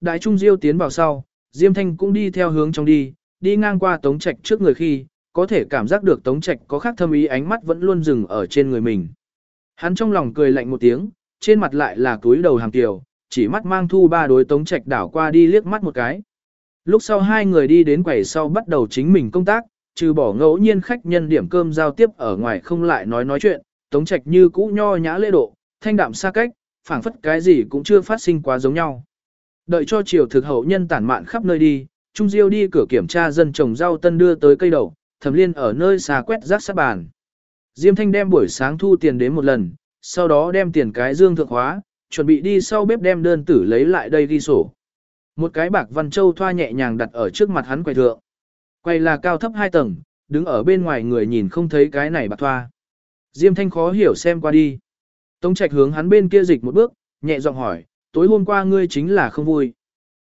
Đại Trung Diêu tiến vào sau, Diêm Thanh cũng đi theo hướng trong đi, đi ngang qua Tống Trạch trước người khi, có thể cảm giác được Tống Trạch có khác thâm ý ánh mắt vẫn luôn dừng ở trên người mình. Hắn trong lòng cười lạnh một tiếng, trên mặt lại là túi đầu hàng tiểu, chỉ mắt mang thu ba đối Tống Trạch đảo qua đi liếc mắt một cái. Lúc sau hai người đi đến quầy sau bắt đầu chính mình công tác, trừ bỏ ngẫu nhiên khách nhân điểm cơm giao tiếp ở ngoài không lại nói nói chuyện, Tống Trạch như cũ nho nhã lễ độ, thanh đạm xa cách, phảng phất cái gì cũng chưa phát sinh quá giống nhau. Đợi cho chiều thực hậu nhân tản mạn khắp nơi đi, Trung Diêu đi cửa kiểm tra dân trồng rau tân đưa tới cây đậu, Thẩm Liên ở nơi xà quét rác sát bàn. Diêm Thanh đem buổi sáng thu tiền đến một lần, sau đó đem tiền cái dương thượng hóa, chuẩn bị đi sau bếp đem đơn tử lấy lại đây ghi sổ. Một cái bạc văn châu thoa nhẹ nhàng đặt ở trước mặt hắn quầy thượng. Quầy là cao thấp hai tầng, đứng ở bên ngoài người nhìn không thấy cái này bạc thoa. Diêm Thanh khó hiểu xem qua đi. Tống Trạch hướng hắn bên kia dịch một bước, nhẹ giọng hỏi, tối hôm qua ngươi chính là không vui.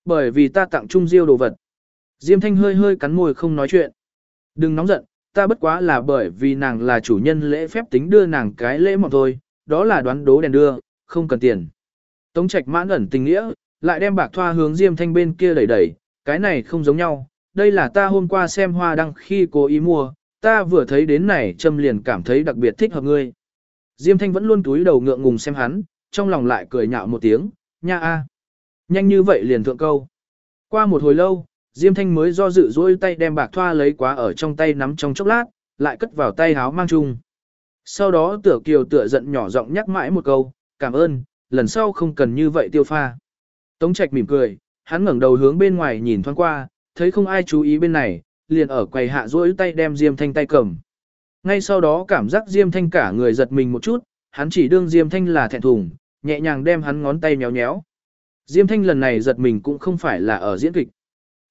Bởi vì ta tặng Trung Diêu đồ vật. Diêm Thanh hơi hơi cắn môi không nói chuyện. Đừng nóng giận, ta bất quá là bởi vì nàng là chủ nhân lễ phép tính đưa nàng cái lễ mọn thôi, đó là đoán đố đèn đưa, không cần tiền. Tống Trạch mãn ẩn tình nghĩa, lại đem bạc thoa hướng Diêm Thanh bên kia đẩy đẩy, cái này không giống nhau, đây là ta hôm qua xem hoa đăng khi cố ý mua, ta vừa thấy đến này châm liền cảm thấy đặc biệt thích hợp ngươi. Diêm Thanh vẫn luôn túi đầu ngượng ngùng xem hắn, trong lòng lại cười nhạo một tiếng, nha a, Nhanh như vậy liền thượng câu. Qua một hồi lâu, Diêm Thanh mới do dự dỗi tay đem bạc thoa lấy quá ở trong tay nắm trong chốc lát, lại cất vào tay háo mang chung. Sau đó tựa kiều tựa giận nhỏ giọng nhắc mãi một câu, cảm ơn, lần sau không cần như vậy tiêu pha. Tống Trạch mỉm cười, hắn ngẩng đầu hướng bên ngoài nhìn thoáng qua, thấy không ai chú ý bên này, liền ở quầy hạ duỗi tay đem Diêm Thanh tay cầm. Ngay sau đó cảm giác Diêm Thanh cả người giật mình một chút, hắn chỉ đương Diêm Thanh là thẹn thùng, nhẹ nhàng đem hắn ngón tay nhéo nhéo. Diêm Thanh lần này giật mình cũng không phải là ở diễn kịch.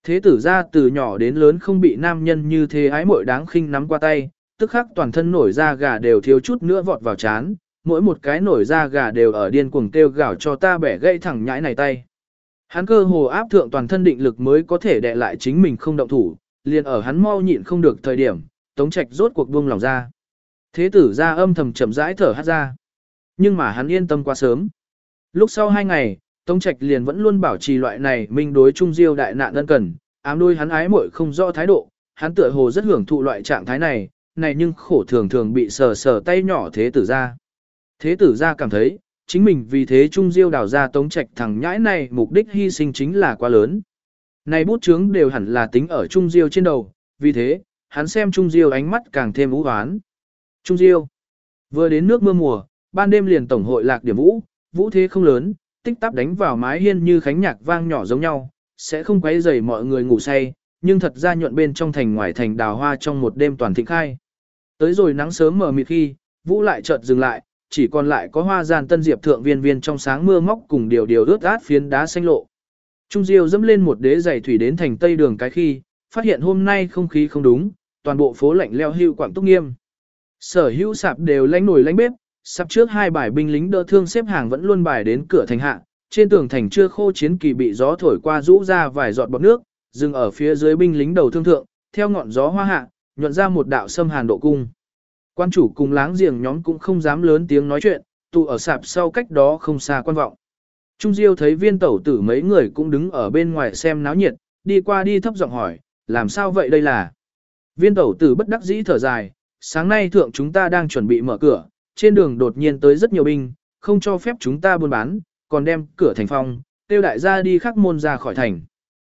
Thế tử ra từ nhỏ đến lớn không bị nam nhân như thế ái mội đáng khinh nắm qua tay, tức khắc toàn thân nổi da gà đều thiếu chút nữa vọt vào chán, mỗi một cái nổi da gà đều ở điên cuồng kêu gào cho ta bẻ gãy thẳng nhãi này tay. Hắn cơ hồ áp thượng toàn thân định lực mới có thể đè lại chính mình không động thủ, liền ở hắn mau nhịn không được thời điểm, Tống Trạch rốt cuộc buông lòng ra. Thế tử ra âm thầm chậm rãi thở hát ra. Nhưng mà hắn yên tâm quá sớm. Lúc sau hai ngày, Tống Trạch liền vẫn luôn bảo trì loại này minh đối trung diêu đại nạn ân cần, ám đôi hắn ái muội không rõ thái độ, hắn tựa hồ rất hưởng thụ loại trạng thái này, này nhưng khổ thường thường bị sờ sờ tay nhỏ thế tử ra. Thế tử ra cảm thấy, chính mình vì thế trung diêu đào ra Tống Trạch thằng nhãi này mục đích hy sinh chính là quá lớn. Này bút chướng đều hẳn là tính ở trung diêu trên đầu, vì thế, hắn xem trung diêu ánh mắt càng thêm ú hoán. Trung diêu, vừa đến nước mưa mùa, ban đêm liền tổng hội lạc điểm vũ, vũ thế không lớn, tích tắp đánh vào mái hiên như khánh nhạc vang nhỏ giống nhau, sẽ không quấy rầy mọi người ngủ say, nhưng thật ra nhuận bên trong thành ngoài thành đào hoa trong một đêm toàn thịnh khai. Tới rồi nắng sớm mở mịt khi, vũ lại chợt dừng lại, chỉ còn lại có hoa gian tân diệp thượng viên viên trong sáng mưa móc cùng điều điều ướt át phiến đá xanh lộ. Trung Diêu dẫm lên một đế giày thủy đến thành tây đường cái khi, phát hiện hôm nay không khí không đúng, toàn bộ phố lạnh leo hưu quảng túc nghiêm. Sở hữu sạp đều lánh nổi lánh bếp, sắp trước hai bài binh lính đỡ thương xếp hàng vẫn luôn bài đến cửa thành hạ, trên tường thành chưa khô chiến kỳ bị gió thổi qua rũ ra vài giọt bọt nước, dừng ở phía dưới binh lính đầu thương thượng, theo ngọn gió hoa hạ, nhuận ra một đạo sâm hàn độ cung. Quan chủ cùng láng giềng nhóm cũng không dám lớn tiếng nói chuyện, tụ ở sạp sau cách đó không xa quan vọng. Trung Diêu thấy viên tẩu tử mấy người cũng đứng ở bên ngoài xem náo nhiệt, đi qua đi thấp giọng hỏi, làm sao vậy đây là? Viên tẩu tử bất đắc dĩ thở dài, sáng nay thượng chúng ta đang chuẩn bị mở cửa, trên đường đột nhiên tới rất nhiều binh, không cho phép chúng ta buôn bán, còn đem cửa thành phong, tiêu đại gia đi khắc môn ra khỏi thành.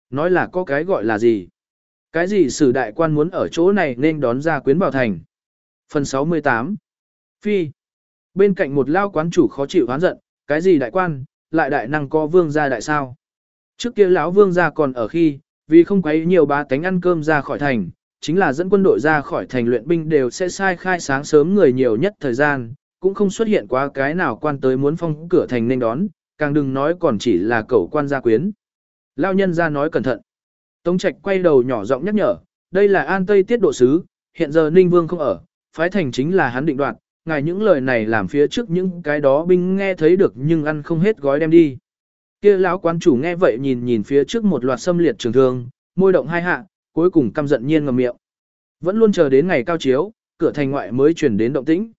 Nói là có cái gọi là gì? Cái gì sử đại quan muốn ở chỗ này nên đón ra quyến bảo thành? Phần 68 Phi Bên cạnh một lao quán chủ khó chịu hán giận, cái gì đại quan, lại đại năng có vương gia đại sao? Trước kia lão vương gia còn ở khi, vì không quấy nhiều bá tánh ăn cơm ra khỏi thành, chính là dẫn quân đội ra khỏi thành luyện binh đều sẽ sai khai sáng sớm người nhiều nhất thời gian, cũng không xuất hiện quá cái nào quan tới muốn phong cửa thành nên đón, càng đừng nói còn chỉ là cậu quan gia quyến. Lao nhân ra nói cẩn thận. Tống Trạch quay đầu nhỏ giọng nhắc nhở, đây là an tây tiết độ sứ, hiện giờ Ninh Vương không ở, phái thành chính là hắn định đoạt, ngài những lời này làm phía trước những cái đó binh nghe thấy được nhưng ăn không hết gói đem đi. Kia lão quán chủ nghe vậy nhìn nhìn phía trước một loạt xâm liệt trường thương, môi động hai hạ, cuối cùng căm giận nhiên ngầm miệng. Vẫn luôn chờ đến ngày cao chiếu, cửa thành ngoại mới chuyển đến động tĩnh.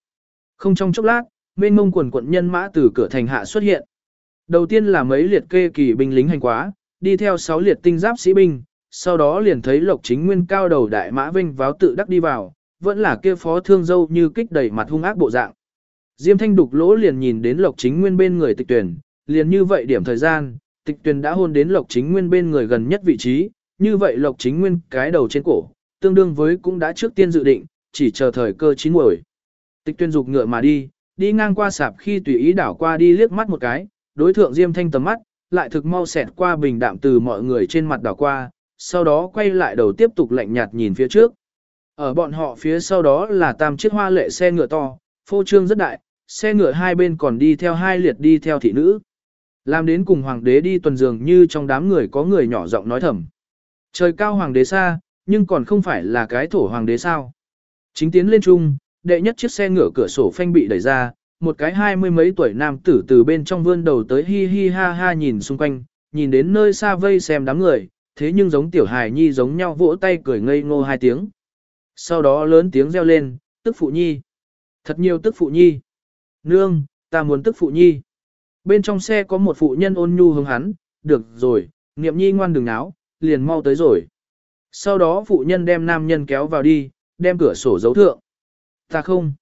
Không trong chốc lát, mênh mông quần quận nhân mã từ cửa thành hạ xuất hiện. Đầu tiên là mấy liệt kê kỳ binh lính hành quá, đi theo sáu liệt tinh giáp sĩ binh, sau đó liền thấy Lộc Chính Nguyên cao đầu đại mã vinh váo tự đắc đi vào, vẫn là kia phó thương dâu như kích đầy mặt hung ác bộ dạng. Diêm Thanh đục lỗ liền nhìn đến Lộc Chính Nguyên bên người tịch tuyển, liền như vậy điểm thời gian, tịch tuyển đã hôn đến Lộc Chính Nguyên bên người gần nhất vị trí, như vậy Lộc Chính Nguyên cái đầu trên cổ, tương đương với cũng đã trước tiên dự định, chỉ chờ thời cơ chín muồi. Tịch tuyên dục ngựa mà đi, đi ngang qua sạp khi tùy ý đảo qua đi liếc mắt một cái, đối thượng Diêm Thanh tầm mắt, lại thực mau xẹt qua bình đạm từ mọi người trên mặt đảo qua, sau đó quay lại đầu tiếp tục lạnh nhạt nhìn phía trước. Ở bọn họ phía sau đó là tam chiếc hoa lệ xe ngựa to, phô trương rất đại, xe ngựa hai bên còn đi theo hai liệt đi theo thị nữ. Làm đến cùng hoàng đế đi tuần dường như trong đám người có người nhỏ giọng nói thầm. Trời cao hoàng đế xa, nhưng còn không phải là cái thổ hoàng đế sao. Chính tiến lên trung, đệ nhất chiếc xe ngựa cửa sổ phanh bị đẩy ra, một cái hai mươi mấy tuổi nam tử từ bên trong vươn đầu tới hi hi ha ha nhìn xung quanh, nhìn đến nơi xa vây xem đám người, thế nhưng giống tiểu hài nhi giống nhau vỗ tay cười ngây ngô hai tiếng. Sau đó lớn tiếng reo lên, tức phụ nhi. Thật nhiều tức phụ nhi. Nương, ta muốn tức phụ nhi. Bên trong xe có một phụ nhân ôn nhu hướng hắn, được rồi, niệm nhi ngoan đừng náo, liền mau tới rồi. Sau đó phụ nhân đem nam nhân kéo vào đi, đem cửa sổ giấu thượng. Ta không.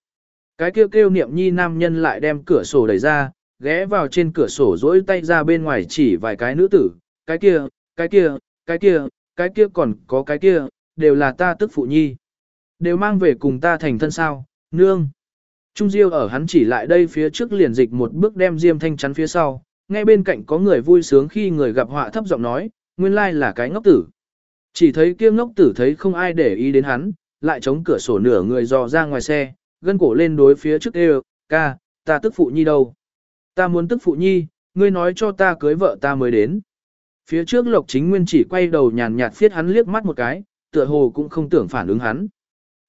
Cái kêu kêu niệm nhi nam nhân lại đem cửa sổ đẩy ra, ghé vào trên cửa sổ dỗi tay ra bên ngoài chỉ vài cái nữ tử, cái kia, cái kia, cái kia, cái kia còn có cái kia, đều là ta tức phụ nhi. Đều mang về cùng ta thành thân sao, nương. Trung Diêu ở hắn chỉ lại đây phía trước liền dịch một bước đem Diêm Thanh chắn phía sau, ngay bên cạnh có người vui sướng khi người gặp họa thấp giọng nói, nguyên lai là cái ngốc tử. Chỉ thấy kia ngốc tử thấy không ai để ý đến hắn, lại chống cửa sổ nửa người dò ra ngoài xe, gân cổ lên đối phía trước đều, ca, ta tức phụ nhi đâu. Ta muốn tức phụ nhi, ngươi nói cho ta cưới vợ ta mới đến. Phía trước Lộc Chính Nguyên chỉ quay đầu nhàn nhạt phiết hắn liếc mắt một cái, tựa hồ cũng không tưởng phản ứng hắn.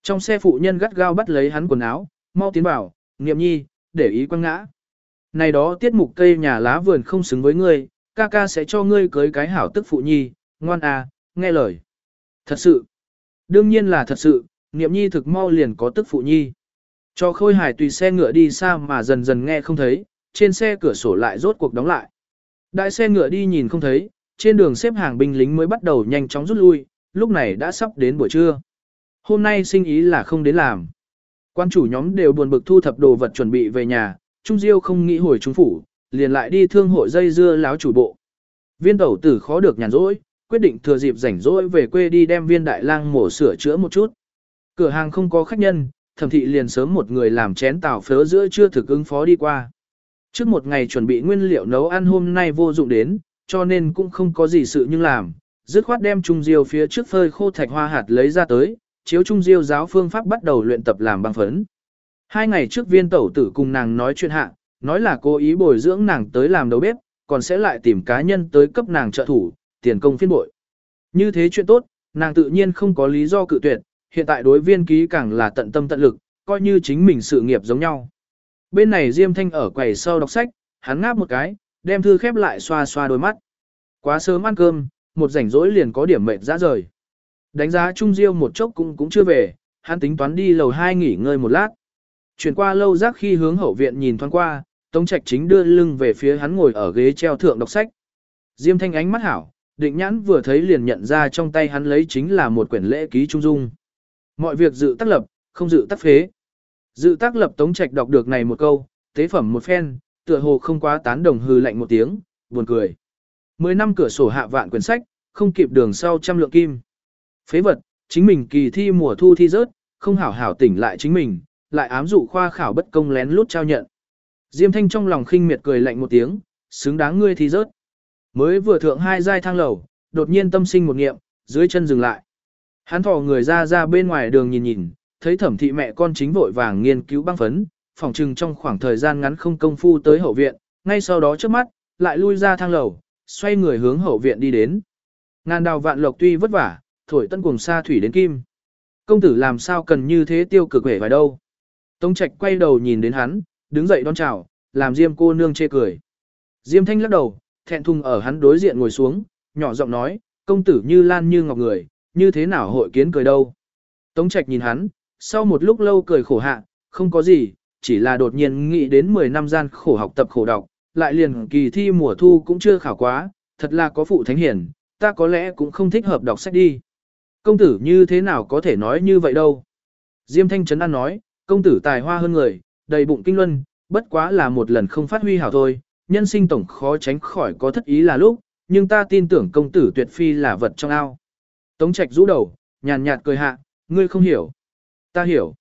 Trong xe phụ nhân gắt gao bắt lấy hắn quần áo, mau tiến vào, niệm nhi, để ý quăng ngã. Này đó tiết mục cây nhà lá vườn không xứng với ngươi, ca ca sẽ cho ngươi cưới cái hảo tức phụ nhi, ngoan à, nghe lời. Thật sự, đương nhiên là thật sự, niệm nhi thực mau liền có tức phụ nhi. Cho khôi hải tùy xe ngựa đi xa mà dần dần nghe không thấy, trên xe cửa sổ lại rốt cuộc đóng lại. Đại xe ngựa đi nhìn không thấy, trên đường xếp hàng binh lính mới bắt đầu nhanh chóng rút lui, lúc này đã sắp đến buổi trưa. Hôm nay sinh ý là không đến làm. Quan chủ nhóm đều buồn bực thu thập đồ vật chuẩn bị về nhà, Trung Diêu không nghĩ hồi trung phủ, liền lại đi thương hội dây dưa láo chủ bộ. Viên tẩu tử khó được nhàn rỗi, quyết định thừa dịp rảnh rỗi về quê đi đem viên đại lang mổ sửa chữa một chút. Cửa hàng không có khách nhân, thẩm thị liền sớm một người làm chén tàu phớ giữa chưa thực ứng phó đi qua. Trước một ngày chuẩn bị nguyên liệu nấu ăn hôm nay vô dụng đến, cho nên cũng không có gì sự nhưng làm, dứt khoát đem trung diêu phía trước phơi khô thạch hoa hạt lấy ra tới, chiếu trung diêu giáo phương pháp bắt đầu luyện tập làm băng phấn. Hai ngày trước viên tẩu tử cùng nàng nói chuyện hạ, nói là cố ý bồi dưỡng nàng tới làm đầu bếp, còn sẽ lại tìm cá nhân tới cấp nàng trợ thủ, tiền công phiên bội. Như thế chuyện tốt, nàng tự nhiên không có lý do cự tuyệt, hiện tại đối viên ký càng là tận tâm tận lực, coi như chính mình sự nghiệp giống nhau. Bên này Diêm Thanh ở quầy sau đọc sách, hắn ngáp một cái, đem thư khép lại xoa xoa đôi mắt. Quá sớm ăn cơm, một rảnh rỗi liền có điểm mệt ra rời. Đánh giá Trung Diêu một chốc cũng cũng chưa về, hắn tính toán đi lầu 2 nghỉ ngơi một lát. Chuyển qua lâu giác khi hướng hậu viện nhìn thoáng qua, Tống Trạch chính đưa lưng về phía hắn ngồi ở ghế treo thượng đọc sách. Diêm Thanh ánh mắt hảo, định nhãn vừa thấy liền nhận ra trong tay hắn lấy chính là một quyển lễ ký trung dung. Mọi việc dự tác lập, không dự tác phế. Dự tác lập Tống Trạch đọc được này một câu, tế phẩm một phen, tựa hồ không quá tán đồng hư lạnh một tiếng, buồn cười. Mười năm cửa sổ hạ vạn quyển sách, không kịp đường sau trăm lượng kim. Phế vật, chính mình kỳ thi mùa thu thi rớt, không hảo hảo tỉnh lại chính mình, lại ám dụ khoa khảo bất công lén lút trao nhận. Diêm Thanh trong lòng khinh miệt cười lạnh một tiếng, xứng đáng ngươi thì rớt. Mới vừa thượng hai giai thang lầu, đột nhiên tâm sinh một nghiệm, dưới chân dừng lại. Hắn thò người ra ra bên ngoài đường nhìn nhìn, thấy thẩm thị mẹ con chính vội vàng nghiên cứu băng phấn, phòng trừng trong khoảng thời gian ngắn không công phu tới hậu viện, ngay sau đó trước mắt, lại lui ra thang lầu, xoay người hướng hậu viện đi đến. Ngàn đào vạn lộc tuy vất vả, thổi tân cùng xa thủy đến kim. Công tử làm sao cần như thế tiêu cực vẻ vài đâu. Tống Trạch quay đầu nhìn đến hắn, đứng dậy đón chào, làm Diêm cô nương chê cười. Diêm Thanh lắc đầu, thẹn thùng ở hắn đối diện ngồi xuống, nhỏ giọng nói, công tử như lan như ngọc người, như thế nào hội kiến cười đâu. Tống Trạch nhìn hắn, sau một lúc lâu cười khổ hạ, không có gì, chỉ là đột nhiên nghĩ đến 10 năm gian khổ học tập khổ đọc, lại liền kỳ thi mùa thu cũng chưa khảo quá, thật là có phụ thánh hiển, ta có lẽ cũng không thích hợp đọc sách đi. Công tử như thế nào có thể nói như vậy đâu. Diêm Thanh Trấn An nói, công tử tài hoa hơn người, đầy bụng kinh luân, bất quá là một lần không phát huy hảo thôi, nhân sinh tổng khó tránh khỏi có thất ý là lúc, nhưng ta tin tưởng công tử tuyệt phi là vật trong ao. Tống Trạch rũ đầu, nhàn nhạt cười hạ, ngươi không hiểu. Ta hiểu.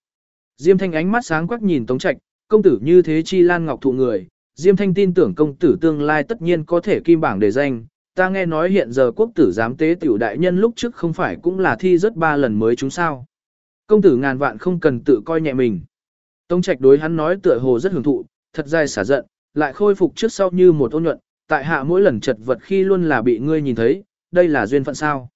Diêm Thanh ánh mắt sáng quắc nhìn Tống Trạch, công tử như thế chi lan ngọc thụ người, Diêm Thanh tin tưởng công tử tương lai tất nhiên có thể kim bảng đề danh. Ta nghe nói hiện giờ quốc tử giám tế tiểu đại nhân lúc trước không phải cũng là thi rất ba lần mới chúng sao. Công tử ngàn vạn không cần tự coi nhẹ mình. Tống Trạch đối hắn nói tựa hồ rất hưởng thụ, thật dài xả giận, lại khôi phục trước sau như một ôn nhuận, tại hạ mỗi lần chật vật khi luôn là bị ngươi nhìn thấy, đây là duyên phận sao.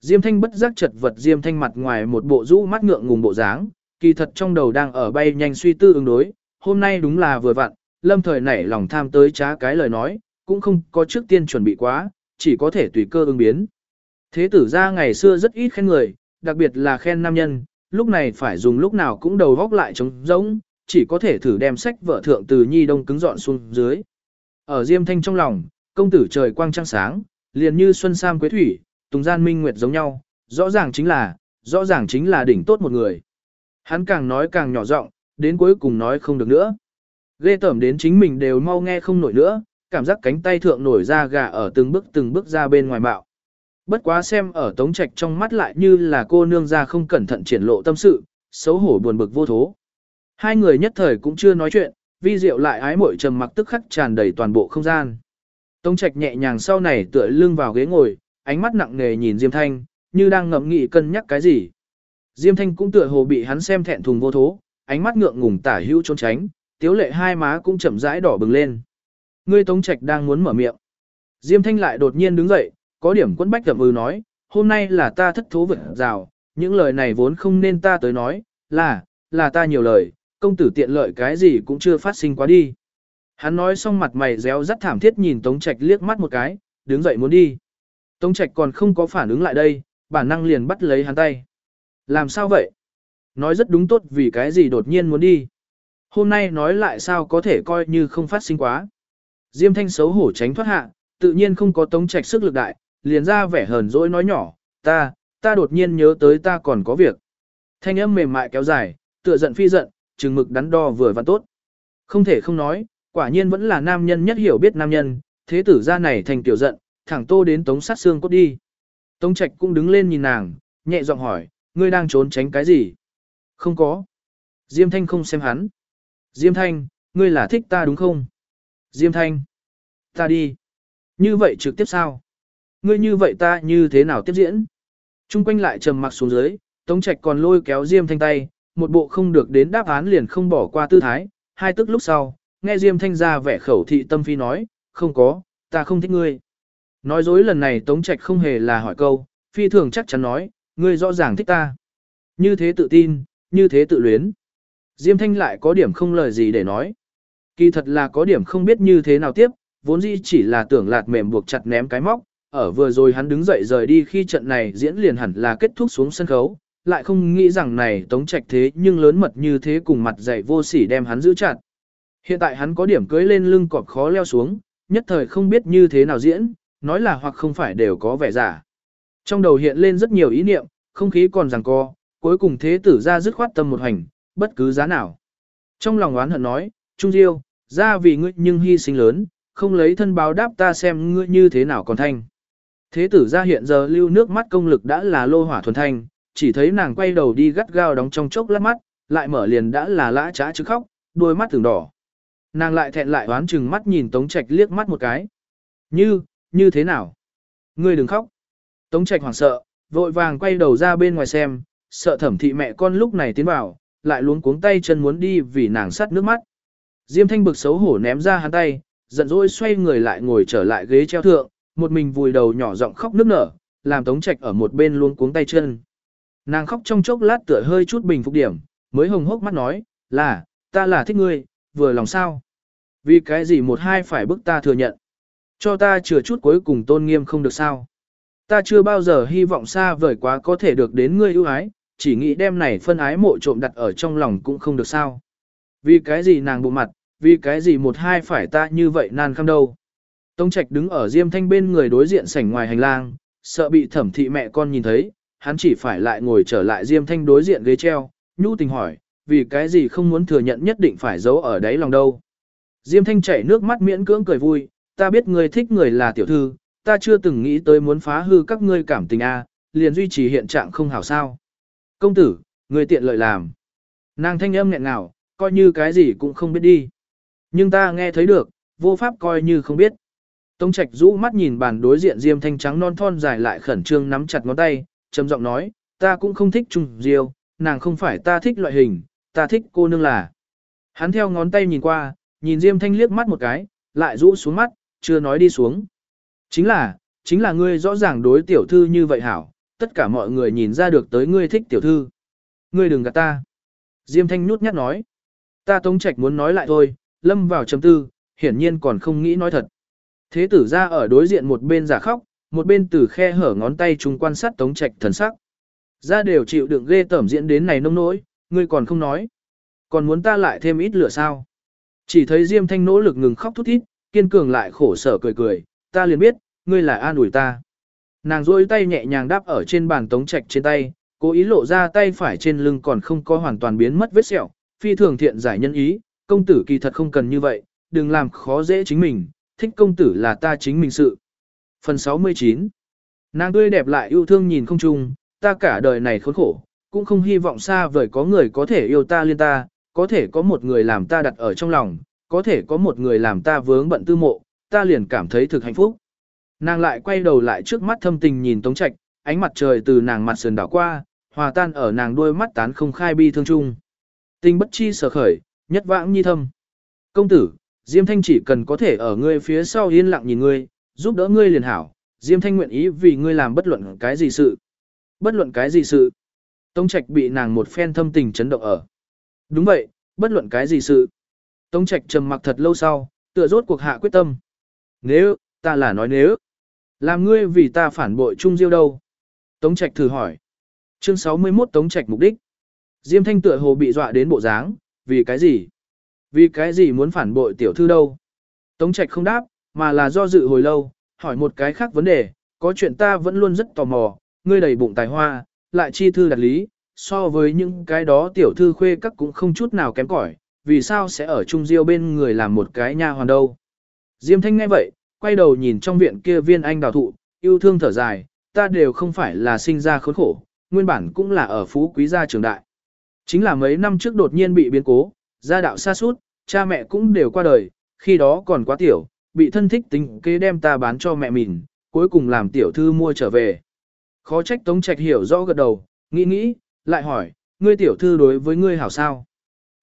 Diêm Thanh bất giác chật vật Diêm Thanh mặt ngoài một bộ rũ mắt ngượng ngùng bộ dáng, kỳ thật trong đầu đang ở bay nhanh suy tư ứng đối, hôm nay đúng là vừa vặn, lâm thời nảy lòng tham tới trá cái lời nói, cũng không có trước tiên chuẩn bị quá, chỉ có thể tùy cơ ứng biến. Thế tử ra ngày xưa rất ít khen người, đặc biệt là khen nam nhân, lúc này phải dùng lúc nào cũng đầu góc lại trống rỗng, chỉ có thể thử đem sách vợ thượng từ nhi đông cứng dọn xuống dưới. Ở Diêm Thanh trong lòng, công tử trời quang trăng sáng, liền như xuân sam quế thủy, tùng gian minh nguyệt giống nhau, rõ ràng chính là, rõ ràng chính là đỉnh tốt một người. Hắn càng nói càng nhỏ giọng, đến cuối cùng nói không được nữa. Ghê tởm đến chính mình đều mau nghe không nổi nữa, cảm giác cánh tay thượng nổi ra gà ở từng bước từng bước ra bên ngoài bạo. Bất quá xem ở tống trạch trong mắt lại như là cô nương ra không cẩn thận triển lộ tâm sự, xấu hổ buồn bực vô thố. Hai người nhất thời cũng chưa nói chuyện, vi diệu lại ái mội trầm mặc tức khắc tràn đầy toàn bộ không gian. Tống trạch nhẹ nhàng sau này tựa lưng vào ghế ngồi, ánh mắt nặng nề nhìn Diêm Thanh, như đang ngẫm nghĩ cân nhắc cái gì. Diêm Thanh cũng tựa hồ bị hắn xem thẹn thùng vô thố, ánh mắt ngượng ngùng tả hữu trốn tránh, tiếu lệ hai má cũng chậm rãi đỏ bừng lên. Ngươi Tống Trạch đang muốn mở miệng. Diêm Thanh lại đột nhiên đứng dậy, có điểm quẫn bách gầm ư nói, hôm nay là ta thất thố vượt rào, những lời này vốn không nên ta tới nói, là, là ta nhiều lời, công tử tiện lợi cái gì cũng chưa phát sinh quá đi. Hắn nói xong mặt mày réo rắt thảm thiết nhìn Tống Trạch liếc mắt một cái, đứng dậy muốn đi. Tống Trạch còn không có phản ứng lại đây, bản năng liền bắt lấy hắn tay. Làm sao vậy? Nói rất đúng tốt vì cái gì đột nhiên muốn đi. Hôm nay nói lại sao có thể coi như không phát sinh quá. Diêm thanh xấu hổ tránh thoát hạ, tự nhiên không có tống trạch sức lực đại, liền ra vẻ hờn dỗi nói nhỏ, ta, ta đột nhiên nhớ tới ta còn có việc. Thanh âm mềm mại kéo dài, tựa giận phi giận, chừng mực đắn đo vừa và tốt. Không thể không nói, quả nhiên vẫn là nam nhân nhất hiểu biết nam nhân, thế tử ra này thành tiểu giận, thẳng tô đến tống sát xương cốt đi. Tống trạch cũng đứng lên nhìn nàng, nhẹ giọng hỏi, ngươi đang trốn tránh cái gì? Không có. Diêm thanh không xem hắn. Diêm thanh, ngươi là thích ta đúng không? Diêm thanh. Ta đi. Như vậy trực tiếp sao? Ngươi như vậy ta như thế nào tiếp diễn? Trung quanh lại trầm mặc xuống dưới, Tống Trạch còn lôi kéo Diêm Thanh tay, một bộ không được đến đáp án liền không bỏ qua tư thái, hai tức lúc sau, nghe Diêm Thanh ra vẻ khẩu thị tâm phi nói, không có, ta không thích ngươi. Nói dối lần này Tống Trạch không hề là hỏi câu, phi thường chắc chắn nói, ngươi rõ ràng thích ta. Như thế tự tin, như thế tự luyến. Diêm Thanh lại có điểm không lời gì để nói. Kỳ thật là có điểm không biết như thế nào tiếp, vốn dĩ chỉ là tưởng lạt mềm buộc chặt ném cái móc, ở vừa rồi hắn đứng dậy rời đi khi trận này diễn liền hẳn là kết thúc xuống sân khấu, lại không nghĩ rằng này tống trạch thế nhưng lớn mật như thế cùng mặt dày vô sỉ đem hắn giữ chặt. Hiện tại hắn có điểm cưới lên lưng cọp khó leo xuống, nhất thời không biết như thế nào diễn, nói là hoặc không phải đều có vẻ giả. Trong đầu hiện lên rất nhiều ý niệm, không khí còn rằng co, cuối cùng thế tử ra dứt khoát tâm một hành, bất cứ giá nào. Trong lòng oán hận nói, Trung Diêu, ra vì ngươi nhưng hy sinh lớn, không lấy thân báo đáp ta xem ngươi như thế nào còn thanh. Thế tử ra hiện giờ lưu nước mắt công lực đã là lô hỏa thuần thanh, chỉ thấy nàng quay đầu đi gắt gao đóng trong chốc lát mắt, lại mở liền đã là lã trá chứ khóc, đôi mắt thường đỏ. Nàng lại thẹn lại oán chừng mắt nhìn Tống Trạch liếc mắt một cái. Như, như thế nào? Ngươi đừng khóc. Tống Trạch hoảng sợ, vội vàng quay đầu ra bên ngoài xem, sợ thẩm thị mẹ con lúc này tiến vào, lại luống cuống tay chân muốn đi vì nàng sắt nước mắt. Diêm thanh bực xấu hổ ném ra hắn tay, giận dỗi xoay người lại ngồi trở lại ghế treo thượng, một mình vùi đầu nhỏ giọng khóc nức nở, làm tống trạch ở một bên luôn cuống tay chân. Nàng khóc trong chốc lát tựa hơi chút bình phục điểm, mới hồng hốc mắt nói, là, ta là thích ngươi, vừa lòng sao. Vì cái gì một hai phải bức ta thừa nhận. Cho ta chừa chút cuối cùng tôn nghiêm không được sao. Ta chưa bao giờ hy vọng xa vời quá có thể được đến ngươi ưu ái, chỉ nghĩ đem này phân ái mộ trộm đặt ở trong lòng cũng không được sao. Vì cái gì nàng bụng mặt, vì cái gì một hai phải ta như vậy nan khăm đâu. Tống Trạch đứng ở Diêm Thanh bên người đối diện sảnh ngoài hành lang, sợ bị thẩm thị mẹ con nhìn thấy, hắn chỉ phải lại ngồi trở lại Diêm Thanh đối diện ghế treo, nhu tình hỏi, vì cái gì không muốn thừa nhận nhất định phải giấu ở đáy lòng đâu. Diêm Thanh chảy nước mắt miễn cưỡng cười vui, ta biết người thích người là tiểu thư, ta chưa từng nghĩ tới muốn phá hư các ngươi cảm tình a, liền duy trì hiện trạng không hảo sao. Công tử, người tiện lợi làm. Nàng thanh âm nghẹn ngào, coi như cái gì cũng không biết đi. Nhưng ta nghe thấy được, vô pháp coi như không biết. Tống Trạch rũ mắt nhìn bàn đối diện Diêm Thanh trắng non thon dài lại khẩn trương nắm chặt ngón tay, trầm giọng nói, ta cũng không thích Trung Diêu, nàng không phải ta thích loại hình, ta thích cô nương là. Hắn theo ngón tay nhìn qua, nhìn Diêm Thanh liếc mắt một cái, lại rũ xuống mắt, chưa nói đi xuống. Chính là, chính là ngươi rõ ràng đối tiểu thư như vậy hảo, tất cả mọi người nhìn ra được tới ngươi thích tiểu thư. Ngươi đừng gạt ta. Diêm Thanh nhút nhát nói. Ta Tống Trạch muốn nói lại thôi, lâm vào chấm tư, hiển nhiên còn không nghĩ nói thật. Thế tử ra ở đối diện một bên giả khóc, một bên từ khe hở ngón tay chúng quan sát Tống Trạch thần sắc. Ra đều chịu đựng ghê tẩm diễn đến này nông nỗi, ngươi còn không nói. Còn muốn ta lại thêm ít lửa sao? Chỉ thấy Diêm Thanh nỗ lực ngừng khóc thút thít, kiên cường lại khổ sở cười cười, ta liền biết, ngươi là an ủi ta. Nàng rôi tay nhẹ nhàng đáp ở trên bàn Tống Trạch trên tay, cố ý lộ ra tay phải trên lưng còn không có hoàn toàn biến mất vết sẹo, phi thường thiện giải nhân ý, công tử kỳ thật không cần như vậy, đừng làm khó dễ chính mình, thích công tử là ta chính mình sự. Phần 69 Nàng tươi đẹp lại yêu thương nhìn không chung, ta cả đời này khốn khổ, cũng không hy vọng xa vời có người có thể yêu ta liên ta, có thể có một người làm ta đặt ở trong lòng, có thể có một người làm ta vướng bận tư mộ, ta liền cảm thấy thực hạnh phúc. Nàng lại quay đầu lại trước mắt thâm tình nhìn Tống Trạch, ánh mặt trời từ nàng mặt sườn đảo qua, hòa tan ở nàng đôi mắt tán không khai bi thương chung. Tình bất chi sở khởi, nhất vãng nhi thâm. Công tử, Diêm Thanh chỉ cần có thể ở ngươi phía sau yên lặng nhìn ngươi, giúp đỡ ngươi liền hảo, Diêm Thanh nguyện ý vì ngươi làm bất luận cái gì sự. Bất luận cái gì sự. Tống Trạch bị nàng một phen thâm tình chấn động ở. Đúng vậy, bất luận cái gì sự. Tống Trạch trầm mặc thật lâu sau, tựa rốt cuộc hạ quyết tâm. Nếu, ta là nói nếu. Làm ngươi vì ta phản bội Trung Diêu đâu? Tống Trạch thử hỏi. Chương 61 Tống Trạch mục đích. Diêm Thanh tựa hồ bị dọa đến bộ dáng, vì cái gì? Vì cái gì muốn phản bội tiểu thư đâu? Tống Trạch không đáp, mà là do dự hồi lâu, hỏi một cái khác vấn đề, có chuyện ta vẫn luôn rất tò mò, ngươi đầy bụng tài hoa, lại chi thư đặt lý, so với những cái đó tiểu thư khuê các cũng không chút nào kém cỏi, vì sao sẽ ở Trung Diêu bên người làm một cái nha hoàn đâu? Diêm Thanh nghe vậy, quay đầu nhìn trong viện kia viên anh đào thụ, yêu thương thở dài, ta đều không phải là sinh ra khốn khổ, nguyên bản cũng là ở phú quý gia trường đại. Chính là mấy năm trước đột nhiên bị biến cố, gia đạo xa sút cha mẹ cũng đều qua đời, khi đó còn quá tiểu, bị thân thích tính kế đem ta bán cho mẹ mình, cuối cùng làm tiểu thư mua trở về. Khó trách Tống Trạch hiểu rõ gật đầu, nghĩ nghĩ, lại hỏi, ngươi tiểu thư đối với ngươi hảo sao?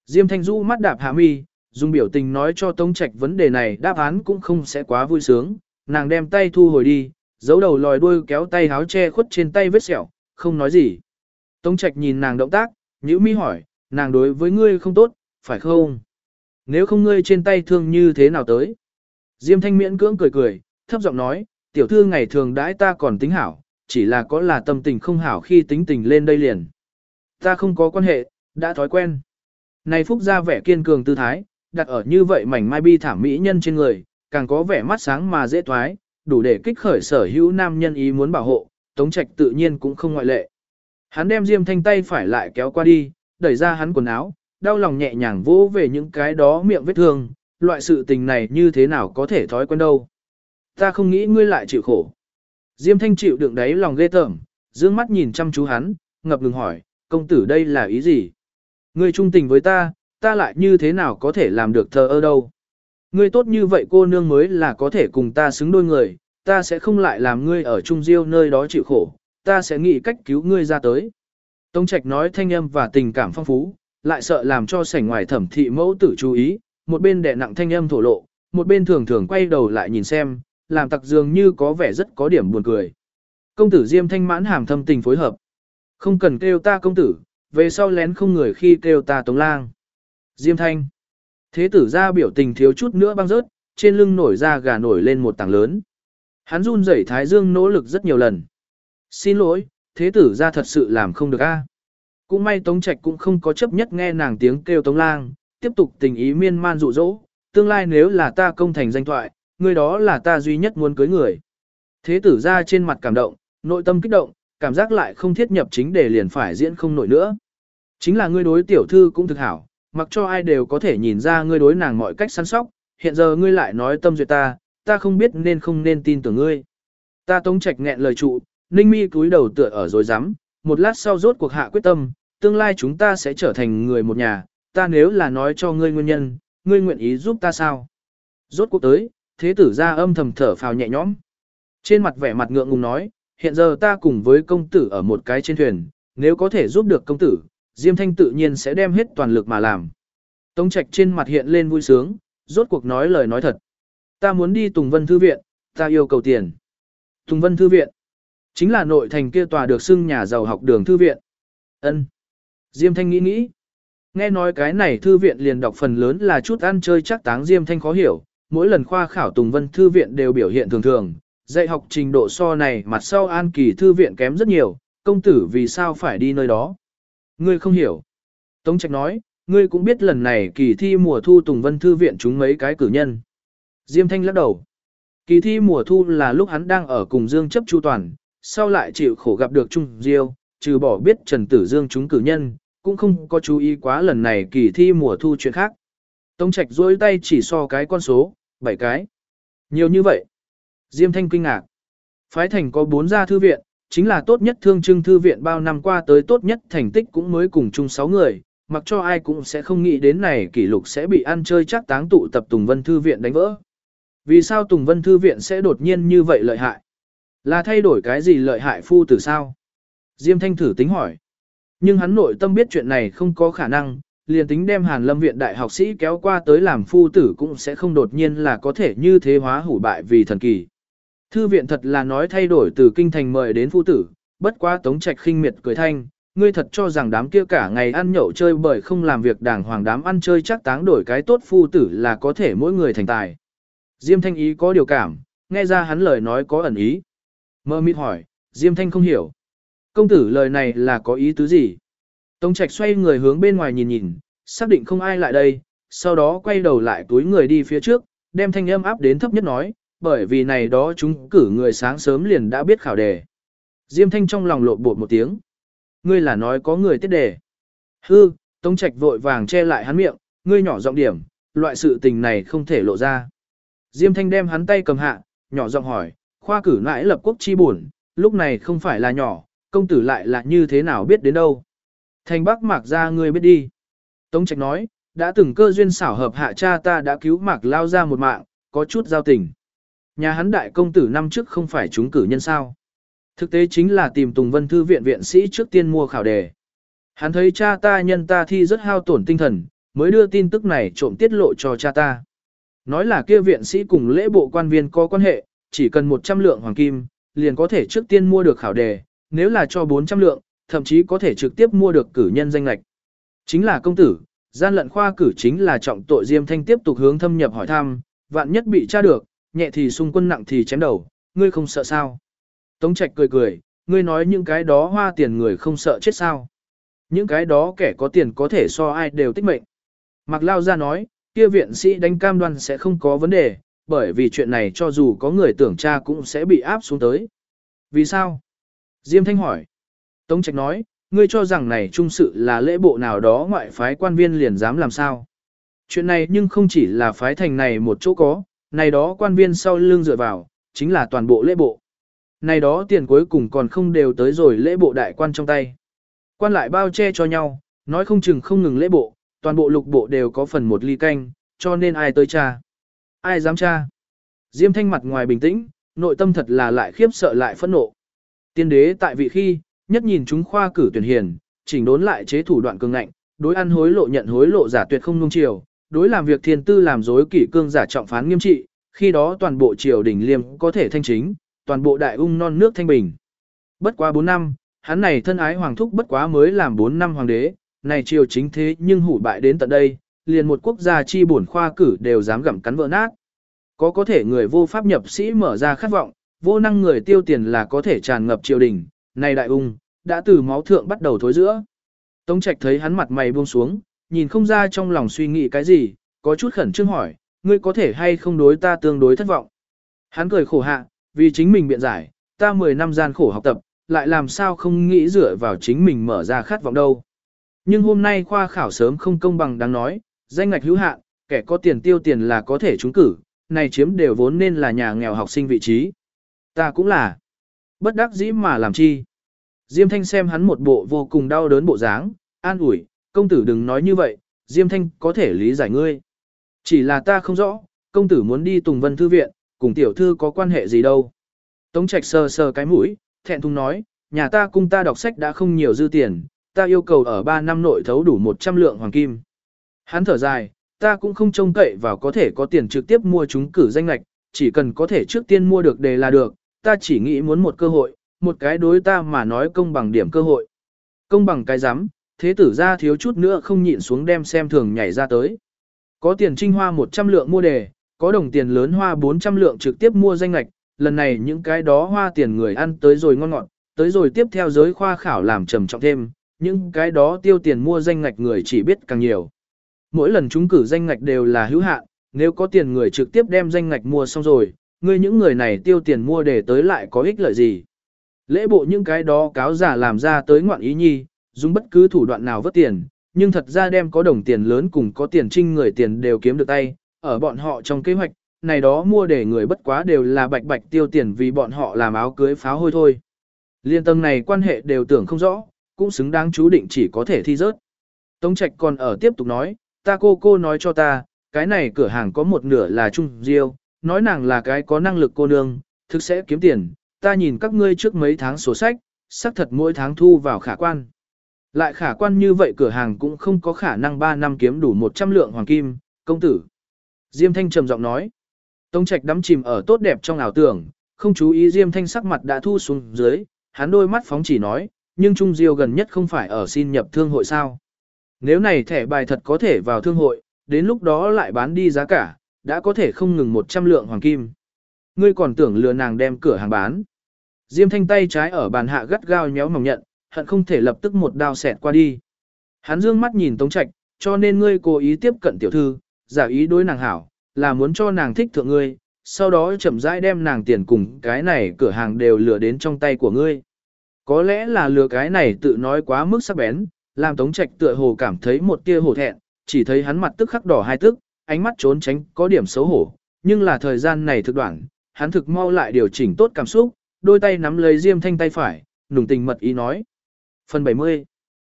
Diêm Thanh Du mắt đạp hạ mi, dùng biểu tình nói cho Tống Trạch vấn đề này đáp án cũng không sẽ quá vui sướng, nàng đem tay thu hồi đi, giấu đầu lòi đuôi kéo tay háo che khuất trên tay vết sẹo, không nói gì. Tống Trạch nhìn nàng động tác, nhữ mi hỏi, nàng đối với ngươi không tốt, phải không? Nếu không ngươi trên tay thương như thế nào tới? Diêm Thanh miễn cưỡng cười cười, thấp giọng nói, tiểu thư ngày thường đãi ta còn tính hảo, chỉ là có là tâm tình không hảo khi tính tình lên đây liền. Ta không có quan hệ, đã thói quen. Này Phúc ra vẻ kiên cường tư thái, đặt ở như vậy mảnh mai bi thảm mỹ nhân trên người, càng có vẻ mắt sáng mà dễ thoái, đủ để kích khởi sở hữu nam nhân ý muốn bảo hộ, Tống Trạch tự nhiên cũng không ngoại lệ. Hắn đem Diêm Thanh tay phải lại kéo qua đi, đẩy ra hắn quần áo, đau lòng nhẹ nhàng vỗ về những cái đó miệng vết thương, loại sự tình này như thế nào có thể thói quen đâu. Ta không nghĩ ngươi lại chịu khổ. Diêm Thanh chịu đựng đáy lòng ghê tởm, dương mắt nhìn chăm chú hắn, ngập ngừng hỏi, công tử đây là ý gì? Ngươi trung tình với ta, ta lại như thế nào có thể làm được thờ ơ đâu? Ngươi tốt như vậy cô nương mới là có thể cùng ta xứng đôi người, ta sẽ không lại làm ngươi ở Trung Diêu nơi đó chịu khổ, ta sẽ nghĩ cách cứu ngươi ra tới. Tông Trạch nói thanh âm và tình cảm phong phú, lại sợ làm cho sảnh ngoài thẩm thị mẫu tử chú ý, một bên đè nặng thanh âm thổ lộ, một bên thường thường quay đầu lại nhìn xem, làm tặc dường như có vẻ rất có điểm buồn cười. Công tử Diêm thanh mãn hàm thâm tình phối hợp. Không cần kêu ta công tử, về sau lén không người khi kêu ta tống lang. Diêm thanh. Thế tử ra biểu tình thiếu chút nữa băng rớt, trên lưng nổi ra gà nổi lên một tảng lớn. Hắn run rẩy thái dương nỗ lực rất nhiều lần. Xin lỗi, thế tử ra thật sự làm không được a. Cũng may Tống Trạch cũng không có chấp nhất nghe nàng tiếng kêu Tống Lang, tiếp tục tình ý miên man dụ dỗ, tương lai nếu là ta công thành danh thoại, người đó là ta duy nhất muốn cưới người. Thế tử ra trên mặt cảm động, nội tâm kích động, cảm giác lại không thiết nhập chính để liền phải diễn không nổi nữa. Chính là ngươi đối tiểu thư cũng thực hảo, mặc cho ai đều có thể nhìn ra ngươi đối nàng mọi cách săn sóc, hiện giờ ngươi lại nói tâm duyệt ta, ta không biết nên không nên tin tưởng ngươi. Ta tống trạch nghẹn lời trụ, ninh mi cúi đầu tựa ở rồi rắm một lát sau rốt cuộc hạ quyết tâm, tương lai chúng ta sẽ trở thành người một nhà, ta nếu là nói cho ngươi nguyên nhân, ngươi nguyện ý giúp ta sao? Rốt cuộc tới, thế tử ra âm thầm thở phào nhẹ nhõm. Trên mặt vẻ mặt ngượng ngùng nói, hiện giờ ta cùng với công tử ở một cái trên thuyền, nếu có thể giúp được công tử, Diêm Thanh tự nhiên sẽ đem hết toàn lực mà làm. Tống Trạch trên mặt hiện lên vui sướng, rốt cuộc nói lời nói thật. Ta muốn đi Tùng Vân Thư Viện, ta yêu cầu tiền. Tùng Vân Thư Viện, chính là nội thành kia tòa được xưng nhà giàu học đường Thư Viện. ân Diêm Thanh nghĩ nghĩ. Nghe nói cái này Thư Viện liền đọc phần lớn là chút ăn chơi chắc táng Diêm Thanh khó hiểu. Mỗi lần khoa khảo Tùng Vân Thư Viện đều biểu hiện thường thường. Dạy học trình độ so này mặt sau An Kỳ Thư Viện kém rất nhiều. Công tử vì sao phải đi nơi đó? Ngươi không hiểu. Tống Trạch nói, ngươi cũng biết lần này kỳ thi mùa thu Tùng Vân Thư Viện chúng mấy cái cử nhân. Diêm Thanh lắc đầu. Kỳ thi mùa thu là lúc hắn đang ở cùng Dương chấp chu toàn, sau lại chịu khổ gặp được Trung Diêu, trừ bỏ biết Trần Tử Dương chúng cử nhân, cũng không có chú ý quá lần này kỳ thi mùa thu chuyện khác. Tống Trạch duỗi tay chỉ so cái con số, 7 cái. Nhiều như vậy. Diêm Thanh kinh ngạc. Phái thành có 4 gia thư viện, chính là tốt nhất thương trưng thư viện bao năm qua tới tốt nhất thành tích cũng mới cùng chung 6 người, mặc cho ai cũng sẽ không nghĩ đến này kỷ lục sẽ bị ăn chơi chắc táng tụ tập Tùng Vân Thư Viện đánh vỡ. Vì sao Tùng Vân Thư Viện sẽ đột nhiên như vậy lợi hại? Là thay đổi cái gì lợi hại phu từ sao? Diêm Thanh thử tính hỏi. Nhưng hắn nội tâm biết chuyện này không có khả năng, liền tính đem Hàn Lâm Viện đại học sĩ kéo qua tới làm phu tử cũng sẽ không đột nhiên là có thể như thế hóa hủ bại vì thần kỳ. Thư viện thật là nói thay đổi từ kinh thành mời đến phu tử, bất quá tống trạch khinh miệt cười thanh, ngươi thật cho rằng đám kia cả ngày ăn nhậu chơi bởi không làm việc đàng hoàng đám ăn chơi chắc táng đổi cái tốt phu tử là có thể mỗi người thành tài. Diêm thanh ý có điều cảm, nghe ra hắn lời nói có ẩn ý. Mơ mịt hỏi, Diêm thanh không hiểu. Công tử lời này là có ý tứ gì? Tống trạch xoay người hướng bên ngoài nhìn nhìn, xác định không ai lại đây, sau đó quay đầu lại túi người đi phía trước, đem thanh âm áp đến thấp nhất nói, bởi vì này đó chúng cử người sáng sớm liền đã biết khảo đề. Diêm thanh trong lòng lộn bột một tiếng. Ngươi là nói có người tiết đề. Hư, Tống Trạch vội vàng che lại hắn miệng, ngươi nhỏ giọng điểm, loại sự tình này không thể lộ ra. Diêm thanh đem hắn tay cầm hạ, nhỏ giọng hỏi, khoa cử nãi lập quốc chi buồn, lúc này không phải là nhỏ, công tử lại là như thế nào biết đến đâu. Thành bắc mạc ra ngươi biết đi. Tống Trạch nói, đã từng cơ duyên xảo hợp hạ cha ta đã cứu mạc lao ra một mạng, có chút giao tình. Nhà hắn đại công tử năm trước không phải chúng cử nhân sao. Thực tế chính là tìm Tùng Vân Thư viện viện sĩ trước tiên mua khảo đề. Hắn thấy cha ta nhân ta thi rất hao tổn tinh thần, mới đưa tin tức này trộm tiết lộ cho cha ta. Nói là kia viện sĩ cùng lễ bộ quan viên có quan hệ, chỉ cần 100 lượng hoàng kim, liền có thể trước tiên mua được khảo đề, nếu là cho 400 lượng, thậm chí có thể trực tiếp mua được cử nhân danh lạch. Chính là công tử, gian lận khoa cử chính là trọng tội Diêm Thanh tiếp tục hướng thâm nhập hỏi thăm, vạn nhất bị tra được, nhẹ thì xung quân nặng thì chém đầu, ngươi không sợ sao. Tống Trạch cười cười, ngươi nói những cái đó hoa tiền người không sợ chết sao. Những cái đó kẻ có tiền có thể so ai đều tích mệnh. Mạc Lao ra nói, kia viện sĩ đánh cam đoan sẽ không có vấn đề, bởi vì chuyện này cho dù có người tưởng tra cũng sẽ bị áp xuống tới. Vì sao? Diêm Thanh hỏi. Tống Trạch nói, ngươi cho rằng này trung sự là lễ bộ nào đó ngoại phái quan viên liền dám làm sao. Chuyện này nhưng không chỉ là phái thành này một chỗ có, này đó quan viên sau lưng dựa vào, chính là toàn bộ lễ bộ. Này đó tiền cuối cùng còn không đều tới rồi lễ bộ đại quan trong tay. Quan lại bao che cho nhau, nói không chừng không ngừng lễ bộ, toàn bộ lục bộ đều có phần một ly canh, cho nên ai tới cha. Ai dám cha. Diêm thanh mặt ngoài bình tĩnh, nội tâm thật là lại khiếp sợ lại phẫn nộ. Tiên đế tại vị khi, nhất nhìn chúng khoa cử tuyển hiền, chỉnh đốn lại chế thủ đoạn cường ngạnh, đối ăn hối lộ nhận hối lộ giả tuyệt không nung chiều, đối làm việc thiên tư làm dối kỷ cương giả trọng phán nghiêm trị, khi đó toàn bộ triều đình liêm có thể thanh chính, toàn bộ đại ung non nước thanh bình. Bất quá 4 năm, hắn này thân ái hoàng thúc bất quá mới làm 4 năm hoàng đế, này triều chính thế nhưng hủ bại đến tận đây, liền một quốc gia chi bổn khoa cử đều dám gặm cắn vỡ nát. Có có thể người vô pháp nhập sĩ mở ra khát vọng, vô năng người tiêu tiền là có thể tràn ngập triều đình, này đại ung, đã từ máu thượng bắt đầu thối giữa. Tống Trạch thấy hắn mặt mày buông xuống, nhìn không ra trong lòng suy nghĩ cái gì, có chút khẩn trương hỏi, ngươi có thể hay không đối ta tương đối thất vọng. Hắn cười khổ hạ, vì chính mình biện giải, ta 10 năm gian khổ học tập, lại làm sao không nghĩ dựa vào chính mình mở ra khát vọng đâu. Nhưng hôm nay khoa khảo sớm không công bằng đáng nói, danh ngạch hữu hạn, kẻ có tiền tiêu tiền là có thể trúng cử, này chiếm đều vốn nên là nhà nghèo học sinh vị trí. Ta cũng là. Bất đắc dĩ mà làm chi. Diêm Thanh xem hắn một bộ vô cùng đau đớn bộ dáng, an ủi, công tử đừng nói như vậy, Diêm Thanh có thể lý giải ngươi. Chỉ là ta không rõ, công tử muốn đi Tùng Vân Thư Viện, cùng tiểu thư có quan hệ gì đâu. Tống Trạch sờ sờ cái mũi, thẹn thùng nói, nhà ta cùng ta đọc sách đã không nhiều dư tiền, ta yêu cầu ở 3 năm nội thấu đủ 100 lượng hoàng kim. Hắn thở dài, ta cũng không trông cậy vào có thể có tiền trực tiếp mua chúng cử danh lạch, chỉ cần có thể trước tiên mua được đề là được, ta chỉ nghĩ muốn một cơ hội, một cái đối ta mà nói công bằng điểm cơ hội. Công bằng cái rắm thế tử ra thiếu chút nữa không nhịn xuống đem xem thường nhảy ra tới. Có tiền trinh hoa 100 lượng mua đề, có đồng tiền lớn hoa 400 lượng trực tiếp mua danh lạch, lần này những cái đó hoa tiền người ăn tới rồi ngon ngọt, tới rồi tiếp theo giới khoa khảo làm trầm trọng thêm, những cái đó tiêu tiền mua danh ngạch người chỉ biết càng nhiều. Mỗi lần chúng cử danh ngạch đều là hữu hạn, nếu có tiền người trực tiếp đem danh ngạch mua xong rồi, ngươi những người này tiêu tiền mua để tới lại có ích lợi gì. Lễ bộ những cái đó cáo giả làm ra tới ngoạn ý nhi, dùng bất cứ thủ đoạn nào vớt tiền, nhưng thật ra đem có đồng tiền lớn cùng có tiền trinh người tiền đều kiếm được tay, ở bọn họ trong kế hoạch, này đó mua để người bất quá đều là bạch bạch tiêu tiền vì bọn họ làm áo cưới pháo hôi thôi. Liên tâm này quan hệ đều tưởng không rõ, cũng xứng đáng chú định chỉ có thể thi rớt. Tống Trạch còn ở tiếp tục nói, ta cô cô nói cho ta, cái này cửa hàng có một nửa là Trung Diêu, nói nàng là cái có năng lực cô nương, thực sẽ kiếm tiền, ta nhìn các ngươi trước mấy tháng sổ sách, xác thật mỗi tháng thu vào khả quan. Lại khả quan như vậy cửa hàng cũng không có khả năng 3 năm kiếm đủ 100 lượng hoàng kim, công tử. Diêm Thanh trầm giọng nói. Tống Trạch đắm chìm ở tốt đẹp trong ảo tưởng, không chú ý Diêm Thanh sắc mặt đã thu xuống dưới, hắn đôi mắt phóng chỉ nói, nhưng Trung Diêu gần nhất không phải ở xin nhập thương hội sao. Nếu này thẻ bài thật có thể vào thương hội, đến lúc đó lại bán đi giá cả, đã có thể không ngừng 100 lượng hoàng kim. Ngươi còn tưởng lừa nàng đem cửa hàng bán. Diêm thanh tay trái ở bàn hạ gắt gao nhéo mỏng nhận, hận không thể lập tức một đao xẹt qua đi. Hắn dương mắt nhìn Tống Trạch, cho nên ngươi cố ý tiếp cận tiểu thư, giả ý đối nàng hảo, là muốn cho nàng thích thượng ngươi, sau đó chậm rãi đem nàng tiền cùng cái này cửa hàng đều lừa đến trong tay của ngươi. Có lẽ là lừa cái này tự nói quá mức sắc bén, làm Tống Trạch tựa hồ cảm thấy một tia hổ thẹn, chỉ thấy hắn mặt tức khắc đỏ hai tức, ánh mắt trốn tránh có điểm xấu hổ, nhưng là thời gian này thực đoạn, hắn thực mau lại điều chỉnh tốt cảm xúc, đôi tay nắm lấy Diêm Thanh tay phải, nùng tình mật ý nói. Phần 70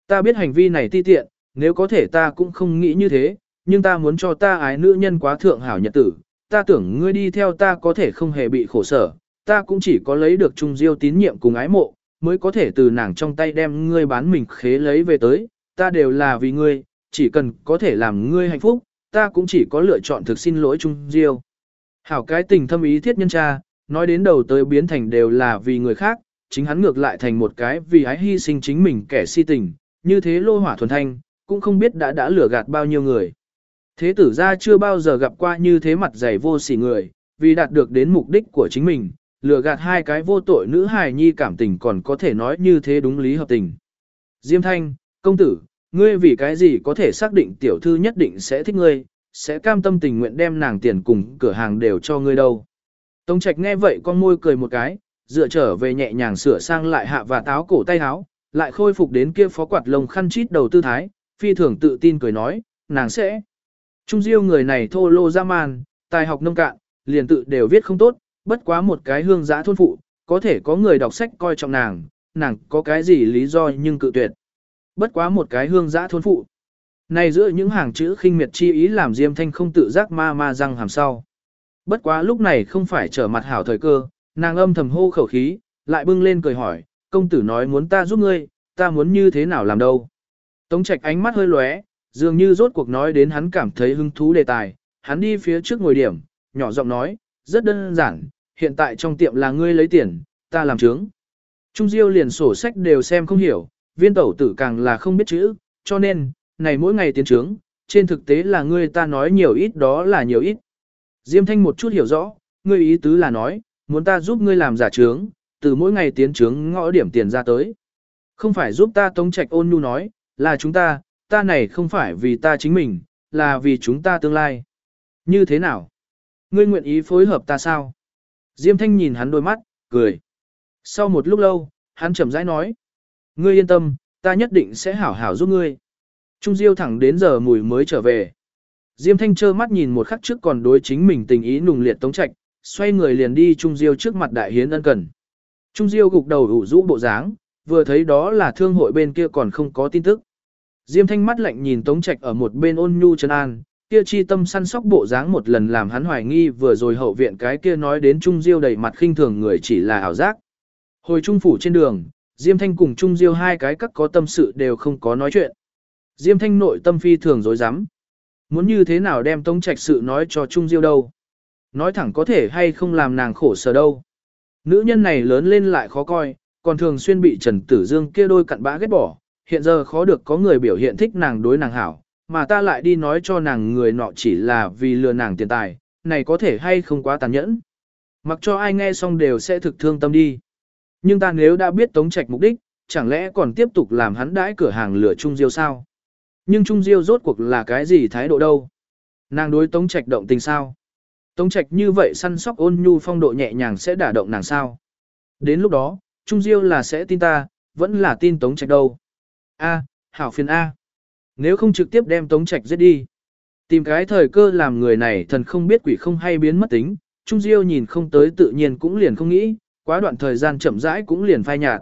Ta biết hành vi này ti tiện, nếu có thể ta cũng không nghĩ như thế, nhưng ta muốn cho ta ái nữ nhân quá thượng hảo nhật tử, ta tưởng ngươi đi theo ta có thể không hề bị khổ sở, ta cũng chỉ có lấy được trung diêu tín nhiệm cùng ái mộ, mới có thể từ nàng trong tay đem ngươi bán mình khế lấy về tới, ta đều là vì ngươi, chỉ cần có thể làm ngươi hạnh phúc, ta cũng chỉ có lựa chọn thực xin lỗi Trung Diêu. Hảo cái tình thâm ý thiết nhân cha, nói đến đầu tới biến thành đều là vì người khác, chính hắn ngược lại thành một cái vì ái hy sinh chính mình kẻ si tình, như thế lô hỏa thuần thanh, cũng không biết đã đã lừa gạt bao nhiêu người. Thế tử gia chưa bao giờ gặp qua như thế mặt dày vô sỉ người, vì đạt được đến mục đích của chính mình, lừa gạt hai cái vô tội nữ hài nhi cảm tình còn có thể nói như thế đúng lý hợp tình. Diêm thanh, công tử, ngươi vì cái gì có thể xác định tiểu thư nhất định sẽ thích ngươi, sẽ cam tâm tình nguyện đem nàng tiền cùng cửa hàng đều cho ngươi đâu. Tống trạch nghe vậy con môi cười một cái, dựa trở về nhẹ nhàng sửa sang lại hạ và táo cổ tay áo, lại khôi phục đến kia phó quạt lông khăn chít đầu tư thái, phi thường tự tin cười nói, nàng sẽ. Trung diêu người này thô lô ra man, tài học nông cạn, liền tự đều viết không tốt, bất quá một cái hương giã thôn phụ, có thể có người đọc sách coi trọng nàng, nàng có cái gì lý do nhưng cự tuyệt. Bất quá một cái hương giã thôn phụ. Này giữa những hàng chữ khinh miệt chi ý làm Diêm Thanh không tự giác ma ma răng hàm sau. Bất quá lúc này không phải trở mặt hảo thời cơ, nàng âm thầm hô khẩu khí, lại bưng lên cười hỏi, công tử nói muốn ta giúp ngươi, ta muốn như thế nào làm đâu. Tống trạch ánh mắt hơi lóe, dường như rốt cuộc nói đến hắn cảm thấy hứng thú đề tài, hắn đi phía trước ngồi điểm, nhỏ giọng nói, rất đơn giản, hiện tại trong tiệm là ngươi lấy tiền, ta làm chứng. Trung Diêu liền sổ sách đều xem không hiểu, viên tẩu tử càng là không biết chữ, cho nên, này mỗi ngày tiến trướng, trên thực tế là ngươi ta nói nhiều ít đó là nhiều ít. Diêm Thanh một chút hiểu rõ, ngươi ý tứ là nói, muốn ta giúp ngươi làm giả trướng, từ mỗi ngày tiến trướng ngõ điểm tiền ra tới. Không phải giúp ta tống trạch ôn nhu nói, là chúng ta, ta này không phải vì ta chính mình, là vì chúng ta tương lai. Như thế nào? Ngươi nguyện ý phối hợp ta sao? Diêm Thanh nhìn hắn đôi mắt, cười. Sau một lúc lâu, hắn chậm rãi nói. Ngươi yên tâm, ta nhất định sẽ hảo hảo giúp ngươi. Trung Diêu thẳng đến giờ mùi mới trở về. Diêm Thanh trơ mắt nhìn một khắc trước còn đối chính mình tình ý nùng liệt tống trạch, xoay người liền đi Trung Diêu trước mặt đại hiến ân cần. Trung Diêu gục đầu ủ rũ bộ dáng, vừa thấy đó là thương hội bên kia còn không có tin tức. Diêm Thanh mắt lạnh nhìn Tống Trạch ở một bên ôn nhu chân an, kia chi tâm săn sóc bộ dáng một lần làm hắn hoài nghi vừa rồi hậu viện cái kia nói đến Trung Diêu đầy mặt khinh thường người chỉ là ảo giác. Hồi trung phủ trên đường, Diêm Thanh cùng Trung Diêu hai cái các có tâm sự đều không có nói chuyện. Diêm Thanh nội tâm phi thường dối rắm Muốn như thế nào đem Tống Trạch sự nói cho Trung Diêu đâu? Nói thẳng có thể hay không làm nàng khổ sở đâu? Nữ nhân này lớn lên lại khó coi, còn thường xuyên bị Trần Tử Dương kia đôi cặn bã ghét bỏ, hiện giờ khó được có người biểu hiện thích nàng đối nàng hảo, mà ta lại đi nói cho nàng người nọ chỉ là vì lừa nàng tiền tài, này có thể hay không quá tàn nhẫn. Mặc cho ai nghe xong đều sẽ thực thương tâm đi. Nhưng ta nếu đã biết Tống Trạch mục đích, chẳng lẽ còn tiếp tục làm hắn đãi cửa hàng lửa Trung Diêu sao? Nhưng Trung Diêu rốt cuộc là cái gì thái độ đâu? Nàng đối Tống Trạch động tình sao? Tống Trạch như vậy săn sóc ôn nhu phong độ nhẹ nhàng sẽ đả động nàng sao? Đến lúc đó, Trung Diêu là sẽ tin ta, vẫn là tin Tống Trạch đâu. A, hảo phiền A. Nếu không trực tiếp đem Tống Trạch giết đi. Tìm cái thời cơ làm người này thần không biết quỷ không hay biến mất tính, Trung Diêu nhìn không tới tự nhiên cũng liền không nghĩ, quá đoạn thời gian chậm rãi cũng liền phai nhạt.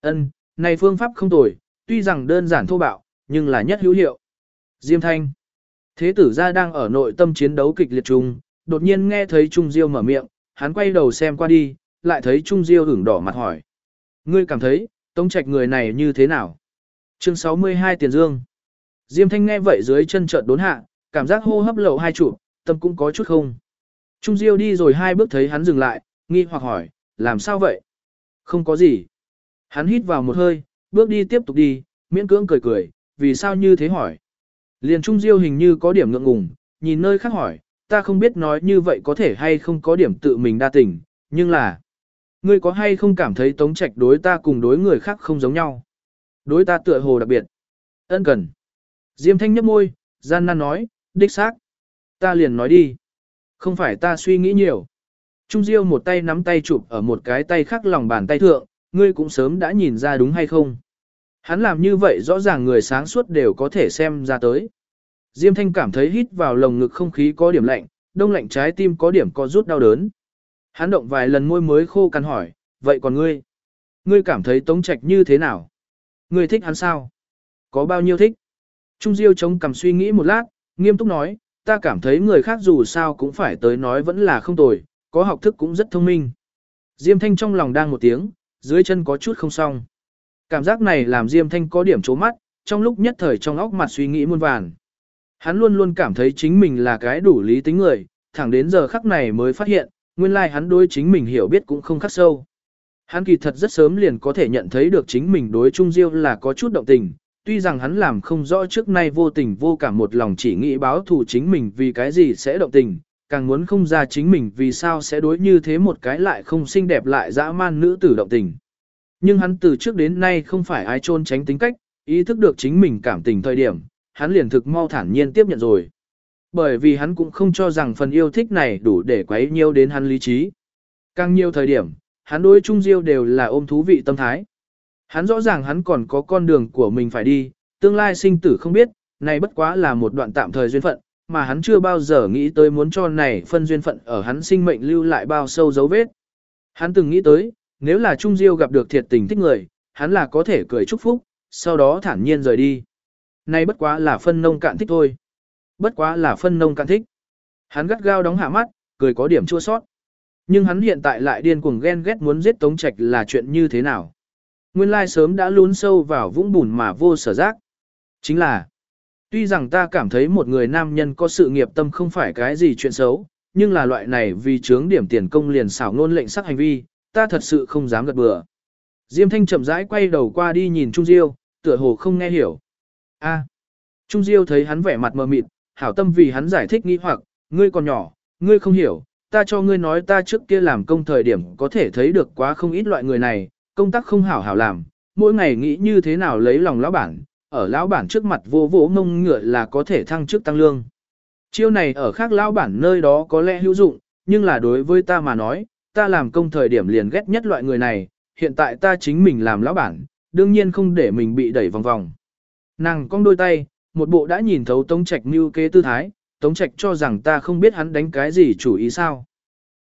Ân, này phương pháp không tồi, tuy rằng đơn giản thô bạo, nhưng là nhất hữu hiệu. Diêm Thanh. Thế tử gia đang ở nội tâm chiến đấu kịch liệt chung, đột nhiên nghe thấy Trung Diêu mở miệng, hắn quay đầu xem qua đi, lại thấy Trung Diêu hửng đỏ mặt hỏi. Ngươi cảm thấy, Tống Trạch người này như thế nào? Chương 62 Tiền Dương Diêm Thanh nghe vậy dưới chân chợt đốn hạ, cảm giác hô hấp lậu hai trụ, tâm cũng có chút không. Trung Diêu đi rồi hai bước thấy hắn dừng lại, nghi hoặc hỏi, làm sao vậy? Không có gì. Hắn hít vào một hơi, bước đi tiếp tục đi, miễn cưỡng cười cười, vì sao như thế hỏi? Liền Trung Diêu hình như có điểm ngượng ngùng, nhìn nơi khác hỏi, ta không biết nói như vậy có thể hay không có điểm tự mình đa tình, nhưng là, ngươi có hay không cảm thấy tống trạch đối ta cùng đối người khác không giống nhau? Đối ta tựa hồ đặc biệt. Ân cần. Diêm thanh nhấp môi, gian nan nói, đích xác. Ta liền nói đi. Không phải ta suy nghĩ nhiều. Trung Diêu một tay nắm tay chụp ở một cái tay khác lòng bàn tay thượng, ngươi cũng sớm đã nhìn ra đúng hay không. Hắn làm như vậy rõ ràng người sáng suốt đều có thể xem ra tới. Diêm Thanh cảm thấy hít vào lồng ngực không khí có điểm lạnh, đông lạnh trái tim có điểm có rút đau đớn. Hắn động vài lần môi mới khô cằn hỏi, vậy còn ngươi? Ngươi cảm thấy Tống Trạch như thế nào? Ngươi thích hắn sao? Có bao nhiêu thích? Trung Diêu chống cầm suy nghĩ một lát, nghiêm túc nói, ta cảm thấy người khác dù sao cũng phải tới nói vẫn là không tồi, có học thức cũng rất thông minh. Diêm Thanh trong lòng đang một tiếng, dưới chân có chút không xong. Cảm giác này làm Diêm Thanh có điểm chố mắt, trong lúc nhất thời trong óc mặt suy nghĩ muôn vàn. Hắn luôn luôn cảm thấy chính mình là cái đủ lý tính người, thẳng đến giờ khắc này mới phát hiện, nguyên lai like hắn đối chính mình hiểu biết cũng không khắc sâu. Hắn kỳ thật rất sớm liền có thể nhận thấy được chính mình đối Trung Diêu là có chút động tình, tuy rằng hắn làm không rõ trước nay vô tình vô cảm một lòng chỉ nghĩ báo thù chính mình vì cái gì sẽ động tình, càng muốn không ra chính mình vì sao sẽ đối như thế một cái lại không xinh đẹp lại dã man nữ tử động tình. Nhưng hắn từ trước đến nay không phải ai trôn tránh tính cách, ý thức được chính mình cảm tình thời điểm, hắn liền thực mau thản nhiên tiếp nhận rồi. Bởi vì hắn cũng không cho rằng phần yêu thích này đủ để quấy nhiêu đến hắn lý trí. Càng nhiều thời điểm, hắn đối Trung Diêu đều là ôm thú vị tâm thái. Hắn rõ ràng hắn còn có con đường của mình phải đi, tương lai sinh tử không biết, này bất quá là một đoạn tạm thời duyên phận, mà hắn chưa bao giờ nghĩ tới muốn cho này phân duyên phận ở hắn sinh mệnh lưu lại bao sâu dấu vết. Hắn từng nghĩ tới, nếu là Trung Diêu gặp được thiệt tình thích người, hắn là có thể cười chúc phúc, sau đó thản nhiên rời đi. Nay bất quá là phân nông cạn thích thôi. Bất quá là phân nông cạn thích. Hắn gắt gao đóng hạ mắt, cười có điểm chua sót. Nhưng hắn hiện tại lại điên cuồng ghen ghét muốn giết Tống Trạch là chuyện như thế nào? Nguyên lai sớm đã lún sâu vào vũng bùn mà vô sở giác. Chính là, tuy rằng ta cảm thấy một người nam nhân có sự nghiệp tâm không phải cái gì chuyện xấu, nhưng là loại này vì chướng điểm tiền công liền xảo ngôn lệnh sắc hành vi, ta thật sự không dám gật bừa. Diêm Thanh chậm rãi quay đầu qua đi nhìn Trung Diêu, tựa hồ không nghe hiểu. A. Trung Diêu thấy hắn vẻ mặt mờ mịt, hảo tâm vì hắn giải thích nghi hoặc, ngươi còn nhỏ, ngươi không hiểu, ta cho ngươi nói ta trước kia làm công thời điểm có thể thấy được quá không ít loại người này, công tác không hảo hảo làm, mỗi ngày nghĩ như thế nào lấy lòng lão bản, ở lão bản trước mặt vô vỗ ngông ngựa là có thể thăng chức tăng lương. Chiêu này ở khác lão bản nơi đó có lẽ hữu dụng, nhưng là đối với ta mà nói, ta làm công thời điểm liền ghét nhất loại người này, hiện tại ta chính mình làm lão bản, đương nhiên không để mình bị đẩy vòng vòng. Nàng cong đôi tay, một bộ đã nhìn thấu Tống Trạch mưu kế tư thái, Tống Trạch cho rằng ta không biết hắn đánh cái gì chủ ý sao.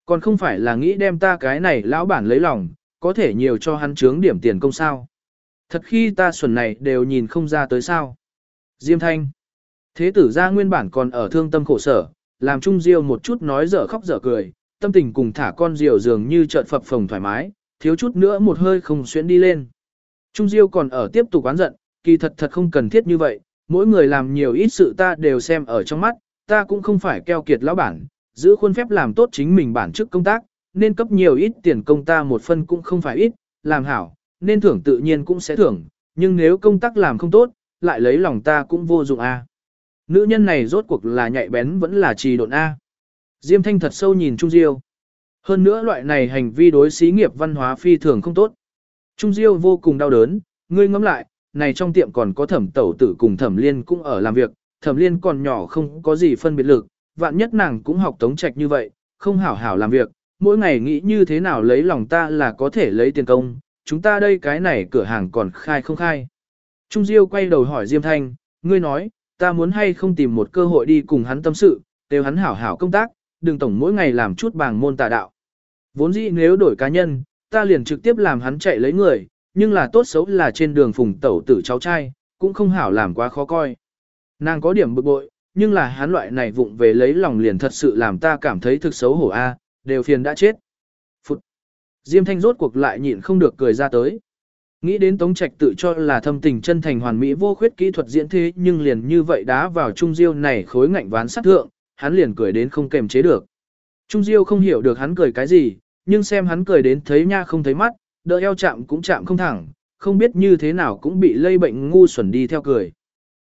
Còn không phải là nghĩ đem ta cái này lão bản lấy lòng, có thể nhiều cho hắn trướng điểm tiền công sao. Thật khi ta xuẩn này đều nhìn không ra tới sao. Diêm Thanh. Thế tử ra nguyên bản còn ở thương tâm khổ sở, làm Trung Diêu một chút nói dở khóc dở cười, tâm tình cùng thả con diều dường như trợn phập phồng thoải mái, thiếu chút nữa một hơi không xuyến đi lên. Trung Diêu còn ở tiếp tục oán giận, kỳ thật thật không cần thiết như vậy, mỗi người làm nhiều ít sự ta đều xem ở trong mắt, ta cũng không phải keo kiệt lão bản, giữ khuôn phép làm tốt chính mình bản chức công tác, nên cấp nhiều ít tiền công ta một phân cũng không phải ít, làm hảo, nên thưởng tự nhiên cũng sẽ thưởng, nhưng nếu công tác làm không tốt, lại lấy lòng ta cũng vô dụng a. Nữ nhân này rốt cuộc là nhạy bén vẫn là trì độn a. Diêm Thanh thật sâu nhìn Trung Diêu. Hơn nữa loại này hành vi đối xí nghiệp văn hóa phi thường không tốt. Trung Diêu vô cùng đau đớn, ngươi ngẫm lại, này trong tiệm còn có thẩm tẩu tử cùng thẩm liên cũng ở làm việc, thẩm liên còn nhỏ không có gì phân biệt lực, vạn nhất nàng cũng học tống trạch như vậy, không hảo hảo làm việc, mỗi ngày nghĩ như thế nào lấy lòng ta là có thể lấy tiền công, chúng ta đây cái này cửa hàng còn khai không khai. Trung Diêu quay đầu hỏi Diêm Thanh, ngươi nói, ta muốn hay không tìm một cơ hội đi cùng hắn tâm sự, đều hắn hảo hảo công tác, đừng tổng mỗi ngày làm chút bảng môn tà đạo. Vốn dĩ nếu đổi cá nhân, ta liền trực tiếp làm hắn chạy lấy người, nhưng là tốt xấu là trên đường phùng tẩu tử cháu trai, cũng không hảo làm quá khó coi. Nàng có điểm bực bội, nhưng là hắn loại này vụng về lấy lòng liền thật sự làm ta cảm thấy thực xấu hổ a, đều phiền đã chết. Diêm thanh rốt cuộc lại nhịn không được cười ra tới. Nghĩ đến Tống Trạch tự cho là thâm tình chân thành hoàn mỹ vô khuyết kỹ thuật diễn thế nhưng liền như vậy đá vào Trung Diêu này khối ngạnh ván sát thượng, hắn liền cười đến không kềm chế được. Trung Diêu không hiểu được hắn cười cái gì, nhưng xem hắn cười đến thấy nha không thấy mắt, đỡ eo chạm cũng chạm không thẳng, không biết như thế nào cũng bị lây bệnh ngu xuẩn đi theo cười.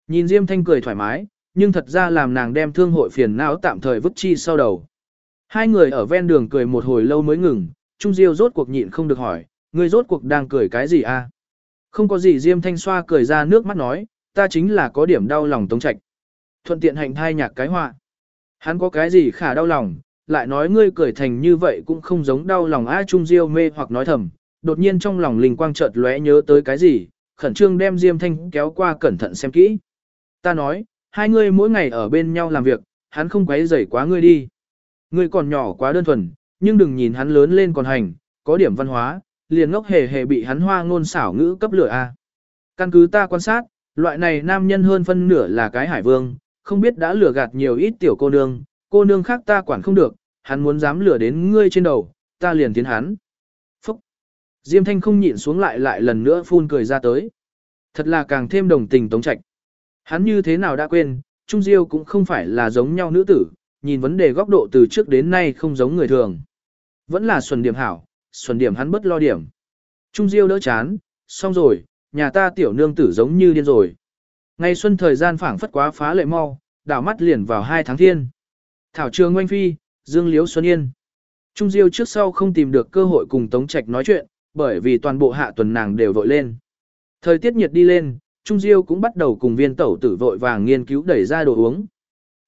Nhìn Diêm Thanh cười thoải mái, nhưng thật ra làm nàng đem thương hội phiền não tạm thời vứt chi sau đầu. Hai người ở ven đường cười một hồi lâu mới ngừng, Trung Diêu rốt cuộc nhịn không được hỏi, người rốt cuộc đang cười cái gì a? Không có gì Diêm Thanh xoa cười ra nước mắt nói, ta chính là có điểm đau lòng tống trạch. Thuận tiện hành thai nhạc cái họa. Hắn có cái gì khả đau lòng, lại nói ngươi cười thành như vậy cũng không giống đau lòng A Trung Diêu mê hoặc nói thầm, đột nhiên trong lòng linh quang chợt lóe nhớ tới cái gì, khẩn trương đem Diêm Thanh kéo qua cẩn thận xem kỹ. Ta nói, hai ngươi mỗi ngày ở bên nhau làm việc, hắn không quấy rầy quá ngươi đi. Ngươi còn nhỏ quá đơn thuần, nhưng đừng nhìn hắn lớn lên còn hành, có điểm văn hóa, liền ngốc hề hề bị hắn hoa ngôn xảo ngữ cấp lửa a. Căn cứ ta quan sát, loại này nam nhân hơn phân nửa là cái hải vương, không biết đã lừa gạt nhiều ít tiểu cô nương, cô nương khác ta quản không được, hắn muốn dám lừa đến ngươi trên đầu, ta liền tiến hắn. Phúc! Diêm thanh không nhịn xuống lại lại lần nữa phun cười ra tới. Thật là càng thêm đồng tình tống trạch. Hắn như thế nào đã quên, Trung Diêu cũng không phải là giống nhau nữ tử, nhìn vấn đề góc độ từ trước đến nay không giống người thường. Vẫn là xuân điểm hảo, xuân điểm hắn bất lo điểm. Trung Diêu đỡ chán, xong rồi, nhà ta tiểu nương tử giống như điên rồi. Ngày xuân thời gian phảng phất quá phá lệ mau, đảo mắt liền vào hai tháng thiên. Thảo trường oanh phi, dương liếu xuân yên. Trung Diêu trước sau không tìm được cơ hội cùng Tống Trạch nói chuyện, bởi vì toàn bộ hạ tuần nàng đều vội lên. Thời tiết nhiệt đi lên, Trung Diêu cũng bắt đầu cùng viên tẩu tử vội vàng nghiên cứu đẩy ra đồ uống.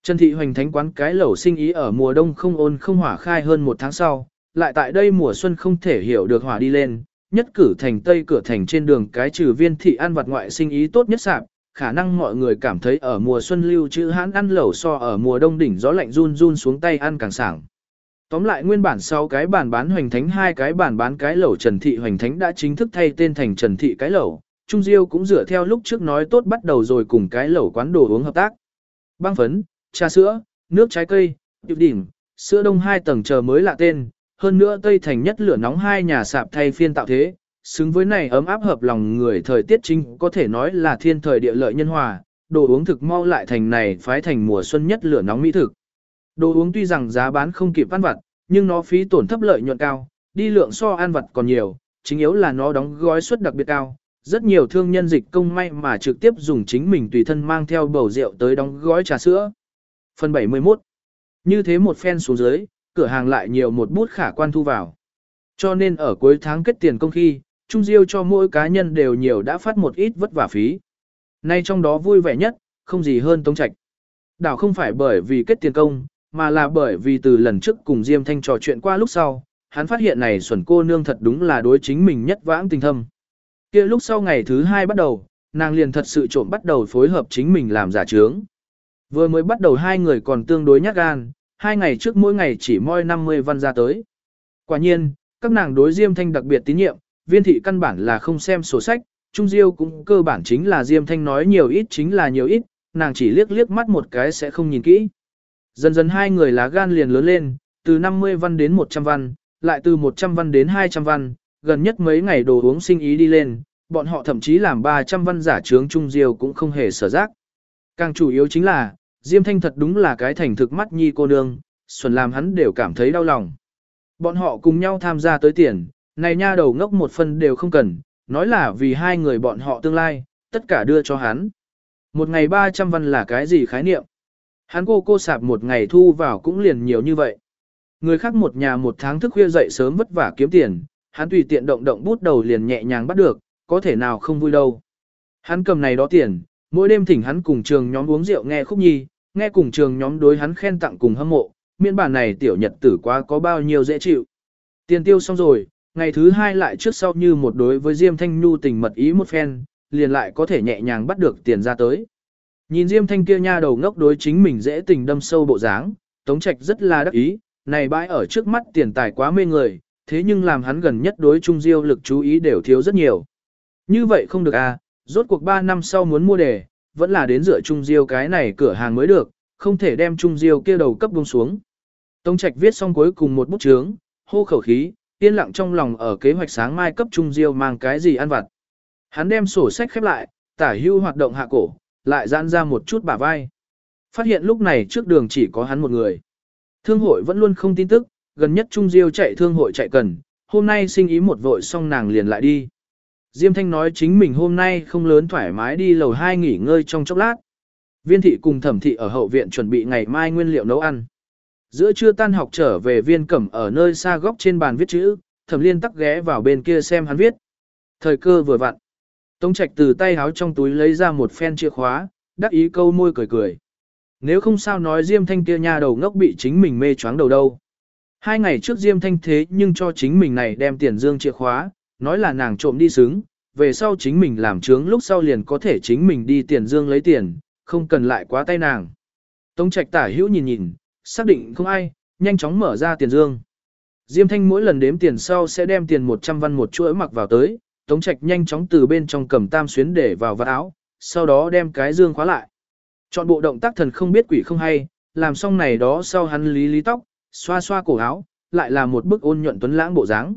Trần Thị Hoành Thánh quán cái lẩu sinh ý ở mùa đông không ôn không hỏa khai hơn một tháng sau, lại tại đây mùa xuân không thể hiểu được hỏa đi lên, nhất cử thành tây cửa thành trên đường cái trừ viên thị ăn vặt ngoại sinh ý tốt nhất sạp, khả năng mọi người cảm thấy ở mùa xuân lưu trữ hãn ăn lẩu so ở mùa đông đỉnh gió lạnh run run xuống tay ăn càng sảng. Tóm lại nguyên bản sau cái bản bán hoành thánh hai cái bản bán cái lẩu Trần Thị Hoành Thánh đã chính thức thay tên thành Trần Thị cái lẩu, Trung Diêu cũng dựa theo lúc trước nói tốt bắt đầu rồi cùng cái lẩu quán đồ uống hợp tác. Băng phấn, trà sữa, nước trái cây, tiệp đỉnh, sữa đông hai tầng chờ mới lạ tên, hơn nữa Tây Thành nhất lửa nóng hai nhà sạp thay phiên tạo thế, xứng với này ấm áp hợp lòng người thời tiết chính có thể nói là thiên thời địa lợi nhân hòa, đồ uống thực mau lại thành này phái thành mùa xuân nhất lửa nóng mỹ thực. Đồ uống tuy rằng giá bán không kịp ăn vặt, nhưng nó phí tổn thấp lợi nhuận cao, đi lượng so ăn vặt còn nhiều, chính yếu là nó đóng gói suất đặc biệt cao. Rất nhiều thương nhân dịch công may mà trực tiếp dùng chính mình tùy thân mang theo bầu rượu tới đóng gói trà sữa. Phần 71 Như thế một phen xuống dưới, cửa hàng lại nhiều một bút khả quan thu vào. Cho nên ở cuối tháng kết tiền công khi, Trung Diêu cho mỗi cá nhân đều nhiều đã phát một ít vất vả phí. Nay trong đó vui vẻ nhất, không gì hơn Tống Trạch. Đảo không phải bởi vì kết tiền công, mà là bởi vì từ lần trước cùng Diêm Thanh trò chuyện qua lúc sau, hắn phát hiện này xuẩn cô nương thật đúng là đối chính mình nhất vãng tình thâm. kia lúc sau ngày thứ hai bắt đầu, nàng liền thật sự trộm bắt đầu phối hợp chính mình làm giả trướng. Vừa mới bắt đầu hai người còn tương đối nhát gan, hai ngày trước mỗi ngày chỉ moi 50 văn ra tới. Quả nhiên, các nàng đối Diêm Thanh đặc biệt tín nhiệm, viên thị căn bản là không xem sổ sách, Trung Diêu cũng cơ bản chính là Diêm Thanh nói nhiều ít chính là nhiều ít, nàng chỉ liếc liếc mắt một cái sẽ không nhìn kỹ. Dần dần hai người lá gan liền lớn lên, từ 50 văn đến 100 văn, lại từ 100 văn đến 200 văn, gần nhất mấy ngày đồ uống sinh ý đi lên, bọn họ thậm chí làm 300 văn giả trướng Trung Diêu cũng không hề sở giác. Càng chủ yếu chính là, Diêm Thanh thật đúng là cái thành thực mắt nhi cô nương, xuân làm hắn đều cảm thấy đau lòng. Bọn họ cùng nhau tham gia tới tiền, này nha đầu ngốc một phần đều không cần, nói là vì hai người bọn họ tương lai, tất cả đưa cho hắn. Một ngày 300 văn là cái gì khái niệm? Hắn cô cô sạp một ngày thu vào cũng liền nhiều như vậy. Người khác một nhà một tháng thức khuya dậy sớm vất vả kiếm tiền, hắn tùy tiện động động bút đầu liền nhẹ nhàng bắt được, có thể nào không vui đâu. Hắn cầm này đó tiền, mỗi đêm thỉnh hắn cùng trường nhóm uống rượu nghe khúc nhi, nghe cùng trường nhóm đối hắn khen tặng cùng hâm mộ, miễn bản này tiểu nhật tử quá có bao nhiêu dễ chịu. Tiền tiêu xong rồi, ngày thứ hai lại trước sau như một đối với Diêm Thanh Nhu tình mật ý một phen, liền lại có thể nhẹ nhàng bắt được tiền ra tới. Nhìn Diêm Thanh kia nha đầu ngốc đối chính mình dễ tình đâm sâu bộ dáng, Tống Trạch rất là đắc ý, này bãi ở trước mắt tiền tài quá mê người, thế nhưng làm hắn gần nhất đối Trung Diêu lực chú ý đều thiếu rất nhiều. Như vậy không được à, rốt cuộc 3 năm sau muốn mua đề, vẫn là đến dựa Trung Diêu cái này cửa hàng mới được, không thể đem Trung Diêu kia đầu cấp buông xuống. Tống Trạch viết xong cuối cùng một bút chướng, hô khẩu khí, yên lặng trong lòng ở kế hoạch sáng mai cấp Trung Diêu mang cái gì ăn vặt. Hắn đem sổ sách khép lại, tả hưu hoạt động hạ cổ, lại giãn ra một chút bả vai. Phát hiện lúc này trước đường chỉ có hắn một người. Thương hội vẫn luôn không tin tức, gần nhất Trung Diêu chạy thương hội chạy cần, hôm nay sinh ý một vội xong nàng liền lại đi. Diêm Thanh nói chính mình hôm nay không lớn thoải mái đi lầu 2 nghỉ ngơi trong chốc lát. Viên thị cùng thẩm thị ở hậu viện chuẩn bị ngày mai nguyên liệu nấu ăn. Giữa trưa tan học trở về viên cẩm ở nơi xa góc trên bàn viết chữ, thẩm liên tắc ghé vào bên kia xem hắn viết. Thời cơ vừa vặn. Tống trạch từ tay háo trong túi lấy ra một phen chìa khóa, đắc ý câu môi cười cười. Nếu không sao nói Diêm Thanh kia nhà đầu ngốc bị chính mình mê choáng đầu đâu. Hai ngày trước Diêm Thanh thế nhưng cho chính mình này đem tiền dương chìa khóa, nói là nàng trộm đi xứng, về sau chính mình làm trướng lúc sau liền có thể chính mình đi tiền dương lấy tiền, không cần lại quá tay nàng. Tống trạch tả hữu nhìn nhìn, xác định không ai, nhanh chóng mở ra tiền dương. Diêm Thanh mỗi lần đếm tiền sau sẽ đem tiền 100 văn một chuỗi mặc vào tới, Tống Trạch nhanh chóng từ bên trong cầm tam xuyến để vào vạt áo, sau đó đem cái dương khóa lại. Chọn bộ động tác thần không biết quỷ không hay, làm xong này đó sau hắn lý lý tóc, xoa xoa cổ áo, lại là một bức ôn nhuận tuấn lãng bộ dáng.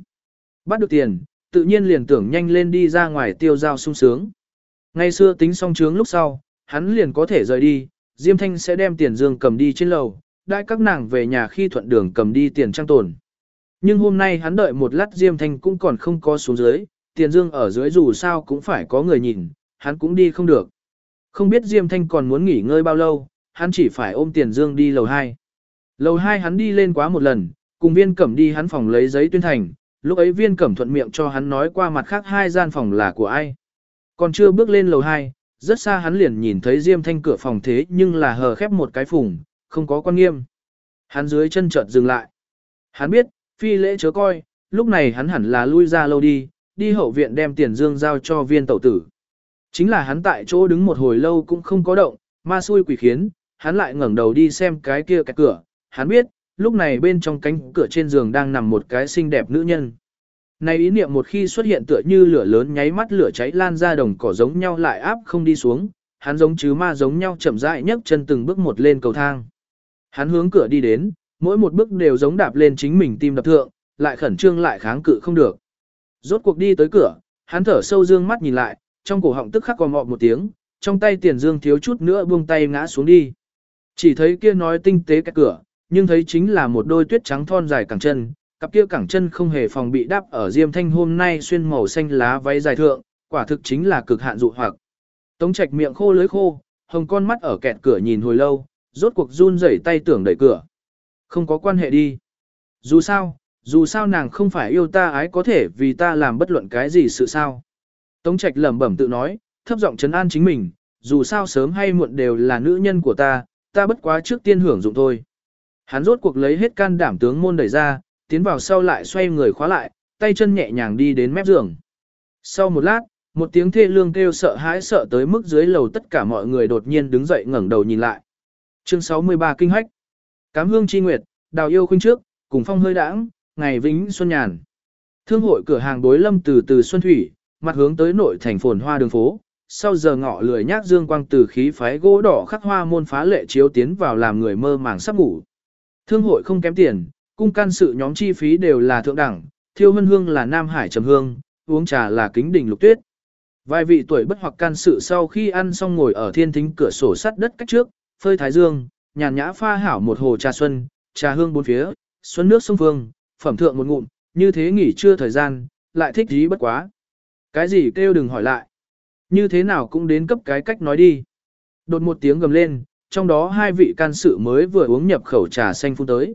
Bắt được tiền, tự nhiên liền tưởng nhanh lên đi ra ngoài tiêu giao sung sướng. Ngày xưa tính xong trướng lúc sau, hắn liền có thể rời đi, Diêm Thanh sẽ đem tiền dương cầm đi trên lầu, đại các nàng về nhà khi thuận đường cầm đi tiền trang tồn. Nhưng hôm nay hắn đợi một lát Diêm Thanh cũng còn không có xuống dưới, tiền dương ở dưới dù sao cũng phải có người nhìn, hắn cũng đi không được. Không biết Diêm Thanh còn muốn nghỉ ngơi bao lâu, hắn chỉ phải ôm tiền dương đi lầu 2. Lầu 2 hắn đi lên quá một lần, cùng viên cẩm đi hắn phòng lấy giấy tuyên thành, lúc ấy viên cẩm thuận miệng cho hắn nói qua mặt khác hai gian phòng là của ai. Còn chưa bước lên lầu 2, rất xa hắn liền nhìn thấy Diêm Thanh cửa phòng thế nhưng là hờ khép một cái phùng, không có quan nghiêm. Hắn dưới chân chợt dừng lại. Hắn biết, phi lễ chớ coi, lúc này hắn hẳn là lui ra lâu đi, đi hậu viện đem tiền dương giao cho viên tẩu tử. Chính là hắn tại chỗ đứng một hồi lâu cũng không có động, ma xui quỷ khiến, hắn lại ngẩng đầu đi xem cái kia cái cửa, hắn biết, lúc này bên trong cánh cửa trên giường đang nằm một cái xinh đẹp nữ nhân. Này ý niệm một khi xuất hiện tựa như lửa lớn nháy mắt lửa cháy lan ra đồng cỏ giống nhau lại áp không đi xuống, hắn giống chứ ma giống nhau chậm rãi nhấc chân từng bước một lên cầu thang. Hắn hướng cửa đi đến, mỗi một bước đều giống đạp lên chính mình tim đập thượng, lại khẩn trương lại kháng cự không được. Rốt cuộc đi tới cửa, hắn thở sâu dương mắt nhìn lại, trong cổ họng tức khắc còn mọ một tiếng, trong tay tiền dương thiếu chút nữa buông tay ngã xuống đi. Chỉ thấy kia nói tinh tế cái cửa, nhưng thấy chính là một đôi tuyết trắng thon dài cẳng chân, cặp kia cẳng chân không hề phòng bị đáp ở Diêm Thanh hôm nay xuyên màu xanh lá váy dài thượng, quả thực chính là cực hạn dụ hoặc. Tống Trạch miệng khô lưới khô, hồng con mắt ở kẹt cửa nhìn hồi lâu, rốt cuộc run rẩy tay tưởng đẩy cửa. Không có quan hệ đi. Dù sao, dù sao nàng không phải yêu ta ái có thể vì ta làm bất luận cái gì sự sao. Tống Trạch lẩm bẩm tự nói, thấp giọng trấn an chính mình, dù sao sớm hay muộn đều là nữ nhân của ta, ta bất quá trước tiên hưởng dụng thôi. Hắn rốt cuộc lấy hết can đảm tướng môn đẩy ra, tiến vào sau lại xoay người khóa lại, tay chân nhẹ nhàng đi đến mép giường. Sau một lát, một tiếng thê lương kêu sợ hãi sợ tới mức dưới lầu tất cả mọi người đột nhiên đứng dậy ngẩng đầu nhìn lại. Chương 63 Kinh Hách Cám hương chi nguyệt, đào yêu khuynh trước, cùng phong hơi đãng, ngày vĩnh xuân nhàn. Thương hội cửa hàng đối lâm từ từ xuân thủy, mặt hướng tới nội thành phồn hoa đường phố. Sau giờ ngọ lười nhác dương quang từ khí phái gỗ đỏ khắc hoa môn phá lệ chiếu tiến vào làm người mơ màng sắp ngủ. Thương hội không kém tiền, cung can sự nhóm chi phí đều là thượng đẳng, thiêu hân hương là nam hải trầm hương, uống trà là kính đỉnh lục tuyết. Vài vị tuổi bất hoặc can sự sau khi ăn xong ngồi ở thiên thính cửa sổ sắt đất cách trước, phơi thái dương, nhàn nhã pha hảo một hồ trà xuân, trà hương bốn phía, xuân nước sông phương, phẩm thượng một ngụm, như thế nghỉ trưa thời gian, lại thích dí bất quá. Cái gì kêu đừng hỏi lại. Như thế nào cũng đến cấp cái cách nói đi. Đột một tiếng gầm lên, trong đó hai vị can sự mới vừa uống nhập khẩu trà xanh phun tới.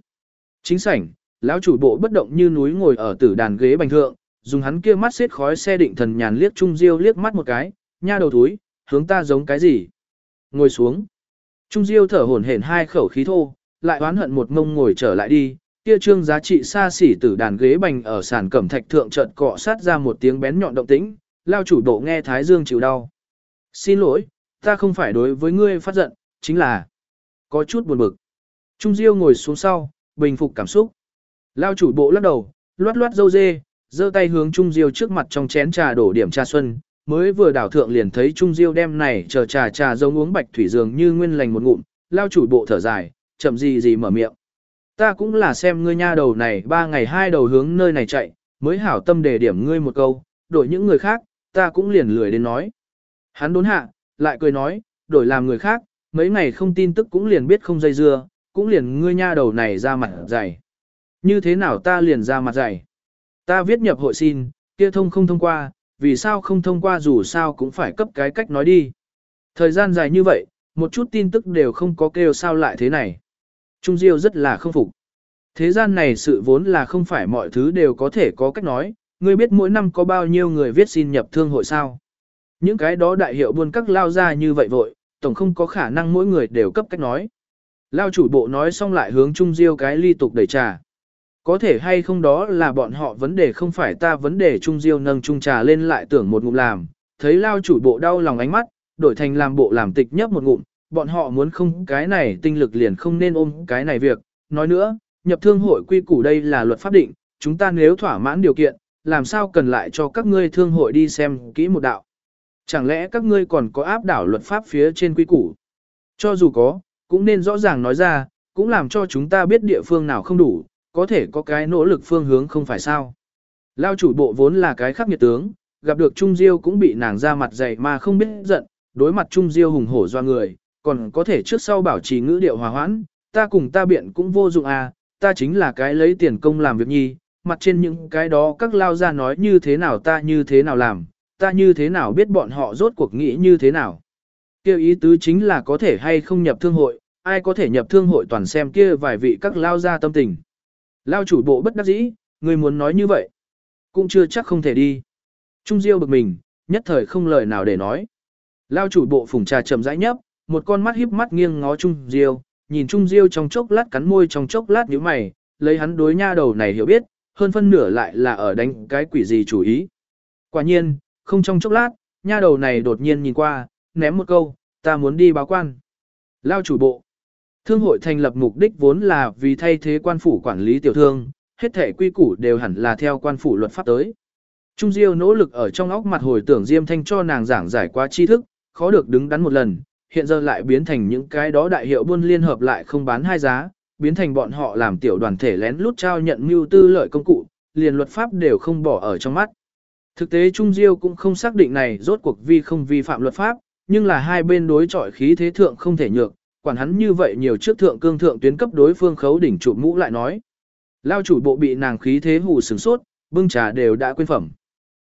Chính sảnh, lão chủ bộ bất động như núi ngồi ở tử đàn ghế bành thượng, dùng hắn kia mắt xếp khói xe định thần nhàn liếc Trung Diêu liếc mắt một cái, nha đầu túi, hướng ta giống cái gì? Ngồi xuống. Trung Diêu thở hổn hển hai khẩu khí thô, lại oán hận một mông ngồi trở lại đi, kia trương giá trị xa xỉ tử đàn ghế bành ở sàn cẩm thạch thượng chợt cọ sát ra một tiếng bén nhọn động tĩnh, lao chủ độ nghe thái dương chịu đau. Xin lỗi, ta không phải đối với ngươi phát giận, chính là có chút buồn bực. Trung Diêu ngồi xuống sau, bình phục cảm xúc. Lao chủ bộ lắc đầu, loát loát dâu dê, giơ tay hướng Trung Diêu trước mặt trong chén trà đổ điểm trà xuân, mới vừa đảo thượng liền thấy Trung Diêu đem này chờ trà trà giống uống bạch thủy dường như nguyên lành một ngụm, lao chủ bộ thở dài, chậm gì gì mở miệng. Ta cũng là xem ngươi nha đầu này ba ngày hai đầu hướng nơi này chạy, mới hảo tâm để điểm ngươi một câu, đổi những người khác, ta cũng liền lười đến nói. Hắn đốn hạ, lại cười nói, đổi làm người khác, mấy ngày không tin tức cũng liền biết không dây dưa, cũng liền ngươi nha đầu này ra mặt dày. Như thế nào ta liền ra mặt dày? Ta viết nhập hội xin, kia thông không thông qua, vì sao không thông qua dù sao cũng phải cấp cái cách nói đi. Thời gian dài như vậy, một chút tin tức đều không có kêu sao lại thế này. Trung Diêu rất là không phục. Thế gian này sự vốn là không phải mọi thứ đều có thể có cách nói, ngươi biết mỗi năm có bao nhiêu người viết xin nhập thương hội sao. Những cái đó đại hiệu buôn các lao ra như vậy vội, tổng không có khả năng mỗi người đều cấp cách nói. Lao chủ bộ nói xong lại hướng Trung Diêu cái ly tục đẩy trà. Có thể hay không đó là bọn họ vấn đề không phải ta vấn đề Trung Diêu nâng Chung trà lên lại tưởng một ngụm làm, thấy Lao chủ bộ đau lòng ánh mắt, đổi thành làm bộ làm tịch nhấp một ngụm, bọn họ muốn không cái này tinh lực liền không nên ôm cái này việc. Nói nữa, nhập thương hội quy củ đây là luật pháp định, chúng ta nếu thỏa mãn điều kiện, làm sao cần lại cho các ngươi thương hội đi xem kỹ một đạo. Chẳng lẽ các ngươi còn có áp đảo luật pháp phía trên quy củ? Cho dù có, cũng nên rõ ràng nói ra, cũng làm cho chúng ta biết địa phương nào không đủ, có thể có cái nỗ lực phương hướng không phải sao. Lao chủ bộ vốn là cái khắc nghiệt tướng, gặp được Trung Diêu cũng bị nàng ra mặt dày mà không biết giận, đối mặt Trung Diêu hùng hổ do người, còn có thể trước sau bảo trì ngữ điệu hòa hoãn, ta cùng ta biện cũng vô dụng à, ta chính là cái lấy tiền công làm việc nhi, mặt trên những cái đó các lao ra nói như thế nào ta như thế nào làm, ta như thế nào biết bọn họ rốt cuộc nghĩ như thế nào. Kêu ý tứ chính là có thể hay không nhập thương hội, ai có thể nhập thương hội toàn xem kia vài vị các lao ra tâm tình. Lao chủ bộ bất đắc dĩ, người muốn nói như vậy, cũng chưa chắc không thể đi. Trung Diêu bực mình, nhất thời không lời nào để nói. Lao chủ bộ phùng trà chậm rãi nhấp, một con mắt híp mắt nghiêng ngó Trung Diêu, nhìn Trung Diêu trong chốc lát cắn môi trong chốc lát nhíu mày, lấy hắn đối nha đầu này hiểu biết, hơn phân nửa lại là ở đánh cái quỷ gì chủ ý. Quả nhiên, không trong chốc lát, nha đầu này đột nhiên nhìn qua, ném một câu, ta muốn đi báo quan. Lao chủ bộ. Thương hội thành lập mục đích vốn là vì thay thế quan phủ quản lý tiểu thương, hết thể quy củ đều hẳn là theo quan phủ luật pháp tới. Trung Diêu nỗ lực ở trong óc mặt hồi tưởng Diêm Thanh cho nàng giảng giải qua tri thức, khó được đứng đắn một lần, hiện giờ lại biến thành những cái đó đại hiệu buôn liên hợp lại không bán hai giá, biến thành bọn họ làm tiểu đoàn thể lén lút trao nhận mưu tư lợi công cụ, liền luật pháp đều không bỏ ở trong mắt. Thực tế Trung Diêu cũng không xác định này rốt cuộc vi không vi phạm luật pháp, nhưng là hai bên đối chọi khí thế thượng không thể nhược, quản hắn như vậy nhiều trước thượng cương thượng tuyến cấp đối phương khấu đỉnh trụ mũ lại nói. Lao chủ bộ bị nàng khí thế hù sừng sốt, bưng trà đều đã quên phẩm.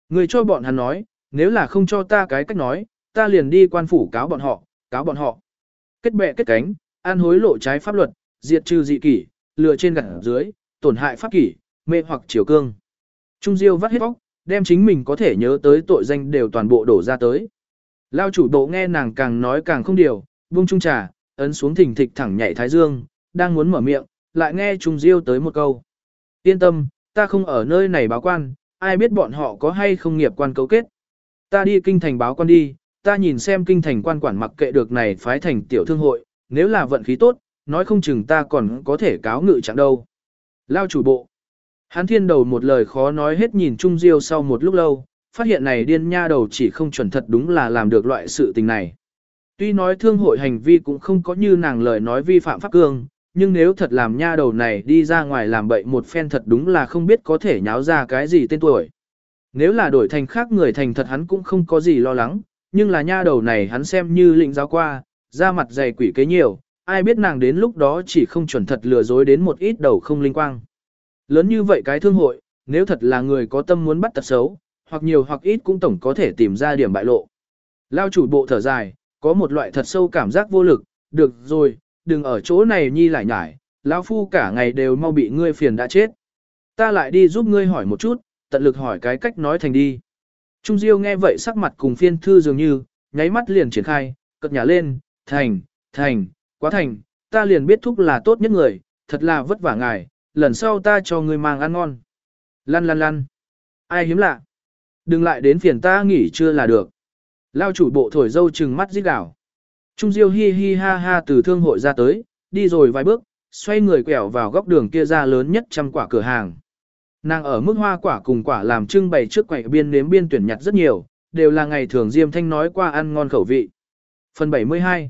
Người cho bọn hắn nói, nếu là không cho ta cái cách nói, ta liền đi quan phủ cáo bọn họ, cáo bọn họ. Kết bè kết cánh, an hối lộ trái pháp luật, diệt trừ dị kỷ, lừa trên gặt dưới, tổn hại pháp kỷ, mê hoặc chiều cương. Trung Diêu vắt hết bóc, đem chính mình có thể nhớ tới tội danh đều toàn bộ đổ ra tới. Lao chủ bộ nghe nàng càng nói càng không điều, buông trung trà, ấn xuống thỉnh thịch thẳng nhảy thái dương, đang muốn mở miệng, lại nghe Trung Diêu tới một câu. Yên tâm, ta không ở nơi này báo quan, ai biết bọn họ có hay không nghiệp quan cấu kết. Ta đi kinh thành báo quan đi, ta nhìn xem kinh thành quan quản mặc kệ được này phái thành tiểu thương hội, nếu là vận khí tốt, nói không chừng ta còn có thể cáo ngự chẳng đâu. Lao chủ bộ. Hán thiên đầu một lời khó nói hết nhìn Trung Diêu sau một lúc lâu, phát hiện này điên nha đầu chỉ không chuẩn thật đúng là làm được loại sự tình này. Tuy nói thương hội hành vi cũng không có như nàng lời nói vi phạm pháp cương, nhưng nếu thật làm nha đầu này đi ra ngoài làm bậy một phen thật đúng là không biết có thể nháo ra cái gì tên tuổi. Nếu là đổi thành khác người thành thật hắn cũng không có gì lo lắng, nhưng là nha đầu này hắn xem như lĩnh giáo qua, ra mặt dày quỷ kế nhiều, ai biết nàng đến lúc đó chỉ không chuẩn thật lừa dối đến một ít đầu không linh quang. Lớn như vậy cái thương hội, nếu thật là người có tâm muốn bắt tật xấu, hoặc nhiều hoặc ít cũng tổng có thể tìm ra điểm bại lộ. Lao chủ bộ thở dài, có một loại thật sâu cảm giác vô lực, được rồi, đừng ở chỗ này nhi lại nhải, lão phu cả ngày đều mau bị ngươi phiền đã chết. Ta lại đi giúp ngươi hỏi một chút, tận lực hỏi cái cách nói thành đi. Trung Diêu nghe vậy sắc mặt cùng phiên thư dường như, nháy mắt liền triển khai, cất nhà lên, thành, thành, quá thành, ta liền biết thúc là tốt nhất người, thật là vất vả ngài, lần sau ta cho ngươi mang ăn ngon. Lăn lăn lăn. Ai hiếm lạ. Đừng lại đến phiền ta nghỉ chưa là được. Lao chủ bộ thổi dâu trừng mắt giết đảo. Trung Diêu hi hi ha ha từ thương hội ra tới, đi rồi vài bước, xoay người quẹo vào góc đường kia ra lớn nhất trăm quả cửa hàng. Nàng ở mức hoa quả cùng quả làm trưng bày trước quầy biên nếm biên tuyển nhặt rất nhiều, đều là ngày thường Diêm Thanh nói qua ăn ngon khẩu vị. Phần 72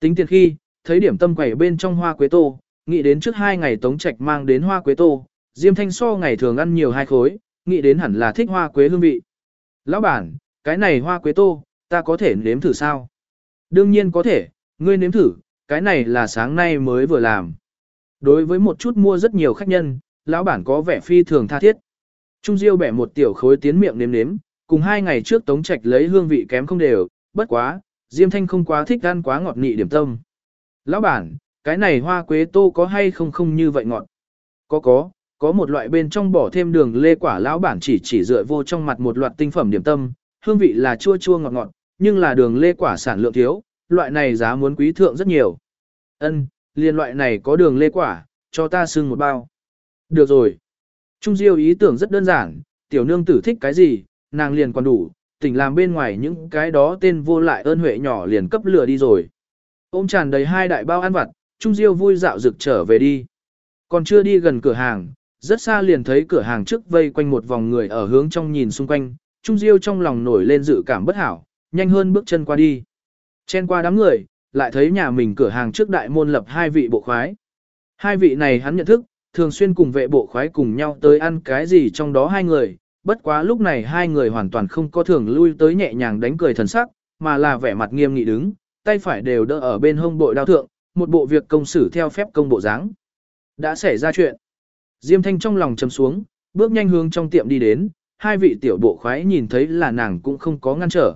Tính tiền khi, thấy điểm tâm quầy bên trong hoa quế tô, nghĩ đến trước hai ngày Tống Trạch mang đến hoa quế tô, Diêm Thanh so ngày thường ăn nhiều hai khối, nghĩ đến hẳn là thích hoa quế hương vị. Lão bản, cái này hoa quế tô, ta có thể nếm thử sao? Đương nhiên có thể, ngươi nếm thử, cái này là sáng nay mới vừa làm. Đối với một chút mua rất nhiều khách nhân, lão bản có vẻ phi thường tha thiết. Trung Diêu bẻ một tiểu khối tiến miệng nếm nếm, cùng hai ngày trước Tống Trạch lấy hương vị kém không đều, bất quá, Diêm Thanh không quá thích ăn quá ngọt nị điểm tâm. Lão bản, cái này hoa quế tô có hay không không như vậy ngọt? Có có, có một loại bên trong bỏ thêm đường lê quả lão bản chỉ chỉ dựa vô trong mặt một loạt tinh phẩm điểm tâm, hương vị là chua chua ngọt ngọt, nhưng là đường lê quả sản lượng thiếu, loại này giá muốn quý thượng rất nhiều. Ân, liên loại này có đường lê quả, cho ta xưng một bao. Được rồi. Trung Diêu ý tưởng rất đơn giản, tiểu nương tử thích cái gì, nàng liền còn đủ, tỉnh làm bên ngoài những cái đó tên vô lại ơn huệ nhỏ liền cấp lửa đi rồi. Ôm tràn đầy hai đại bao ăn vặt, Trung Diêu vui dạo rực trở về đi. Còn chưa đi gần cửa hàng, rất xa liền thấy cửa hàng trước vây quanh một vòng người ở hướng trong nhìn xung quanh, Trung Diêu trong lòng nổi lên dự cảm bất hảo, nhanh hơn bước chân qua đi. Chen qua đám người, lại thấy nhà mình cửa hàng trước đại môn lập hai vị bộ khoái. Hai vị này hắn nhận thức, thường xuyên cùng vệ bộ khoái cùng nhau tới ăn cái gì trong đó hai người, bất quá lúc này hai người hoàn toàn không có thường lui tới nhẹ nhàng đánh cười thần sắc, mà là vẻ mặt nghiêm nghị đứng, tay phải đều đỡ ở bên hông bội đao thượng, một bộ việc công xử theo phép công bộ dáng. Đã xảy ra chuyện. Diêm Thanh trong lòng trầm xuống, bước nhanh hướng trong tiệm đi đến, hai vị tiểu bộ khoái nhìn thấy là nàng cũng không có ngăn trở.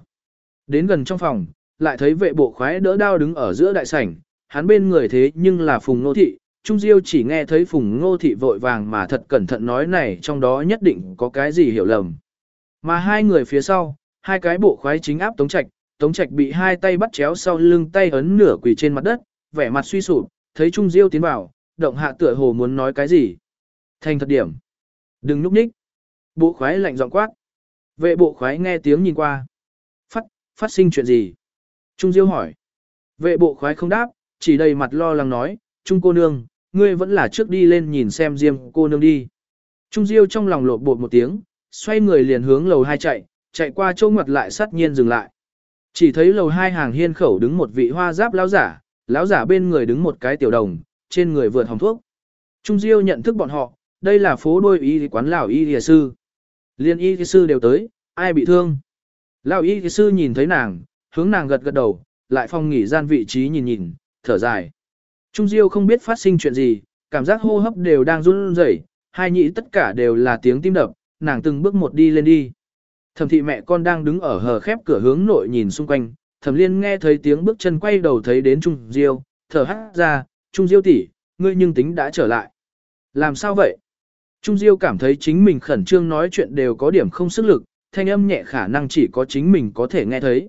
Đến gần trong phòng, lại thấy vệ bộ khoái đỡ đao đứng ở giữa đại sảnh, hắn bên người thế nhưng là Phùng Nô Thị, Trung Diêu chỉ nghe thấy Phùng Ngô Thị vội vàng mà thật cẩn thận nói này trong đó nhất định có cái gì hiểu lầm. Mà hai người phía sau, hai cái bộ khoái chính áp Tống Trạch, Tống Trạch bị hai tay bắt chéo sau lưng tay ấn nửa quỳ trên mặt đất, vẻ mặt suy sụp, thấy Trung Diêu tiến vào, động hạ tựa hồ muốn nói cái gì. Thành thật điểm. Đừng núp nhích. Bộ khoái lạnh giọng quát. Vệ bộ khoái nghe tiếng nhìn qua. Phát, phát sinh chuyện gì? Trung Diêu hỏi. Vệ bộ khoái không đáp, chỉ đầy mặt lo lắng nói, Trung cô nương, ngươi vẫn là trước đi lên nhìn xem Diêm cô nương đi. Trung Diêu trong lòng lột bột một tiếng, xoay người liền hướng lầu hai chạy, chạy qua chỗ ngoặt lại sát nhiên dừng lại. Chỉ thấy lầu hai hàng hiên khẩu đứng một vị hoa giáp lão giả, lão giả bên người đứng một cái tiểu đồng, trên người vượt hồng thuốc. Trung Diêu nhận thức bọn họ, đây là phố đôi y quán lão y y sư. Liên y sư đều tới, ai bị thương? Lão y sư nhìn thấy nàng, hướng nàng gật gật đầu, lại phong nghỉ gian vị trí nhìn nhìn, thở dài. Trung Diêu không biết phát sinh chuyện gì, cảm giác hô hấp đều đang run rẩy, hai nhĩ tất cả đều là tiếng tim đập, nàng từng bước một đi lên đi. Thẩm thị mẹ con đang đứng ở hờ khép cửa hướng nội nhìn xung quanh, Thẩm Liên nghe thấy tiếng bước chân quay đầu thấy đến Trung Diêu, thở hắt ra, Trung Diêu tỷ, ngươi nhưng tính đã trở lại. Làm sao vậy? Trung Diêu cảm thấy chính mình khẩn trương nói chuyện đều có điểm không sức lực, thanh âm nhẹ khả năng chỉ có chính mình có thể nghe thấy.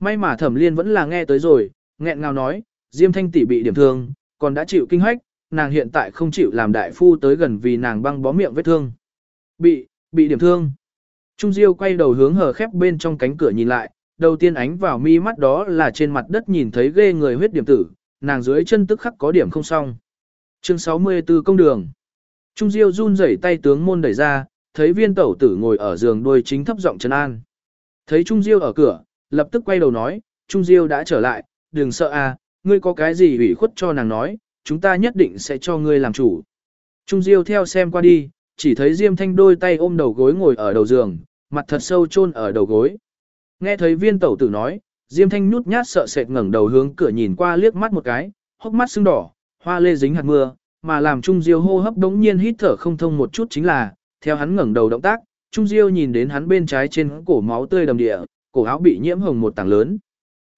May mà Thẩm Liên vẫn là nghe tới rồi, nghẹn ngào nói, Diêm Thanh tỷ bị điểm thương, còn đã chịu kinh hách, nàng hiện tại không chịu làm đại phu tới gần vì nàng băng bó miệng vết thương. Bị, bị điểm thương. Trung Diêu quay đầu hướng hờ khép bên trong cánh cửa nhìn lại, đầu tiên ánh vào mi mắt đó là trên mặt đất nhìn thấy ghê người huyết điểm tử, nàng dưới chân tức khắc có điểm không xong. Chương 64 công đường. Trung Diêu run rẩy tay tướng môn đẩy ra, thấy viên tẩu tử ngồi ở giường đuôi chính thấp giọng trấn an. Thấy Trung Diêu ở cửa, lập tức quay đầu nói, Trung Diêu đã trở lại, đừng sợ à, ngươi có cái gì ủy khuất cho nàng nói, chúng ta nhất định sẽ cho ngươi làm chủ. Trung Diêu theo xem qua đi, chỉ thấy Diêm Thanh đôi tay ôm đầu gối ngồi ở đầu giường, mặt thật sâu chôn ở đầu gối. Nghe thấy viên tẩu tử nói, Diêm Thanh nhút nhát sợ sệt ngẩng đầu hướng cửa nhìn qua liếc mắt một cái, hốc mắt sưng đỏ, hoa lê dính hạt mưa, mà làm Trung Diêu hô hấp đống nhiên hít thở không thông một chút chính là, theo hắn ngẩng đầu động tác, Trung Diêu nhìn đến hắn bên trái trên cổ máu tươi đầm địa, cổ áo bị nhiễm hồng một tảng lớn.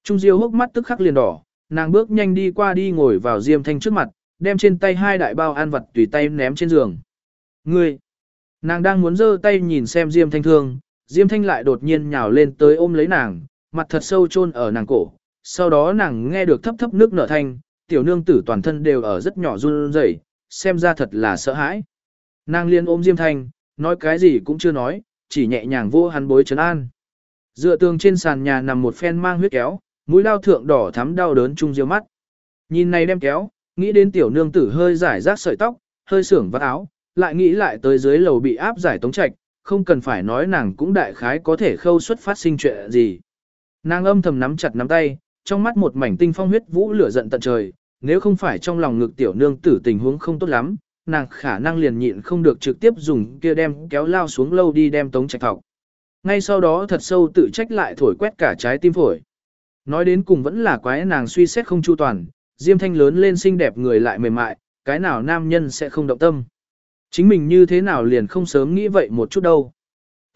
Trung Diêu hốc mắt tức khắc liền đỏ, nàng bước nhanh đi qua đi ngồi vào Diêm Thanh trước mặt, đem trên tay hai đại bao ăn vật tùy tay ném trên giường. Ngươi! Nàng đang muốn giơ tay nhìn xem Diêm Thanh thương, Diêm Thanh lại đột nhiên nhào lên tới ôm lấy nàng, mặt thật sâu chôn ở nàng cổ. Sau đó nàng nghe được thấp thấp nước nở thanh, tiểu nương tử toàn thân đều ở rất nhỏ run rẩy, xem ra thật là sợ hãi. Nàng liên ôm Diêm Thanh, nói cái gì cũng chưa nói, chỉ nhẹ nhàng vô hắn bối trấn an. Dựa tường trên sàn nhà nằm một phen mang huyết kéo, mũi lao thượng đỏ thắm đau đớn chung diêu mắt. Nhìn này đem kéo, nghĩ đến tiểu nương tử hơi giải rác sợi tóc, hơi sưởng vắt áo, lại nghĩ lại tới dưới lầu bị áp giải tống trạch, không cần phải nói nàng cũng đại khái có thể khâu xuất phát sinh chuyện gì. Nàng âm thầm nắm chặt nắm tay, trong mắt một mảnh tinh phong huyết vũ lửa giận tận trời, nếu không phải trong lòng ngực tiểu nương tử tình huống không tốt lắm, nàng khả năng liền nhịn không được trực tiếp dùng kia đem kéo lao xuống lâu đi đem tống trạch thọc. Ngay sau đó thật sâu tự trách lại thổi quét cả trái tim phổi. Nói đến cùng vẫn là quái nàng suy xét không chu toàn, Diêm Thanh lớn lên xinh đẹp người lại mềm mại, cái nào nam nhân sẽ không động tâm. Chính mình như thế nào liền không sớm nghĩ vậy một chút đâu.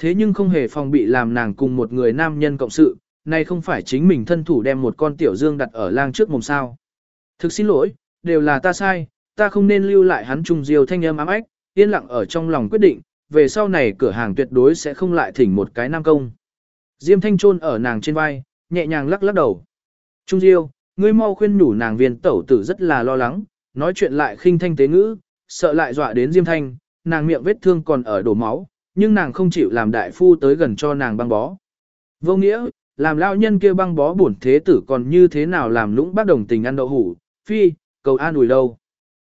Thế nhưng không hề phòng bị làm nàng cùng một người nam nhân cộng sự, nay không phải chính mình thân thủ đem một con tiểu dương đặt ở lang trước mồm sao. Thực xin lỗi, đều là ta sai, ta không nên lưu lại hắn trùng diều thanh âm ám ách, yên lặng ở trong lòng quyết định, về sau này cửa hàng tuyệt đối sẽ không lại thỉnh một cái nam công. Diêm thanh trôn ở nàng trên vai, nhẹ nhàng lắc lắc đầu. Trung diêu, ngươi mau khuyên nhủ nàng viên tẩu tử rất là lo lắng, nói chuyện lại khinh thanh tế ngữ, sợ lại dọa đến Diêm Thanh, nàng miệng vết thương còn ở đổ máu, nhưng nàng không chịu làm đại phu tới gần cho nàng băng bó. Vô nghĩa, làm lao nhân kia băng bó bổn thế tử còn như thế nào làm lũng bác đồng tình ăn đậu hủ, phi, cầu an ủi đâu.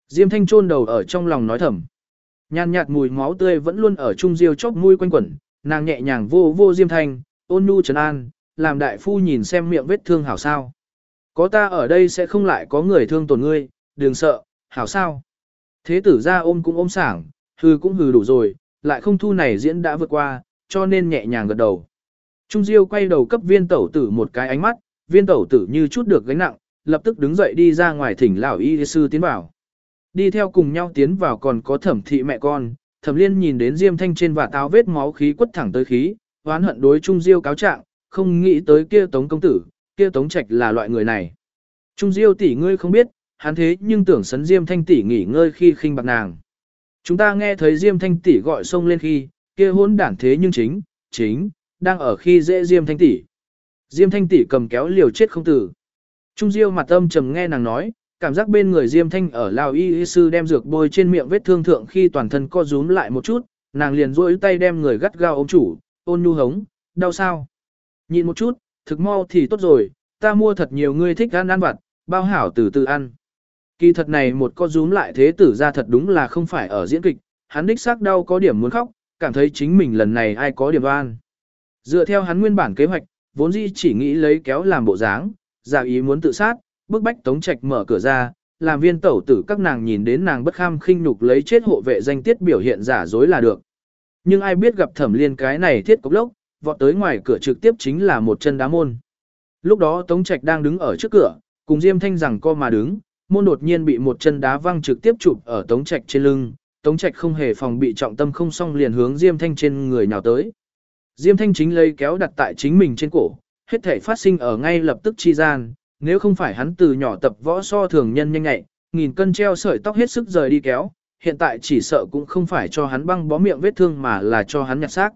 Diêm Thanh chôn đầu ở trong lòng nói thầm. Nhàn nhạt mùi máu tươi vẫn luôn ở trung diêu chốc mũi quanh quẩn, nàng nhẹ nhàng vô vô Diêm Thanh, ôn nhu trấn an, làm đại phu nhìn xem miệng vết thương hảo sao. Có ta ở đây sẽ không lại có người thương tổn ngươi, đừng sợ, hảo sao. Thế tử ra ôm cũng ôm sảng, hừ cũng hừ đủ rồi, lại không thu này diễn đã vượt qua, cho nên nhẹ nhàng gật đầu. Trung Diêu quay đầu cấp viên tẩu tử một cái ánh mắt, viên tẩu tử như chút được gánh nặng, lập tức đứng dậy đi ra ngoài thỉnh lão y sư tiến vào. Đi theo cùng nhau tiến vào còn có thẩm thị mẹ con, thẩm liên nhìn đến diêm thanh trên và táo vết máu khí quất thẳng tới khí, oán hận đối Trung Diêu cáo trạng, không nghĩ tới kia tống công tử, kia tống trạch là loại người này. Trung Diêu tỷ ngươi không biết, hắn thế nhưng tưởng sấn Diêm Thanh tỷ nghỉ ngơi khi khinh bạc nàng. Chúng ta nghe thấy Diêm Thanh tỷ gọi sông lên khi, kia hỗn đản thế nhưng chính, chính, đang ở khi dễ Diêm Thanh tỷ. Diêm Thanh tỷ cầm kéo liều chết không tử. Trung Diêu mặt âm trầm nghe nàng nói, cảm giác bên người Diêm Thanh ở Lào y, y sư đem dược bôi trên miệng vết thương thượng khi toàn thân co rúm lại một chút, nàng liền duỗi tay đem người gắt gao ôm chủ, ôn nhu hống, đau sao? nhìn một chút, thực mau thì tốt rồi, ta mua thật nhiều người thích ăn ăn vặt, bao hảo từ từ ăn. Kỳ thật này một con rúm lại thế tử ra thật đúng là không phải ở diễn kịch, hắn đích xác đau có điểm muốn khóc, cảm thấy chính mình lần này ai có điểm oan. Dựa theo hắn nguyên bản kế hoạch, vốn dĩ chỉ nghĩ lấy kéo làm bộ dáng, giả ý muốn tự sát, bức bách tống trạch mở cửa ra, làm viên tẩu tử các nàng nhìn đến nàng bất kham khinh nhục lấy chết hộ vệ danh tiết biểu hiện giả dối là được. Nhưng ai biết gặp thẩm liên cái này thiết cốc lốc, vọt tới ngoài cửa trực tiếp chính là một chân đá môn. Lúc đó tống trạch đang đứng ở trước cửa, cùng Diêm Thanh rằng co mà đứng, môn đột nhiên bị một chân đá văng trực tiếp chụp ở Tống Trạch trên lưng, Tống Trạch không hề phòng bị trọng tâm không xong liền hướng Diêm Thanh trên người nhào tới. Diêm Thanh chính lấy kéo đặt tại chính mình trên cổ, hết thể phát sinh ở ngay lập tức chi gian, nếu không phải hắn từ nhỏ tập võ so thường nhân nhanh nhạy, nghìn cân treo sợi tóc hết sức rời đi kéo, hiện tại chỉ sợ cũng không phải cho hắn băng bó miệng vết thương mà là cho hắn nhặt xác.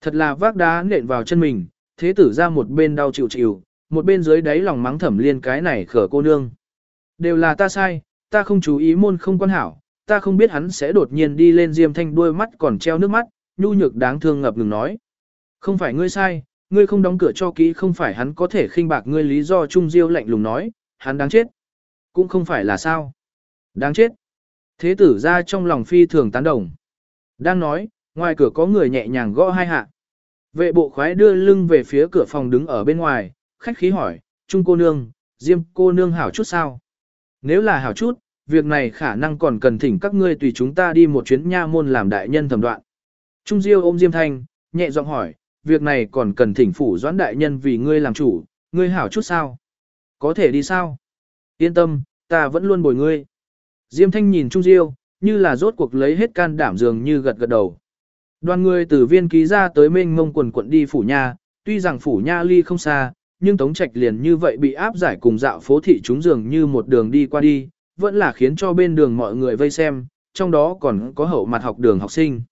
Thật là vác đá nện vào chân mình, thế tử ra một bên đau chịu chịu, một bên dưới đáy lòng mắng thẩm liên cái này khở cô nương. Đều là ta sai, ta không chú ý môn không quan hảo, ta không biết hắn sẽ đột nhiên đi lên Diêm Thanh đôi mắt còn treo nước mắt, nhu nhược đáng thương ngập ngừng nói. Không phải ngươi sai, ngươi không đóng cửa cho kỹ không phải hắn có thể khinh bạc ngươi lý do Trung Diêu lạnh lùng nói, hắn đáng chết. Cũng không phải là sao. Đáng chết. Thế tử ra trong lòng phi thường tán đồng. Đang nói, ngoài cửa có người nhẹ nhàng gõ hai hạ. Vệ bộ khoái đưa lưng về phía cửa phòng đứng ở bên ngoài, khách khí hỏi, Trung cô nương, Diêm cô nương hảo chút sao? Nếu là hảo chút, việc này khả năng còn cần thỉnh các ngươi tùy chúng ta đi một chuyến nha môn làm đại nhân thẩm đoạn. Trung Diêu ôm Diêm Thanh, nhẹ giọng hỏi, việc này còn cần thỉnh phủ doãn đại nhân vì ngươi làm chủ, ngươi hảo chút sao? Có thể đi sao? Yên tâm, ta vẫn luôn bồi ngươi. Diêm Thanh nhìn Trung Diêu, như là rốt cuộc lấy hết can đảm dường như gật gật đầu. Đoàn người từ viên ký ra tới mênh mông quần quận đi phủ nha, tuy rằng phủ nha ly không xa, nhưng Tống Trạch liền như vậy bị áp giải cùng dạo phố thị chúng dường như một đường đi qua đi, vẫn là khiến cho bên đường mọi người vây xem, trong đó còn có hậu mặt học đường học sinh.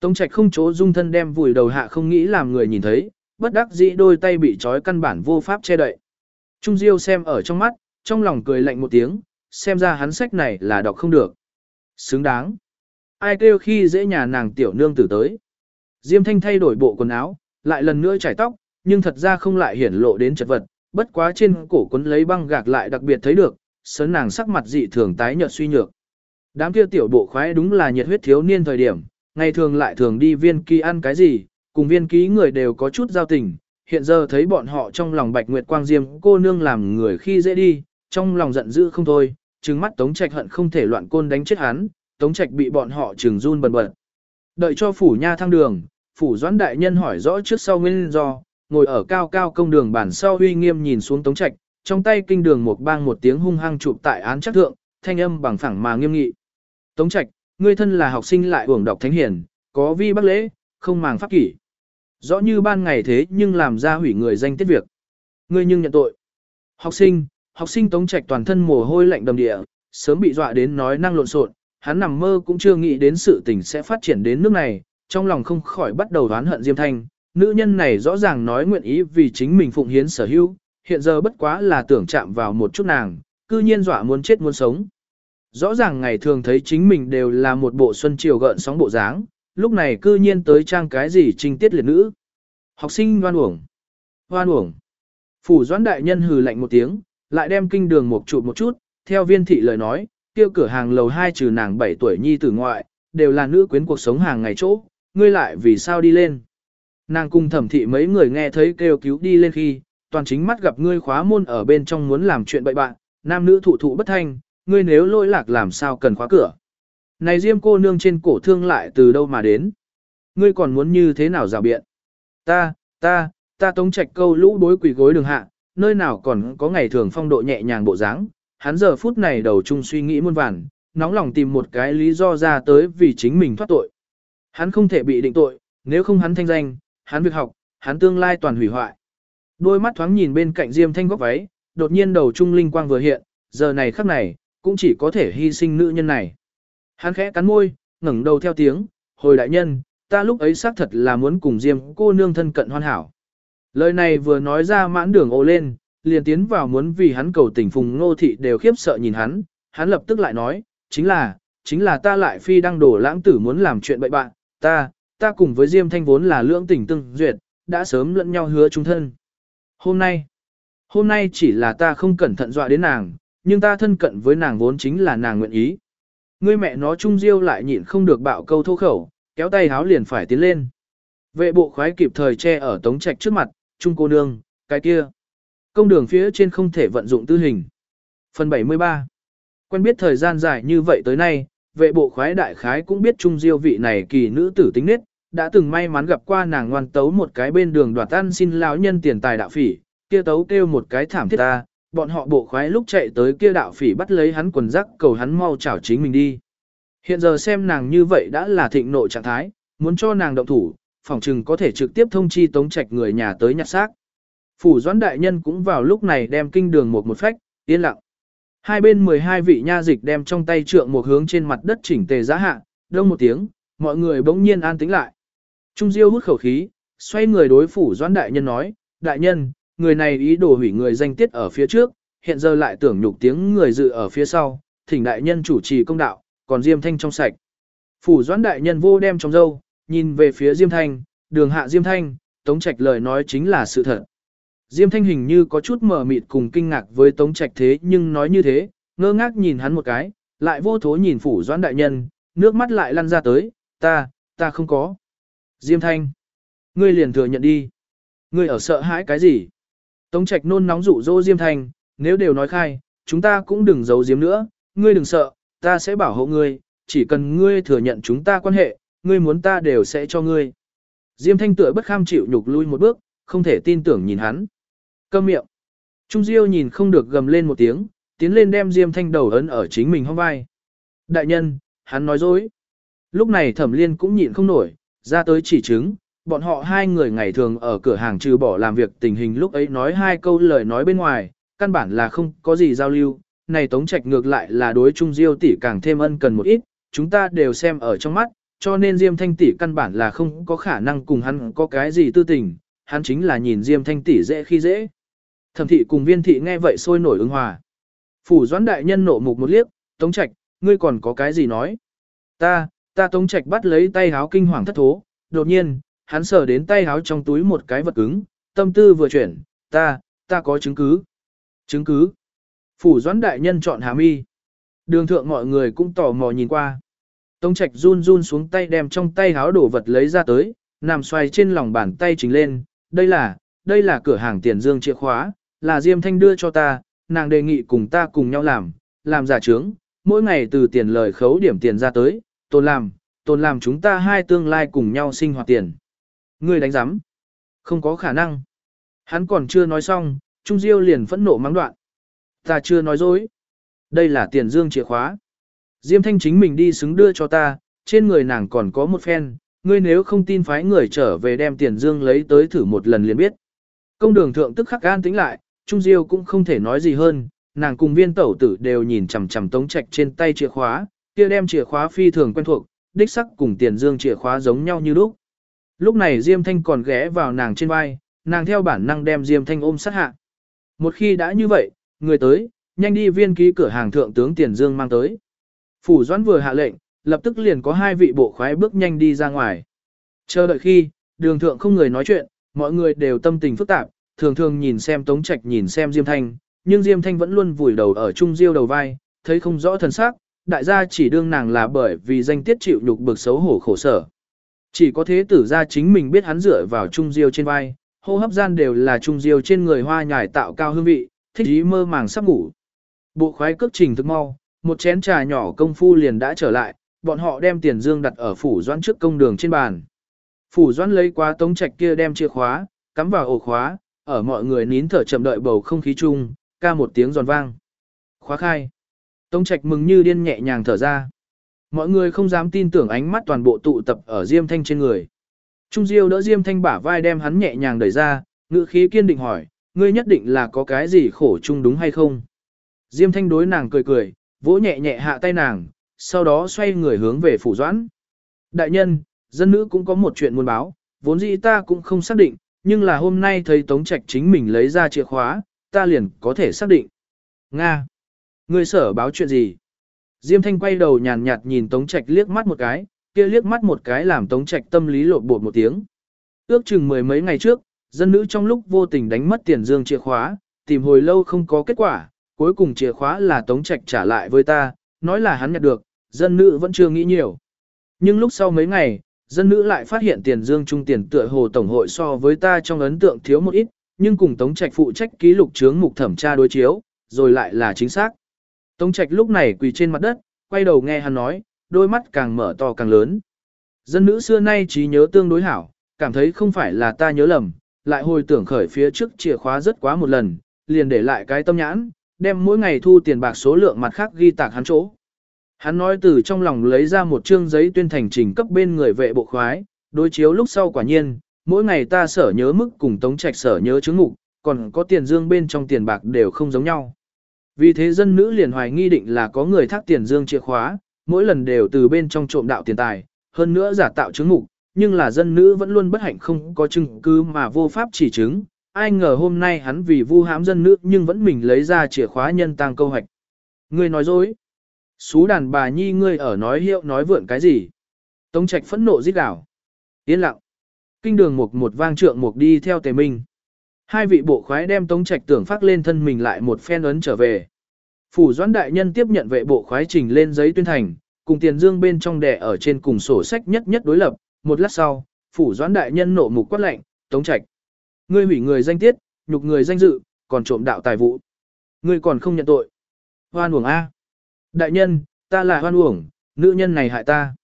Tống Trạch không chỗ dung thân đem vùi đầu hạ không nghĩ làm người nhìn thấy, bất đắc dĩ đôi tay bị trói căn bản vô pháp che đậy. Trung Diêu xem ở trong mắt, trong lòng cười lạnh một tiếng, xem ra hắn sách này là đọc không được. Xứng đáng. Ai kêu khi dễ nhà nàng tiểu nương tử tới. Diêm Thanh thay đổi bộ quần áo, lại lần nữa chải tóc, nhưng thật ra không lại hiển lộ đến chật vật, bất quá trên cổ quấn lấy băng gạc lại đặc biệt thấy được, sớn nàng sắc mặt dị thường tái nhợt suy nhược. Đám kia tiểu bộ khoái đúng là nhiệt huyết thiếu niên thời điểm, ngày thường lại thường đi viên ký ăn cái gì, cùng viên ký người đều có chút giao tình, hiện giờ thấy bọn họ trong lòng bạch nguyệt quang diêm cô nương làm người khi dễ đi, trong lòng giận dữ không thôi, trừng mắt tống trạch hận không thể loạn côn đánh chết hắn, tống trạch bị bọn họ trừng run bần bật. Đợi cho phủ nha thăng đường, phủ doãn đại nhân hỏi rõ trước sau nguyên do, ngồi ở cao cao công đường bản sau uy nghiêm nhìn xuống tống trạch, trong tay kinh đường một bang một tiếng hung hăng chụp tại án chắc thượng, thanh âm bằng phẳng mà nghiêm nghị. Tống trạch, ngươi thân là học sinh lại uổng đọc thánh hiển, có vi bác lễ, không màng pháp kỷ. Rõ như ban ngày thế nhưng làm ra hủy người danh tiết việc. Ngươi nhưng nhận tội. Học sinh, học sinh tống trạch toàn thân mồ hôi lạnh đầm địa, sớm bị dọa đến nói năng lộn xộn, hắn nằm mơ cũng chưa nghĩ đến sự tình sẽ phát triển đến nước này, trong lòng không khỏi bắt đầu đoán hận Diêm Thanh, nữ nhân này rõ ràng nói nguyện ý vì chính mình phụng hiến sở hữu, hiện giờ bất quá là tưởng chạm vào một chút nàng, cư nhiên dọa muốn chết muốn sống. Rõ ràng ngày thường thấy chính mình đều là một bộ xuân chiều gợn sóng bộ dáng, lúc này cư nhiên tới trang cái gì trinh tiết liệt nữ. Học sinh hoan uổng. Hoan uổng. Phủ doãn đại nhân hừ lạnh một tiếng, lại đem kinh đường một trụ một chút, theo viên thị lời nói, kêu cửa hàng lầu hai trừ nàng 7 tuổi nhi tử ngoại, đều là nữ quyến cuộc sống hàng ngày chỗ, ngươi lại vì sao đi lên. Nàng cùng thẩm thị mấy người nghe thấy kêu cứu đi lên khi, toàn chính mắt gặp ngươi khóa môn ở bên trong muốn làm chuyện bậy bạn, nam nữ thụ thụ bất thanh, ngươi nếu lỗi lạc làm sao cần khóa cửa. Này diêm cô nương trên cổ thương lại từ đâu mà đến? Ngươi còn muốn như thế nào rào biện? Ta, ta, ta tống trạch câu lũ bối quỷ gối đường hạ, nơi nào còn có ngày thường phong độ nhẹ nhàng bộ dáng. Hắn giờ phút này đầu chung suy nghĩ muôn vàn, nóng lòng tìm một cái lý do ra tới vì chính mình thoát tội. Hắn không thể bị định tội, nếu không hắn thanh danh, hắn việc học, hắn tương lai toàn hủy hoại. Đôi mắt thoáng nhìn bên cạnh Diêm Thanh góc váy, đột nhiên đầu trung linh quang vừa hiện, giờ này khắc này, cũng chỉ có thể hy sinh nữ nhân này. Hắn khẽ cắn môi, ngẩng đầu theo tiếng, hồi đại nhân, ta lúc ấy xác thật là muốn cùng Diêm cô nương thân cận hoàn hảo. Lời này vừa nói ra mãn đường ô lên, liền tiến vào muốn vì hắn cầu tình phùng ngô thị đều khiếp sợ nhìn hắn, hắn lập tức lại nói, chính là, chính là ta lại phi đăng đổ lãng tử muốn làm chuyện bậy bạn, ta, ta cùng với Diêm Thanh vốn là lưỡng tình tương duyệt, đã sớm lẫn nhau hứa chung thân. Hôm nay, hôm nay chỉ là ta không cẩn thận dọa đến nàng, nhưng ta thân cận với nàng vốn chính là nàng nguyện ý. Ngươi mẹ nó trung diêu lại nhịn không được bạo câu thô khẩu, kéo tay háo liền phải tiến lên. Vệ bộ khoái kịp thời che ở tống trạch trước mặt, trung cô nương, cái kia. Công đường phía trên không thể vận dụng tư hình. Phần 73 Quen biết thời gian dài như vậy tới nay, vệ bộ khoái đại khái cũng biết trung diêu vị này kỳ nữ tử tính nết, đã từng may mắn gặp qua nàng ngoan tấu một cái bên đường đoạt ăn xin lão nhân tiền tài đạo phỉ, kia tấu kêu một cái thảm thiết ta, bọn họ bộ khoái lúc chạy tới kia đạo phỉ bắt lấy hắn quần rắc cầu hắn mau chảo chính mình đi. Hiện giờ xem nàng như vậy đã là thịnh nộ trạng thái, muốn cho nàng động thủ, phòng trừng có thể trực tiếp thông chi tống trạch người nhà tới nhặt xác. Phủ doãn đại nhân cũng vào lúc này đem kinh đường một một phách, yên lặng. Hai bên 12 vị nha dịch đem trong tay trượng một hướng trên mặt đất chỉnh tề giá hạ, đông một tiếng, mọi người bỗng nhiên an tĩnh lại. Trung Diêu hút khẩu khí, xoay người đối phủ doãn đại nhân nói, đại nhân, người này ý đồ hủy người danh tiết ở phía trước, hiện giờ lại tưởng nhục tiếng người dự ở phía sau, thỉnh đại nhân chủ trì công đạo, còn Diêm Thanh trong sạch. Phủ doãn đại nhân vô đem trong dâu, nhìn về phía Diêm Thanh, đường hạ Diêm Thanh, Tống Trạch lời nói chính là sự thật. Diêm Thanh hình như có chút mờ mịt cùng kinh ngạc với Tống Trạch thế nhưng nói như thế, ngơ ngác nhìn hắn một cái, lại vô thố nhìn phủ doãn đại nhân, nước mắt lại lăn ra tới, ta, ta không có. Diêm Thanh, ngươi liền thừa nhận đi. Ngươi ở sợ hãi cái gì? Tống Trạch nôn nóng dụ dỗ Diêm Thanh, nếu đều nói khai, chúng ta cũng đừng giấu Diêm nữa, ngươi đừng sợ, ta sẽ bảo hộ ngươi, chỉ cần ngươi thừa nhận chúng ta quan hệ, ngươi muốn ta đều sẽ cho ngươi. Diêm Thanh tựa bất kham chịu nhục lui một bước, không thể tin tưởng nhìn hắn. Câm miệng. Trung Diêu nhìn không được gầm lên một tiếng, tiến lên đem Diêm Thanh đầu ấn ở chính mình hông vai. Đại nhân, hắn nói dối. Lúc này Thẩm Liên cũng nhịn không nổi, ra tới chỉ chứng, bọn họ hai người ngày thường ở cửa hàng trừ bỏ làm việc tình hình lúc ấy nói hai câu lời nói bên ngoài, căn bản là không có gì giao lưu. Này Tống Trạch ngược lại là đối Trung Diêu tỷ càng thêm ân cần một ít, chúng ta đều xem ở trong mắt, cho nên Diêm Thanh tỷ căn bản là không có khả năng cùng hắn có cái gì tư tình, hắn chính là nhìn Diêm Thanh tỷ dễ khi dễ. Thẩm thị cùng viên thị nghe vậy sôi nổi ứng hòa. Phủ doãn đại nhân nộ mục một liếc, Tống Trạch, ngươi còn có cái gì nói? Ta, ta Tống Trạch bắt lấy tay háo kinh hoàng thất thố, đột nhiên, hắn sờ đến tay háo trong túi một cái vật cứng, tâm tư vừa chuyển, ta, ta có chứng cứ. Chứng cứ. Phủ doãn đại nhân chọn hà mi. Đường thượng mọi người cũng tò mò nhìn qua. Tống Trạch run run xuống tay đem trong tay háo đổ vật lấy ra tới, nằm xoay trên lòng bàn tay chính lên, đây là, đây là cửa hàng tiền dương chìa khóa, là Diêm Thanh đưa cho ta, nàng đề nghị cùng ta cùng nhau làm, làm giả trướng, mỗi ngày từ tiền lời khấu điểm tiền ra tới, tồn làm, tồn làm chúng ta hai tương lai cùng nhau sinh hoạt tiền. Ngươi đánh giám. Không có khả năng. Hắn còn chưa nói xong, Trung Diêu liền phẫn nộ mắng đoạn. Ta chưa nói dối. Đây là tiền dương chìa khóa. Diêm Thanh chính mình đi xứng đưa cho ta, trên người nàng còn có một phen, ngươi nếu không tin phái người trở về đem tiền dương lấy tới thử một lần liền biết. Công đường thượng tức khắc an tính lại, Trung Diêu cũng không thể nói gì hơn, nàng cùng viên tẩu tử đều nhìn chằm chằm tống trạch trên tay chìa khóa, kia đem chìa khóa phi thường quen thuộc, đích sắc cùng tiền dương chìa khóa giống nhau như lúc. Lúc này Diêm Thanh còn ghé vào nàng trên vai, nàng theo bản năng đem Diêm Thanh ôm sát hạ. Một khi đã như vậy, người tới, nhanh đi viên ký cửa hàng thượng tướng tiền dương mang tới. Phủ Doãn vừa hạ lệnh, lập tức liền có hai vị bộ khoái bước nhanh đi ra ngoài. Chờ đợi khi, đường thượng không người nói chuyện, mọi người đều tâm tình phức tạp, thường thường nhìn xem Tống Trạch nhìn xem Diêm Thanh, nhưng Diêm Thanh vẫn luôn vùi đầu ở trung diêu đầu vai, thấy không rõ thần sắc, đại gia chỉ đương nàng là bởi vì danh tiết chịu nhục bực xấu hổ khổ sở. Chỉ có thế tử ra chính mình biết hắn dựa vào trung diêu trên vai, hô hấp gian đều là trung diêu trên người hoa nhài tạo cao hương vị, thích ý mơ màng sắp ngủ. Bộ khoái cước trình thức mau, một chén trà nhỏ công phu liền đã trở lại, bọn họ đem tiền dương đặt ở phủ doãn trước công đường trên bàn. Phủ doãn lấy qua tống trạch kia đem chìa khóa, cắm vào ổ khóa, ở mọi người nín thở chậm đợi bầu không khí chung, ca một tiếng giòn vang. Khóa khai. Tống trạch mừng như điên nhẹ nhàng thở ra. Mọi người không dám tin tưởng ánh mắt toàn bộ tụ tập ở Diêm Thanh trên người. Trung Diêu đỡ Diêm Thanh bả vai đem hắn nhẹ nhàng đẩy ra, ngữ khí kiên định hỏi, ngươi nhất định là có cái gì khổ chung đúng hay không? Diêm Thanh đối nàng cười cười, vỗ nhẹ nhẹ hạ tay nàng, sau đó xoay người hướng về phủ doãn. Đại nhân, dân nữ cũng có một chuyện muốn báo, vốn dĩ ta cũng không xác định, nhưng là hôm nay thấy Tống Trạch chính mình lấy ra chìa khóa, ta liền có thể xác định. Nga! Người sở báo chuyện gì? Diêm Thanh quay đầu nhàn nhạt nhìn Tống Trạch liếc mắt một cái, kia liếc mắt một cái làm Tống Trạch tâm lý lộn bột một tiếng. Ước chừng mười mấy ngày trước, dân nữ trong lúc vô tình đánh mất tiền dương chìa khóa, tìm hồi lâu không có kết quả, cuối cùng chìa khóa là Tống Trạch trả lại với ta, nói là hắn nhặt được, dân nữ vẫn chưa nghĩ nhiều. Nhưng lúc sau mấy ngày, dân nữ lại phát hiện tiền dương trung tiền tựa hồ tổng hội so với ta trong ấn tượng thiếu một ít, nhưng cùng Tống Trạch phụ trách ký lục chướng mục thẩm tra đối chiếu, rồi lại là chính xác. Tống Trạch lúc này quỳ trên mặt đất, quay đầu nghe hắn nói, đôi mắt càng mở to càng lớn. Dân nữ xưa nay trí nhớ tương đối hảo, cảm thấy không phải là ta nhớ lầm, lại hồi tưởng khởi phía trước chìa khóa rất quá một lần, liền để lại cái tâm nhãn, đem mỗi ngày thu tiền bạc số lượng mặt khác ghi tạc hắn chỗ. Hắn nói từ trong lòng lấy ra một chương giấy tuyên thành trình cấp bên người vệ bộ khoái, đối chiếu lúc sau quả nhiên, mỗi ngày ta sở nhớ mức cùng tống trạch sở nhớ chứng ngục, còn có tiền dương bên trong tiền bạc đều không giống nhau. Vì thế dân nữ liền hoài nghi định là có người thác tiền dương chìa khóa, mỗi lần đều từ bên trong trộm đạo tiền tài, hơn nữa giả tạo chứng ngục, nhưng là dân nữ vẫn luôn bất hạnh không có chứng cứ mà vô pháp chỉ chứng, ai ngờ hôm nay hắn vì vu hãm dân nữ nhưng vẫn mình lấy ra chìa khóa nhân tăng câu hoạch. Người nói dối. Xú đàn bà nhi ngươi ở nói hiệu nói vượn cái gì? Tống trạch phẫn nộ giết đảo. Yên lặng. Kinh đường một một vang trượng một đi theo tề minh. Hai vị bộ khoái đem tống trạch tưởng phát lên thân mình lại một phen ấn trở về. Phủ doãn đại nhân tiếp nhận vệ bộ khoái trình lên giấy tuyên thành, cùng tiền dương bên trong đẻ ở trên cùng sổ sách nhất nhất đối lập. Một lát sau, phủ doãn đại nhân nộ mục quát lệnh, tống trạch. Ngươi hủy người danh tiết, nhục người danh dự, còn trộm đạo tài vụ. Ngươi còn không nhận tội. Hoan uổng A. Đại nhân, ta là hoan uổng, nữ nhân này hại ta.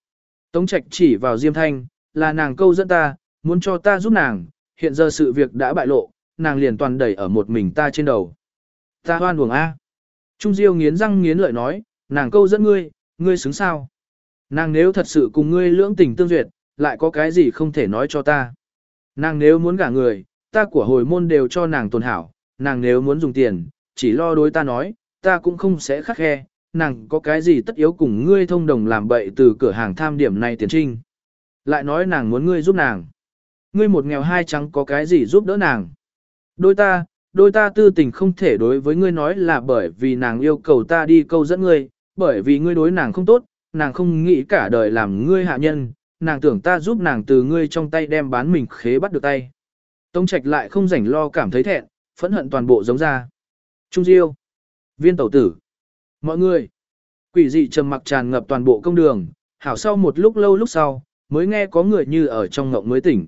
Tống Trạch chỉ vào Diêm Thanh, là nàng câu dẫn ta, muốn cho ta giúp nàng, hiện giờ sự việc đã bại lộ, nàng liền toàn đẩy ở một mình ta trên đầu. Ta hoan uổng A. Trung Diêu nghiến răng nghiến lợi nói, nàng câu dẫn ngươi, ngươi xứng sao. Nàng nếu thật sự cùng ngươi lưỡng tình tương duyệt, lại có cái gì không thể nói cho ta. Nàng nếu muốn gả người, ta của hồi môn đều cho nàng tồn hảo, nàng nếu muốn dùng tiền, chỉ lo đối ta nói, ta cũng không sẽ khắc khe, nàng có cái gì tất yếu cùng ngươi thông đồng làm bậy từ cửa hàng tham điểm này tiền trinh. Lại nói nàng muốn ngươi giúp nàng. Ngươi một nghèo hai trắng có cái gì giúp đỡ nàng. Đôi ta, đôi ta tư tình không thể đối với ngươi nói là bởi vì nàng yêu cầu ta đi câu dẫn ngươi, bởi vì ngươi đối nàng không tốt, nàng không nghĩ cả đời làm ngươi hạ nhân, nàng tưởng ta giúp nàng từ ngươi trong tay đem bán mình khế bắt được tay. Tống trạch lại không rảnh lo cảm thấy thẹn, phẫn hận toàn bộ giống ra. Trung Diêu, viên tẩu tử, mọi người, quỷ dị trầm mặc tràn ngập toàn bộ công đường, hảo sau một lúc lâu lúc sau, mới nghe có người như ở trong ngộng mới tỉnh.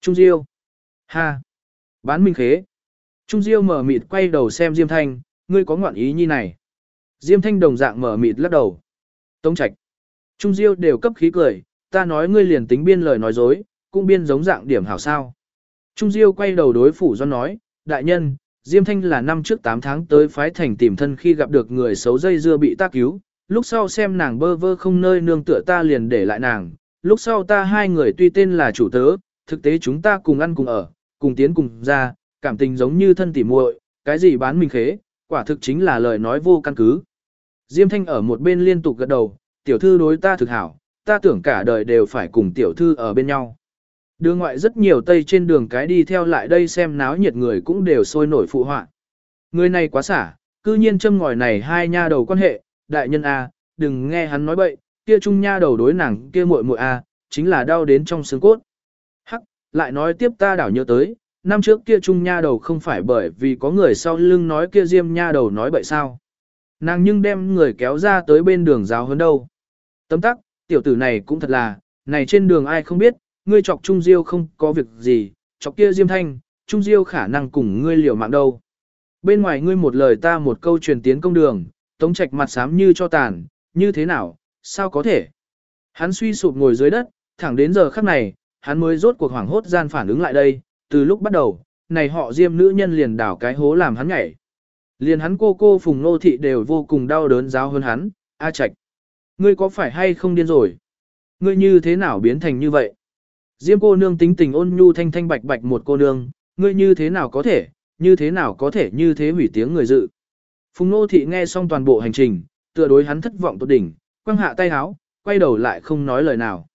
Trung Diêu, ha, bán minh khế. Trung Diêu mở mịt quay đầu xem Diêm Thanh, ngươi có ngoạn ý như này. Diêm Thanh đồng dạng mở mịt lắc đầu. Tống Trạch, Trung Diêu đều cấp khí cười, ta nói ngươi liền tính biên lời nói dối, cũng biên giống dạng điểm hảo sao. Trung Diêu quay đầu đối phủ do nói, đại nhân, Diêm Thanh là năm trước 8 tháng tới phái thành tìm thân khi gặp được người xấu dây dưa bị ta cứu, lúc sau xem nàng bơ vơ không nơi nương tựa ta liền để lại nàng, lúc sau ta hai người tuy tên là chủ tớ, thực tế chúng ta cùng ăn cùng ở, cùng tiến cùng ra, cảm tình giống như thân tỉ muội, cái gì bán mình khế, quả thực chính là lời nói vô căn cứ. Diêm Thanh ở một bên liên tục gật đầu, tiểu thư đối ta thực hảo, ta tưởng cả đời đều phải cùng tiểu thư ở bên nhau. Đường ngoại rất nhiều tây trên đường cái đi theo lại đây xem náo nhiệt người cũng đều sôi nổi phụ họa. Người này quá xả, cư nhiên châm ngòi này hai nha đầu quan hệ, đại nhân A, đừng nghe hắn nói bậy, kia trung nha đầu đối nàng kia muội muội A, chính là đau đến trong xương cốt. Hắc, lại nói tiếp ta đảo nhớ tới, năm trước kia trung nha đầu không phải bởi vì có người sau lưng nói kia diêm nha đầu nói bậy sao. Nàng nhưng đem người kéo ra tới bên đường giáo hơn đâu. Tấm tắc, tiểu tử này cũng thật là, này trên đường ai không biết, ngươi chọc Trung Diêu không có việc gì, chọc kia Diêm Thanh, Trung Diêu khả năng cùng ngươi liều mạng đâu. Bên ngoài ngươi một lời ta một câu truyền tiến công đường, tống trạch mặt xám như cho tàn, như thế nào, sao có thể. Hắn suy sụp ngồi dưới đất, thẳng đến giờ khắc này, hắn mới rốt cuộc hoảng hốt gian phản ứng lại đây, từ lúc bắt đầu, này họ Diêm nữ nhân liền đảo cái hố làm hắn nhảy. Liền hắn cô cô phùng nô thị đều vô cùng đau đớn giáo hơn hắn, A Trạch. Ngươi có phải hay không điên rồi? Ngươi như thế nào biến thành như vậy? Diêm cô nương tính tình ôn nhu thanh thanh bạch bạch một cô nương, ngươi như thế nào có thể, như thế nào có thể như thế hủy tiếng người dự. Phùng nô thị nghe xong toàn bộ hành trình, tựa đối hắn thất vọng tột đỉnh, quăng hạ tay háo, quay đầu lại không nói lời nào.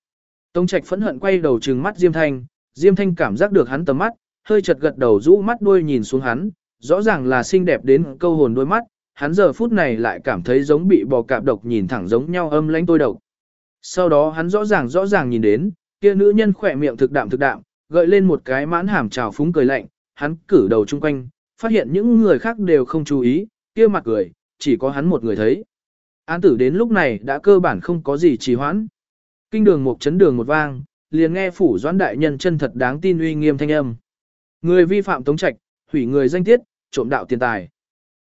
Tống trạch phẫn hận quay đầu trừng mắt Diêm Thanh, Diêm Thanh cảm giác được hắn tầm mắt, hơi chật gật đầu rũ mắt đuôi nhìn xuống hắn, rõ ràng là xinh đẹp đến câu hồn đôi mắt, hắn giờ phút này lại cảm thấy giống bị bò cạp độc nhìn thẳng giống nhau âm lãnh tôi độc. Sau đó hắn rõ ràng rõ ràng nhìn đến, kia nữ nhân khỏe miệng thực đạm thực đạm, gợi lên một cái mãn hàm trào phúng cười lạnh, hắn cử đầu chung quanh, phát hiện những người khác đều không chú ý, kia mặt cười, chỉ có hắn một người thấy. Án tử đến lúc này đã cơ bản không có gì trì hoãn. Kinh đường một chấn đường một vang, liền nghe phủ doãn đại nhân chân thật đáng tin uy nghiêm thanh âm. Người vi phạm tống trạch, hủy người danh tiết, trộm đạo tiền tài.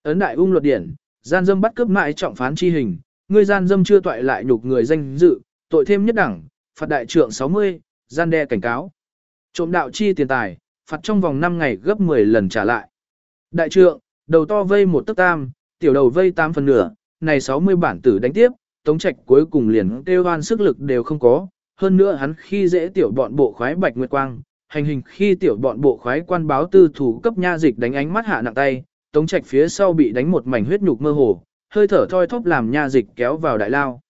Ấn đại ung luật điển, gian dâm bắt cướp mãi trọng phán chi hình, người gian dâm chưa toại lại nhục người danh dự, tội thêm nhất đẳng, phạt đại trượng 60, gian đe cảnh cáo. Trộm đạo chi tiền tài, phạt trong vòng 5 ngày gấp 10 lần trả lại. Đại trượng, đầu to vây một tấc tam, tiểu đầu vây 8 phần nửa, này 60 bản tử đánh tiếp, tống trạch cuối cùng liền kêu hoan sức lực đều không có. Hơn nữa hắn khi dễ tiểu bọn bộ khoái bạch nguyệt quang, hành hình khi tiểu bọn bộ khoái quan báo tư thủ cấp nha dịch đánh ánh mắt hạ nặng tay, tống trạch phía sau bị đánh một mảnh huyết nhục mơ hồ, hơi thở thoi thóp làm nha dịch kéo vào đại lao.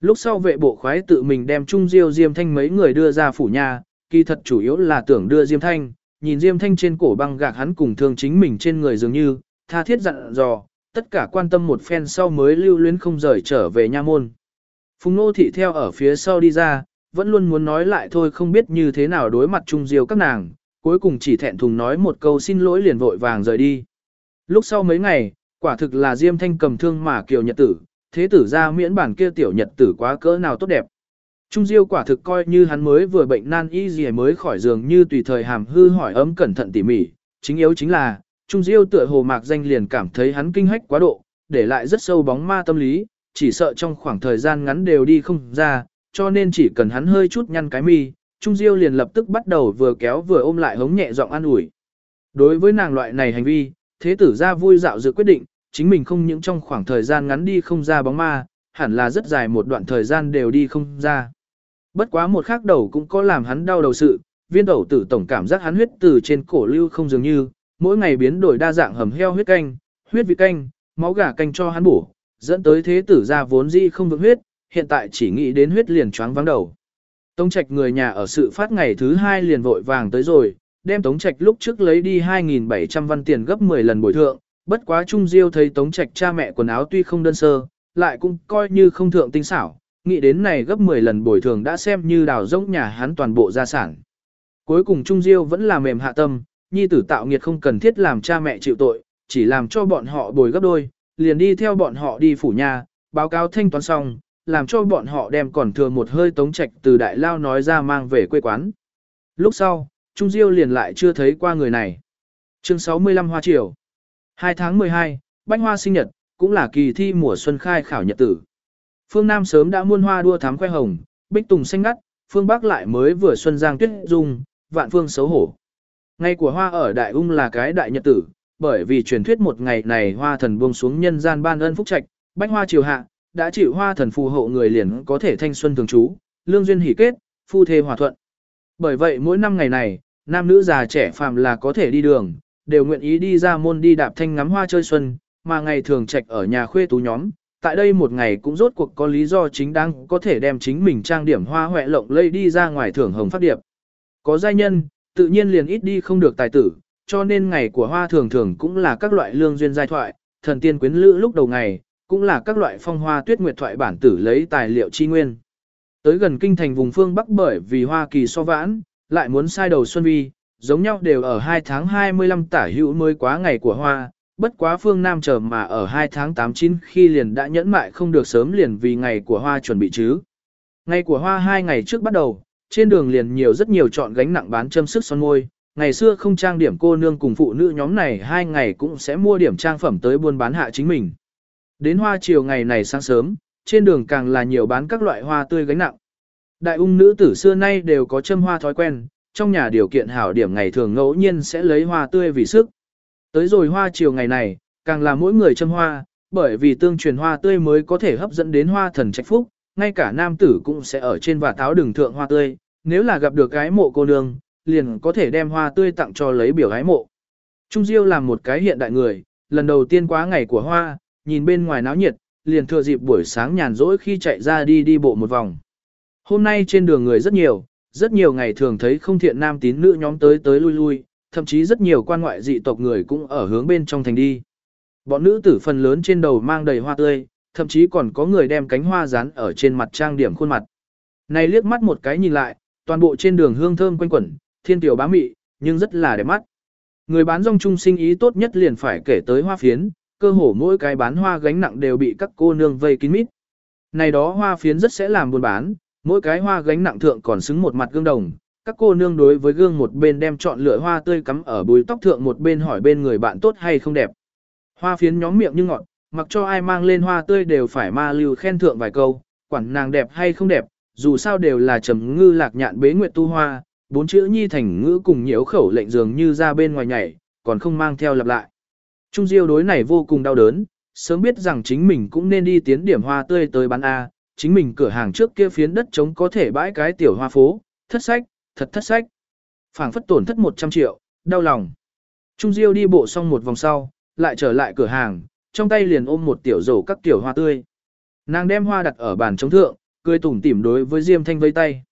Lúc sau vệ bộ khoái tự mình đem Trung Diêu Diêm Thanh mấy người đưa ra phủ nhà, kỳ thật chủ yếu là tưởng đưa Diêm Thanh, nhìn Diêm Thanh trên cổ băng gạc hắn cùng thương chính mình trên người dường như, tha thiết dặn dò, tất cả quan tâm một phen sau mới lưu luyến không rời trở về nha môn. Phùng Nô Thị theo ở phía sau đi ra, vẫn luôn muốn nói lại thôi không biết như thế nào đối mặt Trung Diêu các nàng, cuối cùng chỉ thẹn thùng nói một câu xin lỗi liền vội vàng rời đi. Lúc sau mấy ngày, quả thực là Diêm Thanh cầm thương mà kiều nhật tử, thế tử ra miễn bản kia tiểu nhật tử quá cỡ nào tốt đẹp. Trung Diêu quả thực coi như hắn mới vừa bệnh nan y gì mới khỏi giường như tùy thời hàm hư hỏi ấm cẩn thận tỉ mỉ, chính yếu chính là, Trung Diêu tựa hồ mạc danh liền cảm thấy hắn kinh hách quá độ, để lại rất sâu bóng ma tâm lý, chỉ sợ trong khoảng thời gian ngắn đều đi không ra, cho nên chỉ cần hắn hơi chút nhăn cái mi, Trung Diêu liền lập tức bắt đầu vừa kéo vừa ôm lại hống nhẹ giọng an ủi. Đối với nàng loại này hành vi, thế tử ra vui dạo dự quyết định, chính mình không những trong khoảng thời gian ngắn đi không ra bóng ma, hẳn là rất dài một đoạn thời gian đều đi không ra. Bất quá một khắc đầu cũng có làm hắn đau đầu sự, viên đầu tử tổng cảm giác hắn huyết từ trên cổ lưu không dường như, mỗi ngày biến đổi đa dạng hầm heo huyết canh, huyết vị canh, máu gà canh cho hắn bổ, dẫn tới thế tử ra vốn dĩ không vững huyết, hiện tại chỉ nghĩ đến huyết liền choáng vắng đầu. Tống Trạch người nhà ở sự phát ngày thứ hai liền vội vàng tới rồi, đem Tống Trạch lúc trước lấy đi 2.700 văn tiền gấp 10 lần bồi thượng, bất quá Trung Diêu thấy Tống Trạch cha mẹ quần áo tuy không đơn sơ, lại cũng coi như không thượng tinh xảo, nghĩ đến này gấp 10 lần bồi thường đã xem như đào rỗng nhà hắn toàn bộ gia sản. Cuối cùng Trung Diêu vẫn là mềm hạ tâm, nhi tử tạo nghiệt không cần thiết làm cha mẹ chịu tội, chỉ làm cho bọn họ bồi gấp đôi, liền đi theo bọn họ đi phủ nhà, báo cáo thanh toán xong, làm cho bọn họ đem còn thừa một hơi tống trạch từ đại lao nói ra mang về quê quán. Lúc sau, Trung Diêu liền lại chưa thấy qua người này. Chương 65 Hoa Triều 2 tháng 12, Bánh Hoa sinh nhật, cũng là kỳ thi mùa xuân khai khảo nhật tử. Phương Nam sớm đã muôn hoa đua thám khoe hồng, bích tùng xanh ngắt, phương Bắc lại mới vừa xuân giang tuyết dung, vạn phương xấu hổ. Ngày của hoa ở Đại Ung là cái đại nhật tử, bởi vì truyền thuyết một ngày này hoa thần buông xuống nhân gian ban ân phúc trạch, bánh hoa triều hạ, đã chịu hoa thần phù hộ người liền có thể thanh xuân thường trú, lương duyên hỷ kết, phu thê hòa thuận. Bởi vậy mỗi năm ngày này, nam nữ già trẻ phàm là có thể đi đường, đều nguyện ý đi ra môn đi đạp thanh ngắm hoa chơi xuân, mà ngày thường trạch ở nhà khuê tú nhóm, tại đây một ngày cũng rốt cuộc có lý do chính đáng có thể đem chính mình trang điểm hoa hoẹ lộng lây đi ra ngoài thưởng hồng phát điệp. Có giai nhân, tự nhiên liền ít đi không được tài tử, cho nên ngày của hoa thường thường cũng là các loại lương duyên giai thoại, thần tiên quyến lữ lúc đầu ngày, cũng là các loại phong hoa tuyết nguyệt thoại bản tử lấy tài liệu chi nguyên. Tới gần kinh thành vùng phương Bắc bởi vì Hoa Kỳ so vãn, lại muốn sai đầu xuân vi, giống nhau đều ở 2 tháng 25 tả hữu mới quá ngày của hoa, bất quá phương Nam chờ mà ở 2 tháng 89 khi liền đã nhẫn mại không được sớm liền vì ngày của hoa chuẩn bị chứ. Ngày của hoa hai ngày trước bắt đầu, trên đường liền nhiều rất nhiều chọn gánh nặng bán châm sức son môi, ngày xưa không trang điểm cô nương cùng phụ nữ nhóm này hai ngày cũng sẽ mua điểm trang phẩm tới buôn bán hạ chính mình. Đến hoa chiều ngày này sáng sớm, trên đường càng là nhiều bán các loại hoa tươi gánh nặng. Đại ung nữ tử xưa nay đều có châm hoa thói quen, trong nhà điều kiện hảo điểm ngày thường ngẫu nhiên sẽ lấy hoa tươi vì sức. Tới rồi hoa chiều ngày này, càng là mỗi người châm hoa, bởi vì tương truyền hoa tươi mới có thể hấp dẫn đến hoa thần trạch phúc, ngay cả nam tử cũng sẽ ở trên và táo đường thượng hoa tươi, nếu là gặp được cái mộ cô nương, liền có thể đem hoa tươi tặng cho lấy biểu gái mộ. Trung Diêu làm một cái hiện đại người, lần đầu tiên quá ngày của hoa, nhìn bên ngoài náo nhiệt, liền thừa dịp buổi sáng nhàn rỗi khi chạy ra đi đi bộ một vòng. Hôm nay trên đường người rất nhiều, rất nhiều ngày thường thấy không thiện nam tín nữ nhóm tới tới lui lui, thậm chí rất nhiều quan ngoại dị tộc người cũng ở hướng bên trong thành đi. Bọn nữ tử phần lớn trên đầu mang đầy hoa tươi, thậm chí còn có người đem cánh hoa dán ở trên mặt trang điểm khuôn mặt. Này liếc mắt một cái nhìn lại, toàn bộ trên đường hương thơm quanh quẩn, thiên tiểu bá mị, nhưng rất là đẹp mắt. Người bán rong chung sinh ý tốt nhất liền phải kể tới hoa phiến, cơ hồ mỗi cái bán hoa gánh nặng đều bị các cô nương vây kín mít. Này đó hoa phiến rất sẽ làm buôn bán, mỗi cái hoa gánh nặng thượng còn xứng một mặt gương đồng. Các cô nương đối với gương một bên đem chọn lựa hoa tươi cắm ở bùi tóc thượng một bên hỏi bên người bạn tốt hay không đẹp. Hoa phiến nhóm miệng như ngọt, mặc cho ai mang lên hoa tươi đều phải ma lưu khen thượng vài câu, quản nàng đẹp hay không đẹp, dù sao đều là trầm ngư lạc nhạn bế nguyệt tu hoa, bốn chữ nhi thành ngữ cùng nhiễu khẩu lệnh dường như ra bên ngoài nhảy, còn không mang theo lặp lại. Trung Diêu đối này vô cùng đau đớn, sớm biết rằng chính mình cũng nên đi tiến điểm hoa tươi tới bán A, chính mình cửa hàng trước kia phiến đất trống có thể bãi cái tiểu hoa phố, thất sách, thật thất sách. phảng phất tổn thất 100 triệu, đau lòng. Trung Diêu đi bộ xong một vòng sau, lại trở lại cửa hàng, trong tay liền ôm một tiểu rổ các tiểu hoa tươi. Nàng đem hoa đặt ở bàn trống thượng, cười tủm tỉm đối với Diêm Thanh vây tay.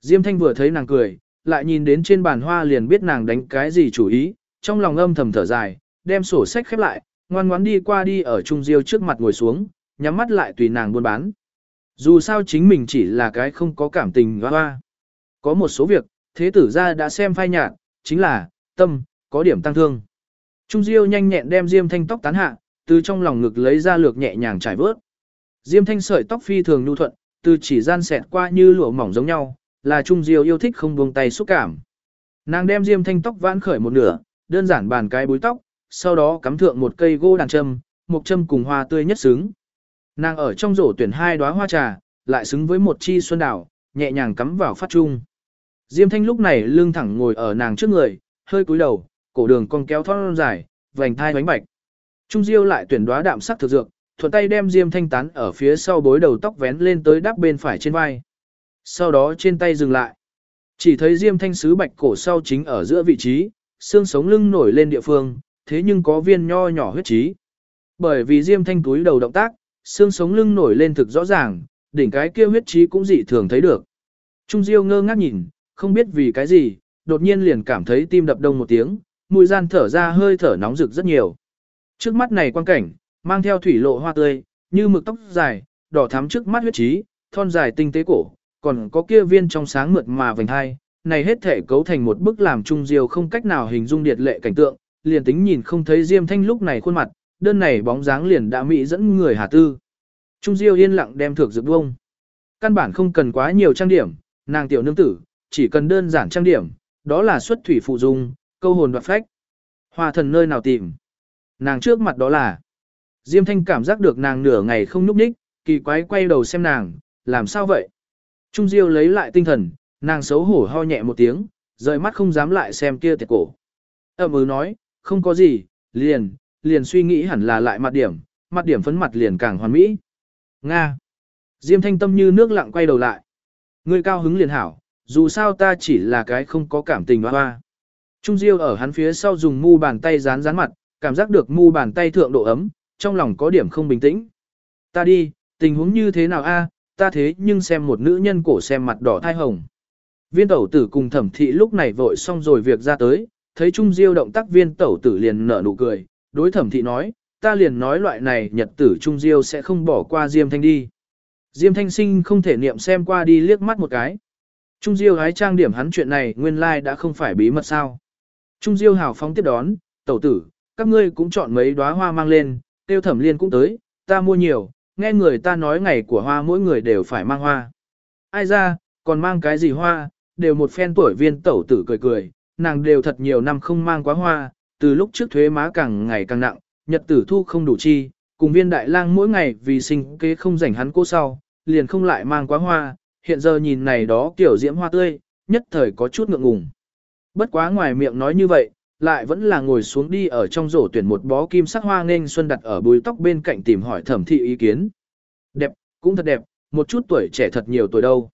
Diêm Thanh vừa thấy nàng cười, lại nhìn đến trên bàn hoa liền biết nàng đánh cái gì chủ ý, trong lòng âm thầm thở dài, đem sổ sách khép lại, ngoan ngoãn đi qua đi ở Trung Diêu trước mặt ngồi xuống, nhắm mắt lại tùy nàng buôn bán. Dù sao chính mình chỉ là cái không có cảm tình hoa hoa. Có một số việc, thế tử gia đã xem phai nhạt, chính là, tâm, có điểm tăng thương. Trung Diêu nhanh nhẹn đem Diêm Thanh tóc tán hạ, từ trong lòng ngực lấy ra lược nhẹ nhàng trải vớt. Diêm Thanh sợi tóc phi thường nhu thuận, từ chỉ gian xẹt qua như lụa mỏng giống nhau, là Trung Diêu yêu thích không buông tay xúc cảm. Nàng đem Diêm Thanh tóc vãn khởi một nửa, đơn giản bàn cái búi tóc, sau đó cắm thượng một cây gỗ đàn châm, một châm cùng hoa tươi nhất xứng. Nàng ở trong rổ tuyển hai đóa hoa trà, lại xứng với một chi xuân đảo, nhẹ nhàng cắm vào phát trung. Diêm Thanh lúc này lưng thẳng ngồi ở nàng trước người, hơi cúi đầu, cổ đường cong kéo thon dài, vành thai bánh bạch. Trung Diêu lại tuyển đóa đạm sắc thực dược, thuận tay đem Diêm Thanh tán ở phía sau bối đầu tóc vén lên tới đắp bên phải trên vai. Sau đó trên tay dừng lại. Chỉ thấy Diêm Thanh sứ bạch cổ sau chính ở giữa vị trí, xương sống lưng nổi lên địa phương, thế nhưng có viên nho nhỏ huyết trí. Bởi vì Diêm Thanh túi đầu động tác, xương sống lưng nổi lên thực rõ ràng, đỉnh cái kia huyết trí cũng dị thường thấy được. Trung Diêu ngơ ngác nhìn, không biết vì cái gì, đột nhiên liền cảm thấy tim đập đông một tiếng, mùi gian thở ra hơi thở nóng rực rất nhiều. Trước mắt này quan cảnh, mang theo thủy lộ hoa tươi, như mực tóc dài, đỏ thắm trước mắt huyết trí, thon dài tinh tế cổ, còn có kia viên trong sáng mượt mà vành hai, này hết thể cấu thành một bức làm Trung Diêu không cách nào hình dung điệt lệ cảnh tượng, liền tính nhìn không thấy Diêm Thanh lúc này khuôn mặt, đơn này bóng dáng liền đã mỹ dẫn người hà tư. Trung Diêu yên lặng đem thược dược bông. Căn bản không cần quá nhiều trang điểm, nàng tiểu nương tử, chỉ cần đơn giản trang điểm, đó là xuất thủy phụ dung, câu hồn đoạt phách. Hoa thần nơi nào tìm? Nàng trước mặt đó là. Diêm Thanh cảm giác được nàng nửa ngày không nhúc nhích, kỳ quái quay đầu xem nàng, làm sao vậy? Trung Diêu lấy lại tinh thần, nàng xấu hổ ho nhẹ một tiếng, rời mắt không dám lại xem kia tiệt cổ. Ẩm ư nói, không có gì, liền, liền suy nghĩ hẳn là lại mặt điểm, mặt điểm phấn mặt liền càng hoàn mỹ. Nga. Diêm thanh tâm như nước lặng quay đầu lại. Người cao hứng liền hảo, dù sao ta chỉ là cái không có cảm tình hoa hoa. Trung Diêu ở hắn phía sau dùng mu bàn tay dán dán mặt, cảm giác được mu bàn tay thượng độ ấm, trong lòng có điểm không bình tĩnh. Ta đi, tình huống như thế nào a? ta thế nhưng xem một nữ nhân cổ xem mặt đỏ thai hồng. Viên tẩu tử cùng thẩm thị lúc này vội xong rồi việc ra tới, thấy Trung Diêu động tác viên tẩu tử liền nở nụ cười, đối thẩm thị nói, ta liền nói loại này nhật tử Trung Diêu sẽ không bỏ qua Diêm Thanh đi. Diêm Thanh sinh không thể niệm xem qua đi liếc mắt một cái. Trung Diêu gái trang điểm hắn chuyện này nguyên lai like đã không phải bí mật sao. Trung Diêu hào phóng tiếp đón, tẩu tử, các ngươi cũng chọn mấy đóa hoa mang lên, tiêu thẩm liên cũng tới, ta mua nhiều, nghe người ta nói ngày của hoa mỗi người đều phải mang hoa. Ai ra, còn mang cái gì hoa, đều một phen tuổi viên tẩu tử cười cười, nàng đều thật nhiều năm không mang quá hoa, từ lúc trước thuế má càng ngày càng nặng, nhật tử thu không đủ chi, cùng viên đại lang mỗi ngày vì sinh kế không rảnh hắn cô sau, liền không lại mang quá hoa, hiện giờ nhìn này đó kiểu diễm hoa tươi, nhất thời có chút ngượng ngùng. Bất quá ngoài miệng nói như vậy, lại vẫn là ngồi xuống đi ở trong rổ tuyển một bó kim sắc hoa nghênh xuân đặt ở bùi tóc bên cạnh tìm hỏi thẩm thị ý kiến. Đẹp, cũng thật đẹp, một chút tuổi trẻ thật nhiều tuổi đâu.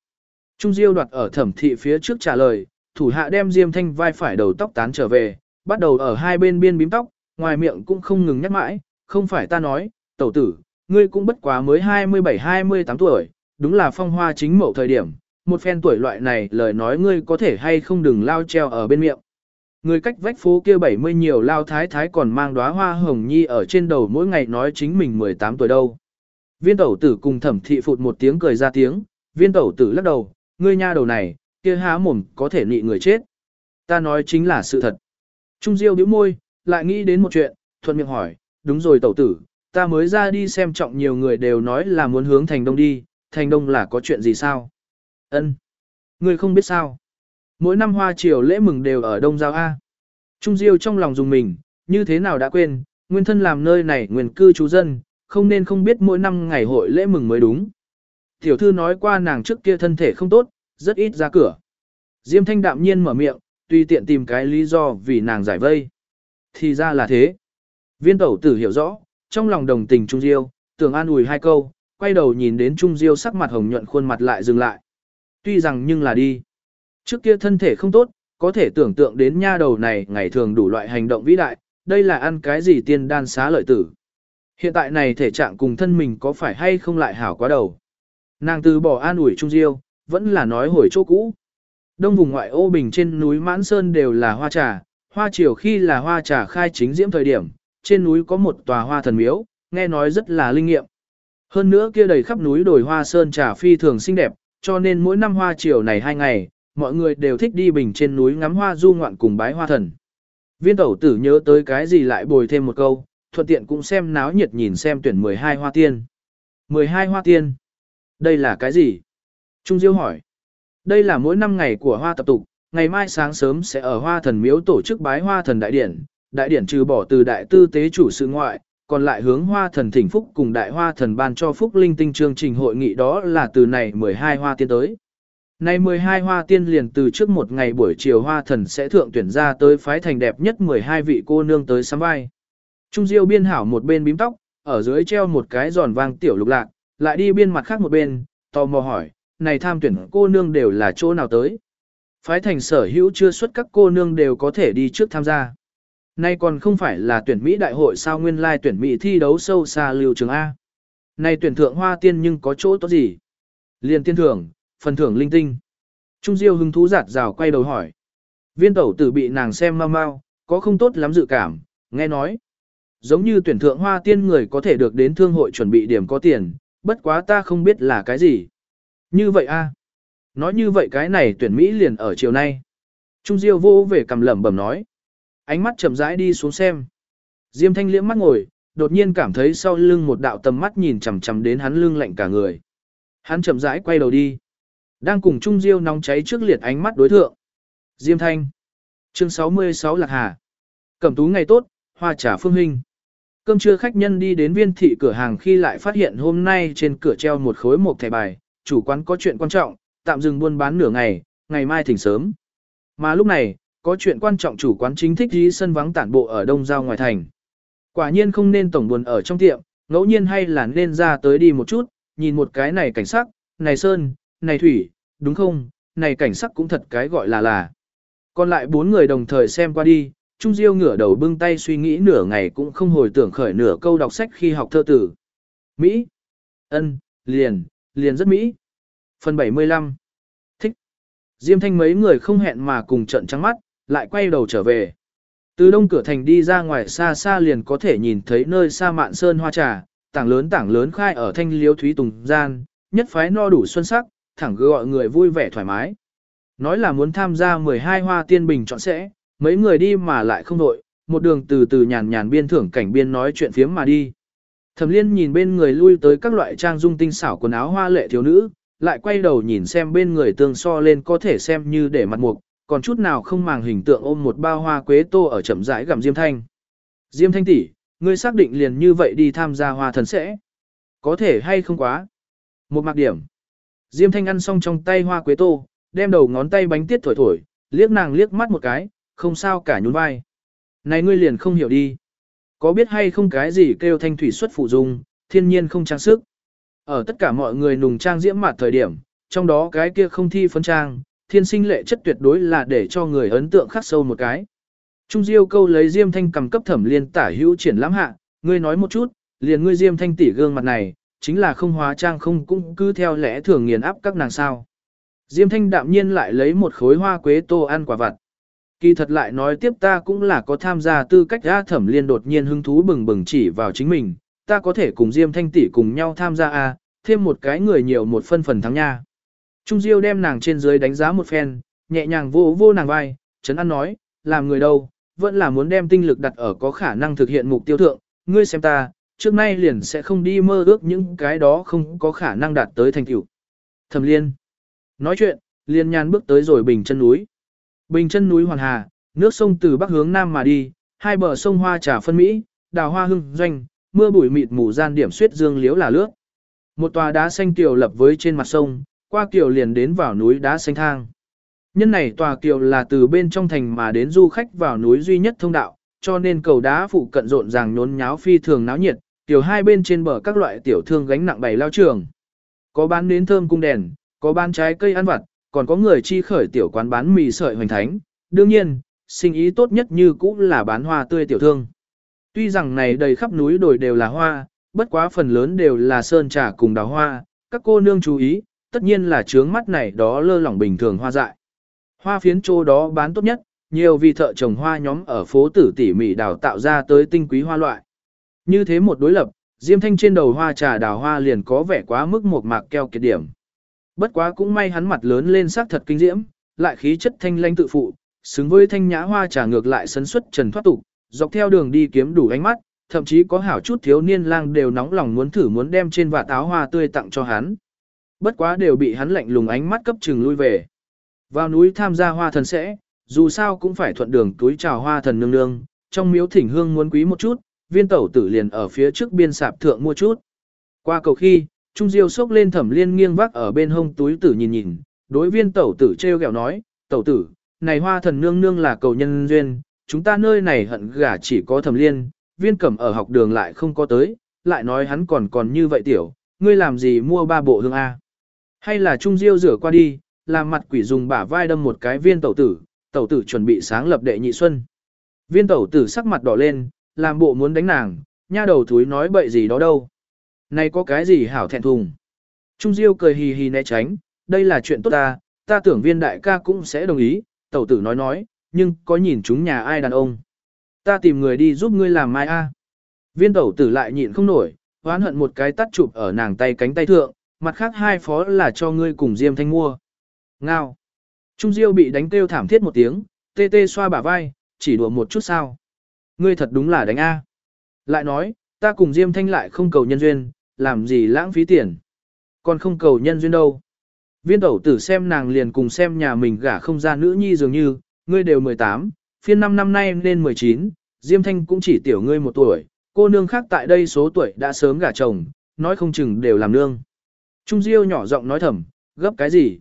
Trung Diêu đoạt ở thẩm thị phía trước trả lời, thủ hạ đem Diêm Thanh vai phải đầu tóc tán trở về, bắt đầu ở hai bên biên bím tóc, ngoài miệng cũng không ngừng nhắc mãi, không phải ta nói, tẩu tử, ngươi cũng bất quá mới 27-28 tuổi, đúng là phong hoa chính mẫu thời điểm, một phen tuổi loại này lời nói ngươi có thể hay không đừng lao treo ở bên miệng. Người cách vách phố kia 70 nhiều lao thái thái còn mang đóa hoa hồng nhi ở trên đầu mỗi ngày nói chính mình 18 tuổi đâu. Viên tẩu tử cùng thẩm thị phụt một tiếng cười ra tiếng, viên tẩu tử lắc đầu, ngươi nha đầu này, kia há mồm có thể nị người chết. Ta nói chính là sự thật. Trung Diêu bĩu môi, lại nghĩ đến một chuyện, thuận miệng hỏi, đúng rồi tẩu tử, ta mới ra đi xem trọng nhiều người đều nói là muốn hướng thành đông đi, thành đông là có chuyện gì sao? Ân, người không biết sao? Mỗi năm hoa triều lễ mừng đều ở đông giao A. Trung Diêu trong lòng dùng mình, như thế nào đã quên, nguyên thân làm nơi này nguyên cư chú dân, không nên không biết mỗi năm ngày hội lễ mừng mới đúng. Tiểu thư nói qua nàng trước kia thân thể không tốt, rất ít ra cửa. Diêm thanh đạm nhiên mở miệng, tùy tiện tìm cái lý do vì nàng giải vây. Thì ra là thế. Viên tẩu tử hiểu rõ, trong lòng đồng tình Trung Diêu, tưởng an ủi hai câu, quay đầu nhìn đến Trung Diêu sắc mặt hồng nhuận khuôn mặt lại dừng lại. Tuy rằng nhưng là đi. Trước kia thân thể không tốt, có thể tưởng tượng đến nha đầu này ngày thường đủ loại hành động vĩ đại, đây là ăn cái gì tiên đan xá lợi tử. Hiện tại này thể trạng cùng thân mình có phải hay không lại hảo quá đầu. Nàng từ bỏ an ủi Trung Diêu, vẫn là nói hồi chỗ cũ. Đông vùng ngoại ô bình trên núi Mãn Sơn đều là hoa trà, hoa chiều khi là hoa trà khai chính diễm thời điểm, trên núi có một tòa hoa thần miếu, nghe nói rất là linh nghiệm. Hơn nữa kia đầy khắp núi đồi hoa sơn trà phi thường xinh đẹp, cho nên mỗi năm hoa chiều này hai ngày, mọi người đều thích đi bình trên núi ngắm hoa du ngoạn cùng bái hoa thần. Viên tẩu tử nhớ tới cái gì lại bồi thêm một câu, thuận tiện cũng xem náo nhiệt nhìn xem tuyển 12 hoa tiên. 12 hoa tiên? Đây là cái gì? Trung Diêu hỏi. Đây là mỗi năm ngày của hoa tập tục, ngày mai sáng sớm sẽ ở hoa thần miếu tổ chức bái hoa thần đại điển. Đại điển trừ bỏ từ đại tư tế chủ sự ngoại, còn lại hướng hoa thần thỉnh phúc cùng đại hoa thần ban cho phúc linh tinh chương trình hội nghị đó là từ này 12 hoa tiên tới. Này 12 hoa tiên liền từ trước một ngày buổi chiều hoa thần sẽ thượng tuyển ra tới phái thành đẹp nhất 12 vị cô nương tới sắm vai. Trung Diêu biên hảo một bên bím tóc, ở dưới treo một cái giòn vang tiểu lục lạc, lại đi biên mặt khác một bên, tò mò hỏi, này tham tuyển cô nương đều là chỗ nào tới? Phái thành sở hữu chưa xuất các cô nương đều có thể đi trước tham gia. Nay còn không phải là tuyển Mỹ đại hội sao nguyên lai tuyển Mỹ thi đấu sâu xa lưu trường A. Này tuyển thượng hoa tiên nhưng có chỗ tốt gì? Liên tiên thưởng, phần thưởng linh tinh. Trung Diêu hứng thú giạt rào quay đầu hỏi. Viên tẩu tử bị nàng xem mau mau, có không tốt lắm dự cảm, nghe nói. Giống như tuyển thượng hoa tiên người có thể được đến thương hội chuẩn bị điểm có tiền, bất quá ta không biết là cái gì. Như vậy a Nói như vậy cái này tuyển Mỹ liền ở chiều nay. Trung Diêu vô về cầm lẩm bẩm nói. Ánh mắt chậm rãi đi xuống xem. Diêm thanh liễm mắt ngồi, đột nhiên cảm thấy sau lưng một đạo tầm mắt nhìn chằm chằm đến hắn lưng lạnh cả người. Hắn chậm rãi quay đầu đi. Đang cùng Trung Diêu nóng cháy trước liệt ánh mắt đối thượng. Diêm thanh. Chương 66 Lạc Hà. Cẩm tú ngày tốt, hoa trà phương hình. Cơm trưa khách nhân đi đến viên thị cửa hàng khi lại phát hiện hôm nay trên cửa treo một khối một thẻ bài, chủ quán có chuyện quan trọng, tạm dừng buôn bán nửa ngày, ngày mai thỉnh sớm. Mà lúc này, có chuyện quan trọng chủ quán chính thích dí sân vắng tản bộ ở đông giao ngoài thành. Quả nhiên không nên tổng buồn ở trong tiệm, ngẫu nhiên hay là nên ra tới đi một chút, nhìn một cái này cảnh sắc, này sơn, này thủy, đúng không, này cảnh sắc cũng thật cái gọi là là. Còn lại bốn người đồng thời xem qua đi, Trung Diêu ngửa đầu bưng tay suy nghĩ nửa ngày cũng không hồi tưởng khởi nửa câu đọc sách khi học thơ tử. Mỹ. ân, liền, liền rất Mỹ. Phần 75. Thích. Diêm thanh mấy người không hẹn mà cùng trận trắng mắt, lại quay đầu trở về. Từ đông cửa thành đi ra ngoài xa xa liền có thể nhìn thấy nơi xa mạn sơn hoa trà, tảng lớn tảng lớn khai ở thanh liếu thúy tùng gian, nhất phái no đủ xuân sắc, thẳng gọi người vui vẻ thoải mái. Nói là muốn tham gia 12 hoa tiên bình chọn sẽ, mấy người đi mà lại không đội, một đường từ từ nhàn nhàn biên thưởng cảnh biên nói chuyện phiếm mà đi. Thẩm liên nhìn bên người lui tới các loại trang dung tinh xảo quần áo hoa lệ thiếu nữ, lại quay đầu nhìn xem bên người tương so lên có thể xem như để mặt mục, còn chút nào không màng hình tượng ôm một bao hoa quế tô ở chậm rãi gặm Diêm Thanh. Diêm Thanh tỷ, ngươi xác định liền như vậy đi tham gia hoa thần sẽ. Có thể hay không quá. Một mặc điểm. Diêm Thanh ăn xong trong tay hoa quế tô, đem đầu ngón tay bánh tiết thổi thổi, liếc nàng liếc mắt một cái, không sao cả nhún vai. Này ngươi liền không hiểu đi. Có biết hay không cái gì kêu thanh thủy xuất phụ dung, thiên nhiên không trang sức. Ở tất cả mọi người nùng trang diễm mặt thời điểm, trong đó cái kia không thi phấn trang, thiên sinh lệ chất tuyệt đối là để cho người ấn tượng khắc sâu một cái. Trung Diêu câu lấy Diêm Thanh cầm cấp thẩm liên tả hữu triển lãm hạ, ngươi nói một chút, liền ngươi Diêm Thanh tỷ gương mặt này, chính là không hóa trang không cũng cứ theo lẽ thường nghiền áp các nàng sao. Diêm Thanh đạm nhiên lại lấy một khối hoa quế tô ăn quả vặt. Kỳ thật lại nói tiếp ta cũng là có tham gia tư cách ra thẩm liên đột nhiên hứng thú bừng bừng chỉ vào chính mình, ta có thể cùng Diêm Thanh tỷ cùng nhau tham gia à, thêm một cái người nhiều một phân phần thắng nha. Trung Diêu đem nàng trên dưới đánh giá một phen, nhẹ nhàng vô vô nàng vai, Trấn An nói, làm người đâu, vẫn là muốn đem tinh lực đặt ở có khả năng thực hiện mục tiêu thượng, ngươi xem ta, trước nay liền sẽ không đi mơ ước những cái đó không có khả năng đạt tới thành tựu. Thẩm Liên. Nói chuyện, Liên nhàn bước tới rồi bình chân núi. Bình chân núi Hoàn Hà, nước sông từ bắc hướng nam mà đi, hai bờ sông hoa trà phân mỹ, đào hoa hưng doanh, mưa bụi mịt mù gian điểm suyết dương liếu là lướt. Một tòa đá xanh kiều lập với trên mặt sông, qua kiều liền đến vào núi đá xanh thang. Nhân này tòa kiều là từ bên trong thành mà đến du khách vào núi duy nhất thông đạo, cho nên cầu đá phụ cận rộn ràng nhốn nháo phi thường náo nhiệt, kiều hai bên trên bờ các loại tiểu thương gánh nặng bày lao trường. Có bán nến thơm cung đèn, có bán trái cây ăn vặt, còn có người chi khởi tiểu quán bán mì sợi hoành thánh. Đương nhiên, sinh ý tốt nhất như cũ là bán hoa tươi tiểu thương. Tuy rằng này đầy khắp núi đồi đều là hoa, bất quá phần lớn đều là sơn trà cùng đào hoa, các cô nương chú ý, tất nhiên là trướng mắt này đó lơ lỏng bình thường hoa dại. Hoa phiến chỗ đó bán tốt nhất, nhiều vì thợ trồng hoa nhóm ở phố tử tỉ mỉ đào tạo ra tới tinh quý hoa loại. Như thế một đối lập, Diêm Thanh trên đầu hoa trà đào hoa liền có vẻ quá mức một mạc keo kiệt điểm. Bất quá cũng may hắn mặt lớn lên sắc thật kinh diễm, lại khí chất thanh lanh tự phụ, xứng với thanh nhã hoa trà ngược lại sấn xuất trần thoát tục, dọc theo đường đi kiếm đủ ánh mắt, thậm chí có hảo chút thiếu niên lang đều nóng lòng muốn thử muốn đem trên vạt áo hoa tươi tặng cho hắn. Bất quá đều bị hắn lạnh lùng ánh mắt cấp trừng lui về. Vào núi tham gia hoa thần sẽ, dù sao cũng phải thuận đường túi chào hoa thần nương nương, trong miếu thỉnh hương muốn quý một chút, viên tẩu tử liền ở phía trước biên sạp thượng mua chút. Qua cầu khi, Trung Diêu sốc lên thẩm liên nghiêng vác ở bên hông túi tử nhìn nhìn, đối viên tẩu tử treo gẹo nói, tẩu tử, này hoa thần nương nương là cầu nhân duyên, chúng ta nơi này hận gả chỉ có thẩm liên, viên cẩm ở học đường lại không có tới, lại nói hắn còn còn như vậy tiểu, ngươi làm gì mua ba bộ hương A. Hay là Trung Diêu rửa qua đi, làm mặt quỷ dùng bả vai đâm một cái viên tẩu tử, tẩu tử chuẩn bị sáng lập đệ nhị xuân. Viên tẩu tử sắc mặt đỏ lên, làm bộ muốn đánh nàng, nha đầu thúi nói bậy gì đó đâu. Này có cái gì hảo thẹn thùng. Trung Diêu cười hì hì né tránh, đây là chuyện tốt ta, ta tưởng viên đại ca cũng sẽ đồng ý, tẩu tử nói nói, nhưng có nhìn chúng nhà ai đàn ông. Ta tìm người đi giúp ngươi làm mai a. Viên tẩu tử lại nhịn không nổi, hoán hận một cái tắt chụp ở nàng tay cánh tay thượng, mặt khác hai phó là cho ngươi cùng Diêm Thanh mua. Ngao. Trung Diêu bị đánh kêu thảm thiết một tiếng, tê tê xoa bả vai, chỉ đùa một chút sao. Ngươi thật đúng là đánh A. Lại nói, ta cùng Diêm Thanh lại không cầu nhân duyên, làm gì lãng phí tiền. Còn không cầu nhân duyên đâu. Viên tẩu tử xem nàng liền cùng xem nhà mình gả không ra nữ nhi dường như, ngươi đều 18, phiên năm năm nay nên 19, Diêm Thanh cũng chỉ tiểu ngươi một tuổi, cô nương khác tại đây số tuổi đã sớm gả chồng, nói không chừng đều làm nương. Trung Diêu nhỏ giọng nói thầm, gấp cái gì?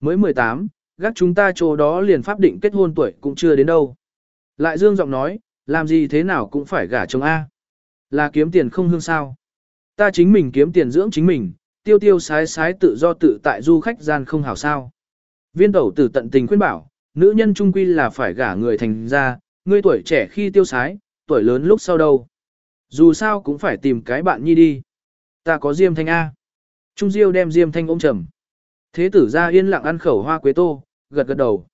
Mới 18, gác chúng ta chỗ đó liền pháp định kết hôn tuổi cũng chưa đến đâu. Lại dương giọng nói, làm gì thế nào cũng phải gả chồng A. Là kiếm tiền không hương sao. Ta chính mình kiếm tiền dưỡng chính mình, tiêu tiêu sái sái tự do tự tại du khách gian không hảo sao. Viên tẩu tử tận tình khuyên bảo, nữ nhân trung quy là phải gả người thành ra, ngươi tuổi trẻ khi tiêu sái, tuổi lớn lúc sau đâu. Dù sao cũng phải tìm cái bạn nhi đi. Ta có Diêm Thanh A. Trung Diêu đem Diêm Thanh ôm trầm. Thế tử ra yên lặng ăn khẩu hoa quế tô, gật gật đầu.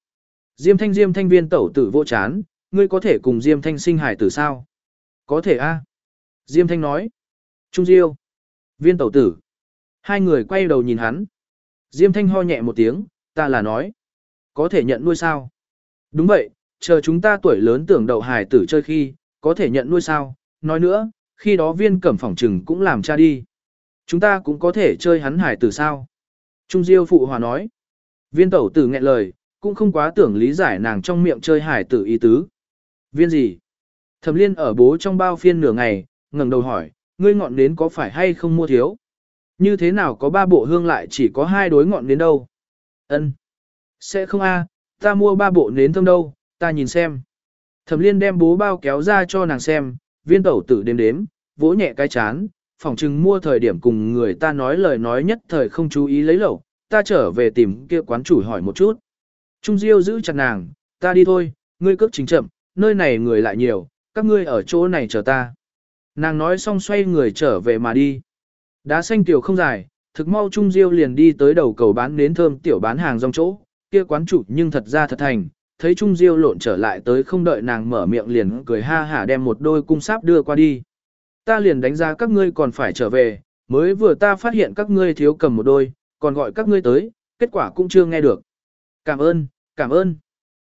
Diêm Thanh Diêm Thanh viên tẩu tử vô chán, ngươi có thể cùng Diêm Thanh sinh hải tử sao? Có thể A. Diêm Thanh nói. Trung Diêu. Viên tẩu tử. Hai người quay đầu nhìn hắn. Diêm Thanh ho nhẹ một tiếng, ta là nói. Có thể nhận nuôi sao? Đúng vậy, chờ chúng ta tuổi lớn tưởng đậu hải tử chơi khi, có thể nhận nuôi sao? Nói nữa, khi đó viên cẩm phỏng trừng cũng làm cha đi. Chúng ta cũng có thể chơi hắn hải tử sao? Trung Diêu phụ hòa nói. Viên tẩu tử nghẹn lời, cũng không quá tưởng lý giải nàng trong miệng chơi hải tử ý tứ. Viên gì? Thẩm liên ở bố trong bao phiên nửa ngày, ngẩng đầu hỏi, ngươi ngọn nến có phải hay không mua thiếu? Như thế nào có ba bộ hương lại chỉ có hai đối ngọn nến đâu? Ân, sẽ không a, ta mua ba bộ nến thơm đâu, ta nhìn xem. Thẩm liên đem bố bao kéo ra cho nàng xem, viên tẩu tử đếm đếm, vỗ nhẹ cái chán, phỏng chừng mua thời điểm cùng người ta nói lời nói nhất thời không chú ý lấy lẩu, ta trở về tìm kia quán chủ hỏi một chút. Trung Diêu giữ chặt nàng, ta đi thôi, ngươi cước chính chậm, nơi này người lại nhiều, các ngươi ở chỗ này chờ ta. Nàng nói xong xoay người trở về mà đi. Đá xanh tiểu không dài, thực mau Trung Diêu liền đi tới đầu cầu bán nến thơm tiểu bán hàng rong chỗ, kia quán chủ nhưng thật ra thật thành, thấy Trung Diêu lộn trở lại tới không đợi nàng mở miệng liền cười ha hả đem một đôi cung sáp đưa qua đi. Ta liền đánh giá các ngươi còn phải trở về, mới vừa ta phát hiện các ngươi thiếu cầm một đôi, còn gọi các ngươi tới, kết quả cũng chưa nghe được. Cảm ơn, cảm ơn.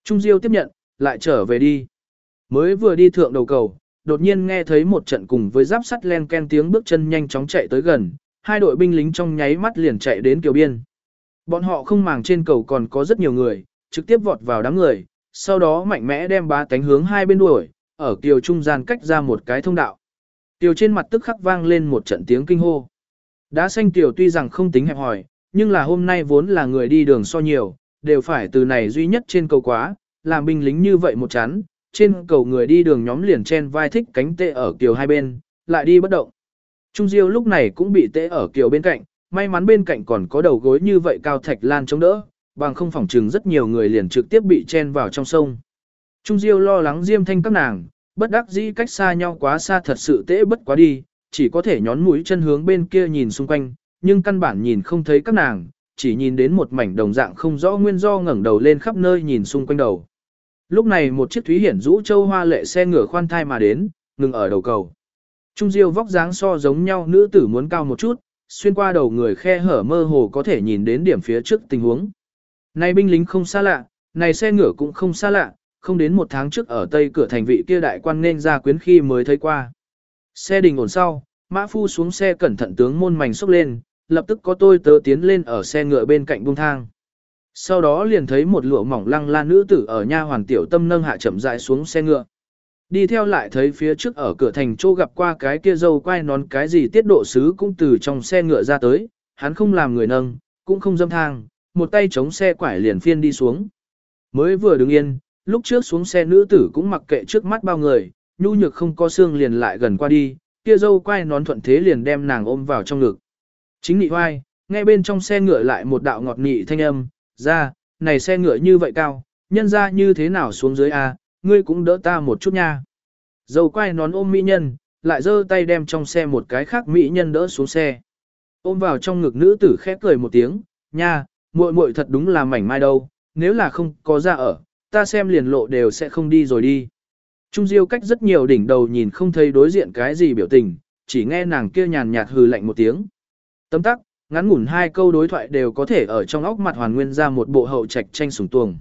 Trung Diêu tiếp nhận, lại trở về đi. Mới vừa đi thượng đầu cầu, đột nhiên nghe thấy một trận cùng với giáp sắt len ken tiếng bước chân nhanh chóng chạy tới gần, hai đội binh lính trong nháy mắt liền chạy đến kiều biên. Bọn họ không màng trên cầu còn có rất nhiều người, trực tiếp vọt vào đám người, sau đó mạnh mẽ đem ba cánh hướng hai bên đuổi, ở kiều trung gian cách ra một cái thông đạo. kiều trên mặt tức khắc vang lên một trận tiếng kinh hô. Đá xanh tiểu tuy rằng không tính hẹp hỏi, nhưng là hôm nay vốn là người đi đường so nhiều, đều phải từ này duy nhất trên cầu quá, làm binh lính như vậy một chán, trên cầu người đi đường nhóm liền chen vai thích cánh tệ ở kiều hai bên, lại đi bất động. Trung Diêu lúc này cũng bị tệ ở kiều bên cạnh, may mắn bên cạnh còn có đầu gối như vậy cao thạch lan chống đỡ, bằng không phòng trừng rất nhiều người liền trực tiếp bị chen vào trong sông. Trung Diêu lo lắng Diêm Thanh các nàng, bất đắc dĩ cách xa nhau quá xa thật sự tễ bất quá đi, chỉ có thể nhón mũi chân hướng bên kia nhìn xung quanh, nhưng căn bản nhìn không thấy các nàng, chỉ nhìn đến một mảnh đồng dạng không rõ nguyên do ngẩng đầu lên khắp nơi nhìn xung quanh đầu. Lúc này một chiếc thúy hiển rũ châu hoa lệ xe ngựa khoan thai mà đến, ngừng ở đầu cầu. Trung diêu vóc dáng so giống nhau nữ tử muốn cao một chút, xuyên qua đầu người khe hở mơ hồ có thể nhìn đến điểm phía trước tình huống. Này binh lính không xa lạ, này xe ngựa cũng không xa lạ, không đến một tháng trước ở tây cửa thành vị kia đại quan nên ra quyến khi mới thấy qua. Xe đình ổn sau, mã phu xuống xe cẩn thận tướng môn mảnh xốc lên, lập tức có tôi tớ tiến lên ở xe ngựa bên cạnh buông thang. Sau đó liền thấy một lụa mỏng lăng la nữ tử ở nha hoàn tiểu tâm nâng hạ chậm rãi xuống xe ngựa. Đi theo lại thấy phía trước ở cửa thành chỗ gặp qua cái kia dâu quay nón cái gì tiết độ sứ cũng từ trong xe ngựa ra tới, hắn không làm người nâng, cũng không dâm thang, một tay chống xe quải liền phiên đi xuống. Mới vừa đứng yên, lúc trước xuống xe nữ tử cũng mặc kệ trước mắt bao người, nhu nhược không có xương liền lại gần qua đi, kia dâu quay nón thuận thế liền đem nàng ôm vào trong ngực. Chính nị hoai, nghe bên trong xe ngựa lại một đạo ngọt nị thanh âm, ra, này xe ngựa như vậy cao, nhân ra như thế nào xuống dưới a, ngươi cũng đỡ ta một chút nha. Dầu quay nón ôm mỹ nhân, lại giơ tay đem trong xe một cái khác mỹ nhân đỡ xuống xe. Ôm vào trong ngực nữ tử khép cười một tiếng, nha, muội muội thật đúng là mảnh mai đâu, nếu là không có ra ở, ta xem liền lộ đều sẽ không đi rồi đi. Trung Diêu cách rất nhiều đỉnh đầu nhìn không thấy đối diện cái gì biểu tình, chỉ nghe nàng kia nhàn nhạt hừ lạnh một tiếng. Tấm tắc, ngắn ngủn hai câu đối thoại đều có thể ở trong óc mặt hoàn nguyên ra một bộ hậu trạch tranh sủng tuồng.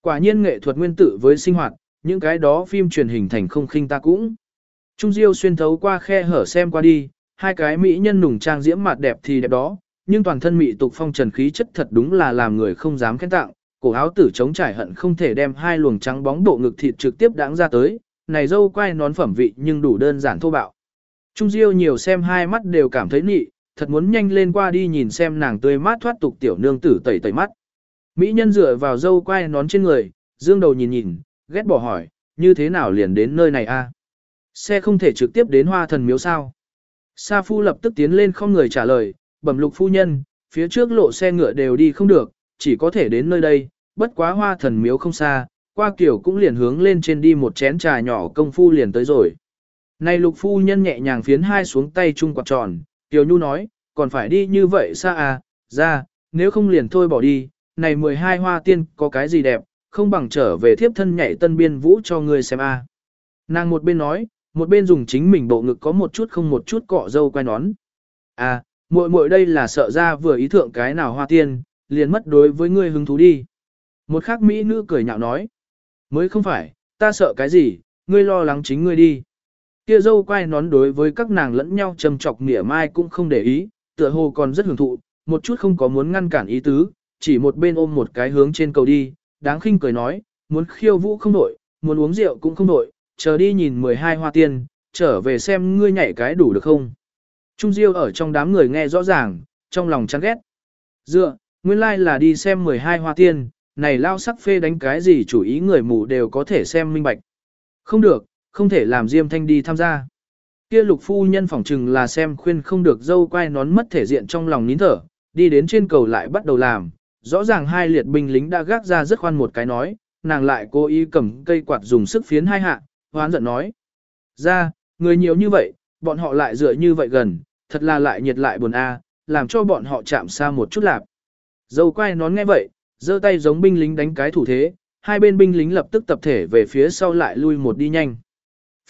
Quả nhiên nghệ thuật nguyên tử với sinh hoạt, những cái đó phim truyền hình thành không khinh ta cũng. Trung Diêu xuyên thấu qua khe hở xem qua đi, hai cái mỹ nhân nùng trang diễm mặt đẹp thì đẹp đó, nhưng toàn thân mỹ tục phong trần khí chất thật đúng là làm người không dám khen tặng, cổ áo tử chống trải hận không thể đem hai luồng trắng bóng bộ ngực thịt trực tiếp đáng ra tới, này dâu quay nón phẩm vị nhưng đủ đơn giản thô bạo. Trung Diêu nhiều xem hai mắt đều cảm thấy nị, thật muốn nhanh lên qua đi nhìn xem nàng tươi mát thoát tục tiểu nương tử tẩy tẩy mắt. Mỹ nhân dựa vào dâu quay nón trên người, dương đầu nhìn nhìn, ghét bỏ hỏi, như thế nào liền đến nơi này a? Xe không thể trực tiếp đến hoa thần miếu sao? Sa phu lập tức tiến lên không người trả lời, bẩm lục phu nhân, phía trước lộ xe ngựa đều đi không được, chỉ có thể đến nơi đây, bất quá hoa thần miếu không xa, qua kiểu cũng liền hướng lên trên đi một chén trà nhỏ công phu liền tới rồi. Này lục phu nhân nhẹ nhàng phiến hai xuống tay chung quạt tròn, Kiều Nhu nói, còn phải đi như vậy xa à, ra, nếu không liền thôi bỏ đi, này 12 hoa tiên có cái gì đẹp, không bằng trở về thiếp thân nhảy tân biên vũ cho ngươi xem a. À. Nàng một bên nói, một bên dùng chính mình bộ ngực có một chút không một chút cọ dâu quay nón. À, muội muội đây là sợ ra vừa ý thượng cái nào hoa tiên, liền mất đối với ngươi hứng thú đi. Một khác mỹ nữ cười nhạo nói. Mới không phải, ta sợ cái gì, ngươi lo lắng chính ngươi đi. Kia dâu quay nón đối với các nàng lẫn nhau trầm chọc mỉa mai cũng không để ý, tựa hồ còn rất hưởng thụ, một chút không có muốn ngăn cản ý tứ, chỉ một bên ôm một cái hướng trên cầu đi, đáng khinh cười nói, muốn khiêu vũ không đổi, muốn uống rượu cũng không đổi, chờ đi nhìn 12 hoa tiên, trở về xem ngươi nhảy cái đủ được không. Trung Diêu ở trong đám người nghe rõ ràng, trong lòng chán ghét. Dựa, nguyên lai like là đi xem 12 hoa tiên, này lao sắc phê đánh cái gì chủ ý người mù đều có thể xem minh bạch. Không được, không thể làm Diêm Thanh đi tham gia. Kia lục phu nhân phỏng chừng là xem khuyên không được dâu quay nón mất thể diện trong lòng nín thở, đi đến trên cầu lại bắt đầu làm. Rõ ràng hai liệt binh lính đã gác ra rất khoan một cái nói, nàng lại cố ý cầm cây quạt dùng sức phiến hai hạ, hoán giận nói. Ra, người nhiều như vậy, bọn họ lại dựa như vậy gần, thật là lại nhiệt lại buồn a, làm cho bọn họ chạm xa một chút lạp. Dâu quay nón nghe vậy, giơ tay giống binh lính đánh cái thủ thế, hai bên binh lính lập tức tập thể về phía sau lại lui một đi nhanh.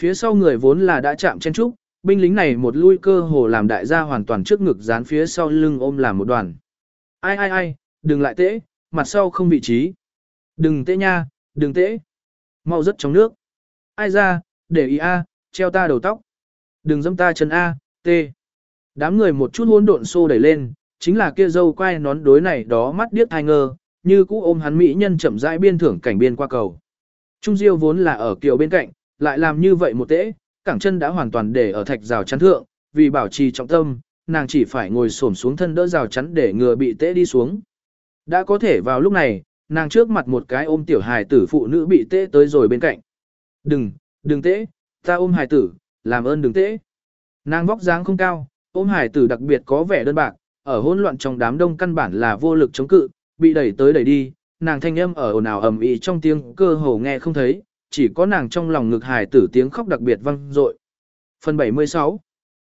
Phía sau người vốn là đã chạm chen trúc, binh lính này một lui cơ hồ làm đại gia hoàn toàn trước ngực dán phía sau lưng ôm làm một đoàn. Ai ai ai, đừng lại tễ, mặt sau không vị trí. Đừng tễ nha, đừng tễ. Mau rất trong nước. Ai ra, để ý a, treo ta đầu tóc. Đừng dâm ta chân a, t. Đám người một chút hỗn độn xô đẩy lên, chính là kia dâu quay nón đối này đó mắt điếc thai ngơ, như cũ ôm hắn mỹ nhân chậm rãi biên thưởng cảnh biên qua cầu. Trung Diêu vốn là ở kiều bên cạnh, lại làm như vậy một tễ, cẳng chân đã hoàn toàn để ở thạch rào chắn thượng, vì bảo trì trọng tâm, nàng chỉ phải ngồi xổm xuống thân đỡ rào chắn để ngừa bị tễ đi xuống. Đã có thể vào lúc này, nàng trước mặt một cái ôm tiểu hài tử phụ nữ bị tê tới rồi bên cạnh. Đừng, đừng tê ta ôm hài tử, làm ơn đừng tê Nàng vóc dáng không cao, ôm hài tử đặc biệt có vẻ đơn bạc, ở hỗn loạn trong đám đông căn bản là vô lực chống cự, bị đẩy tới đẩy đi, nàng thanh âm ở ồn ào ầm ĩ trong tiếng cơ hồ nghe không thấy, chỉ có nàng trong lòng ngực hài tử tiếng khóc đặc biệt vang dội. Phần 76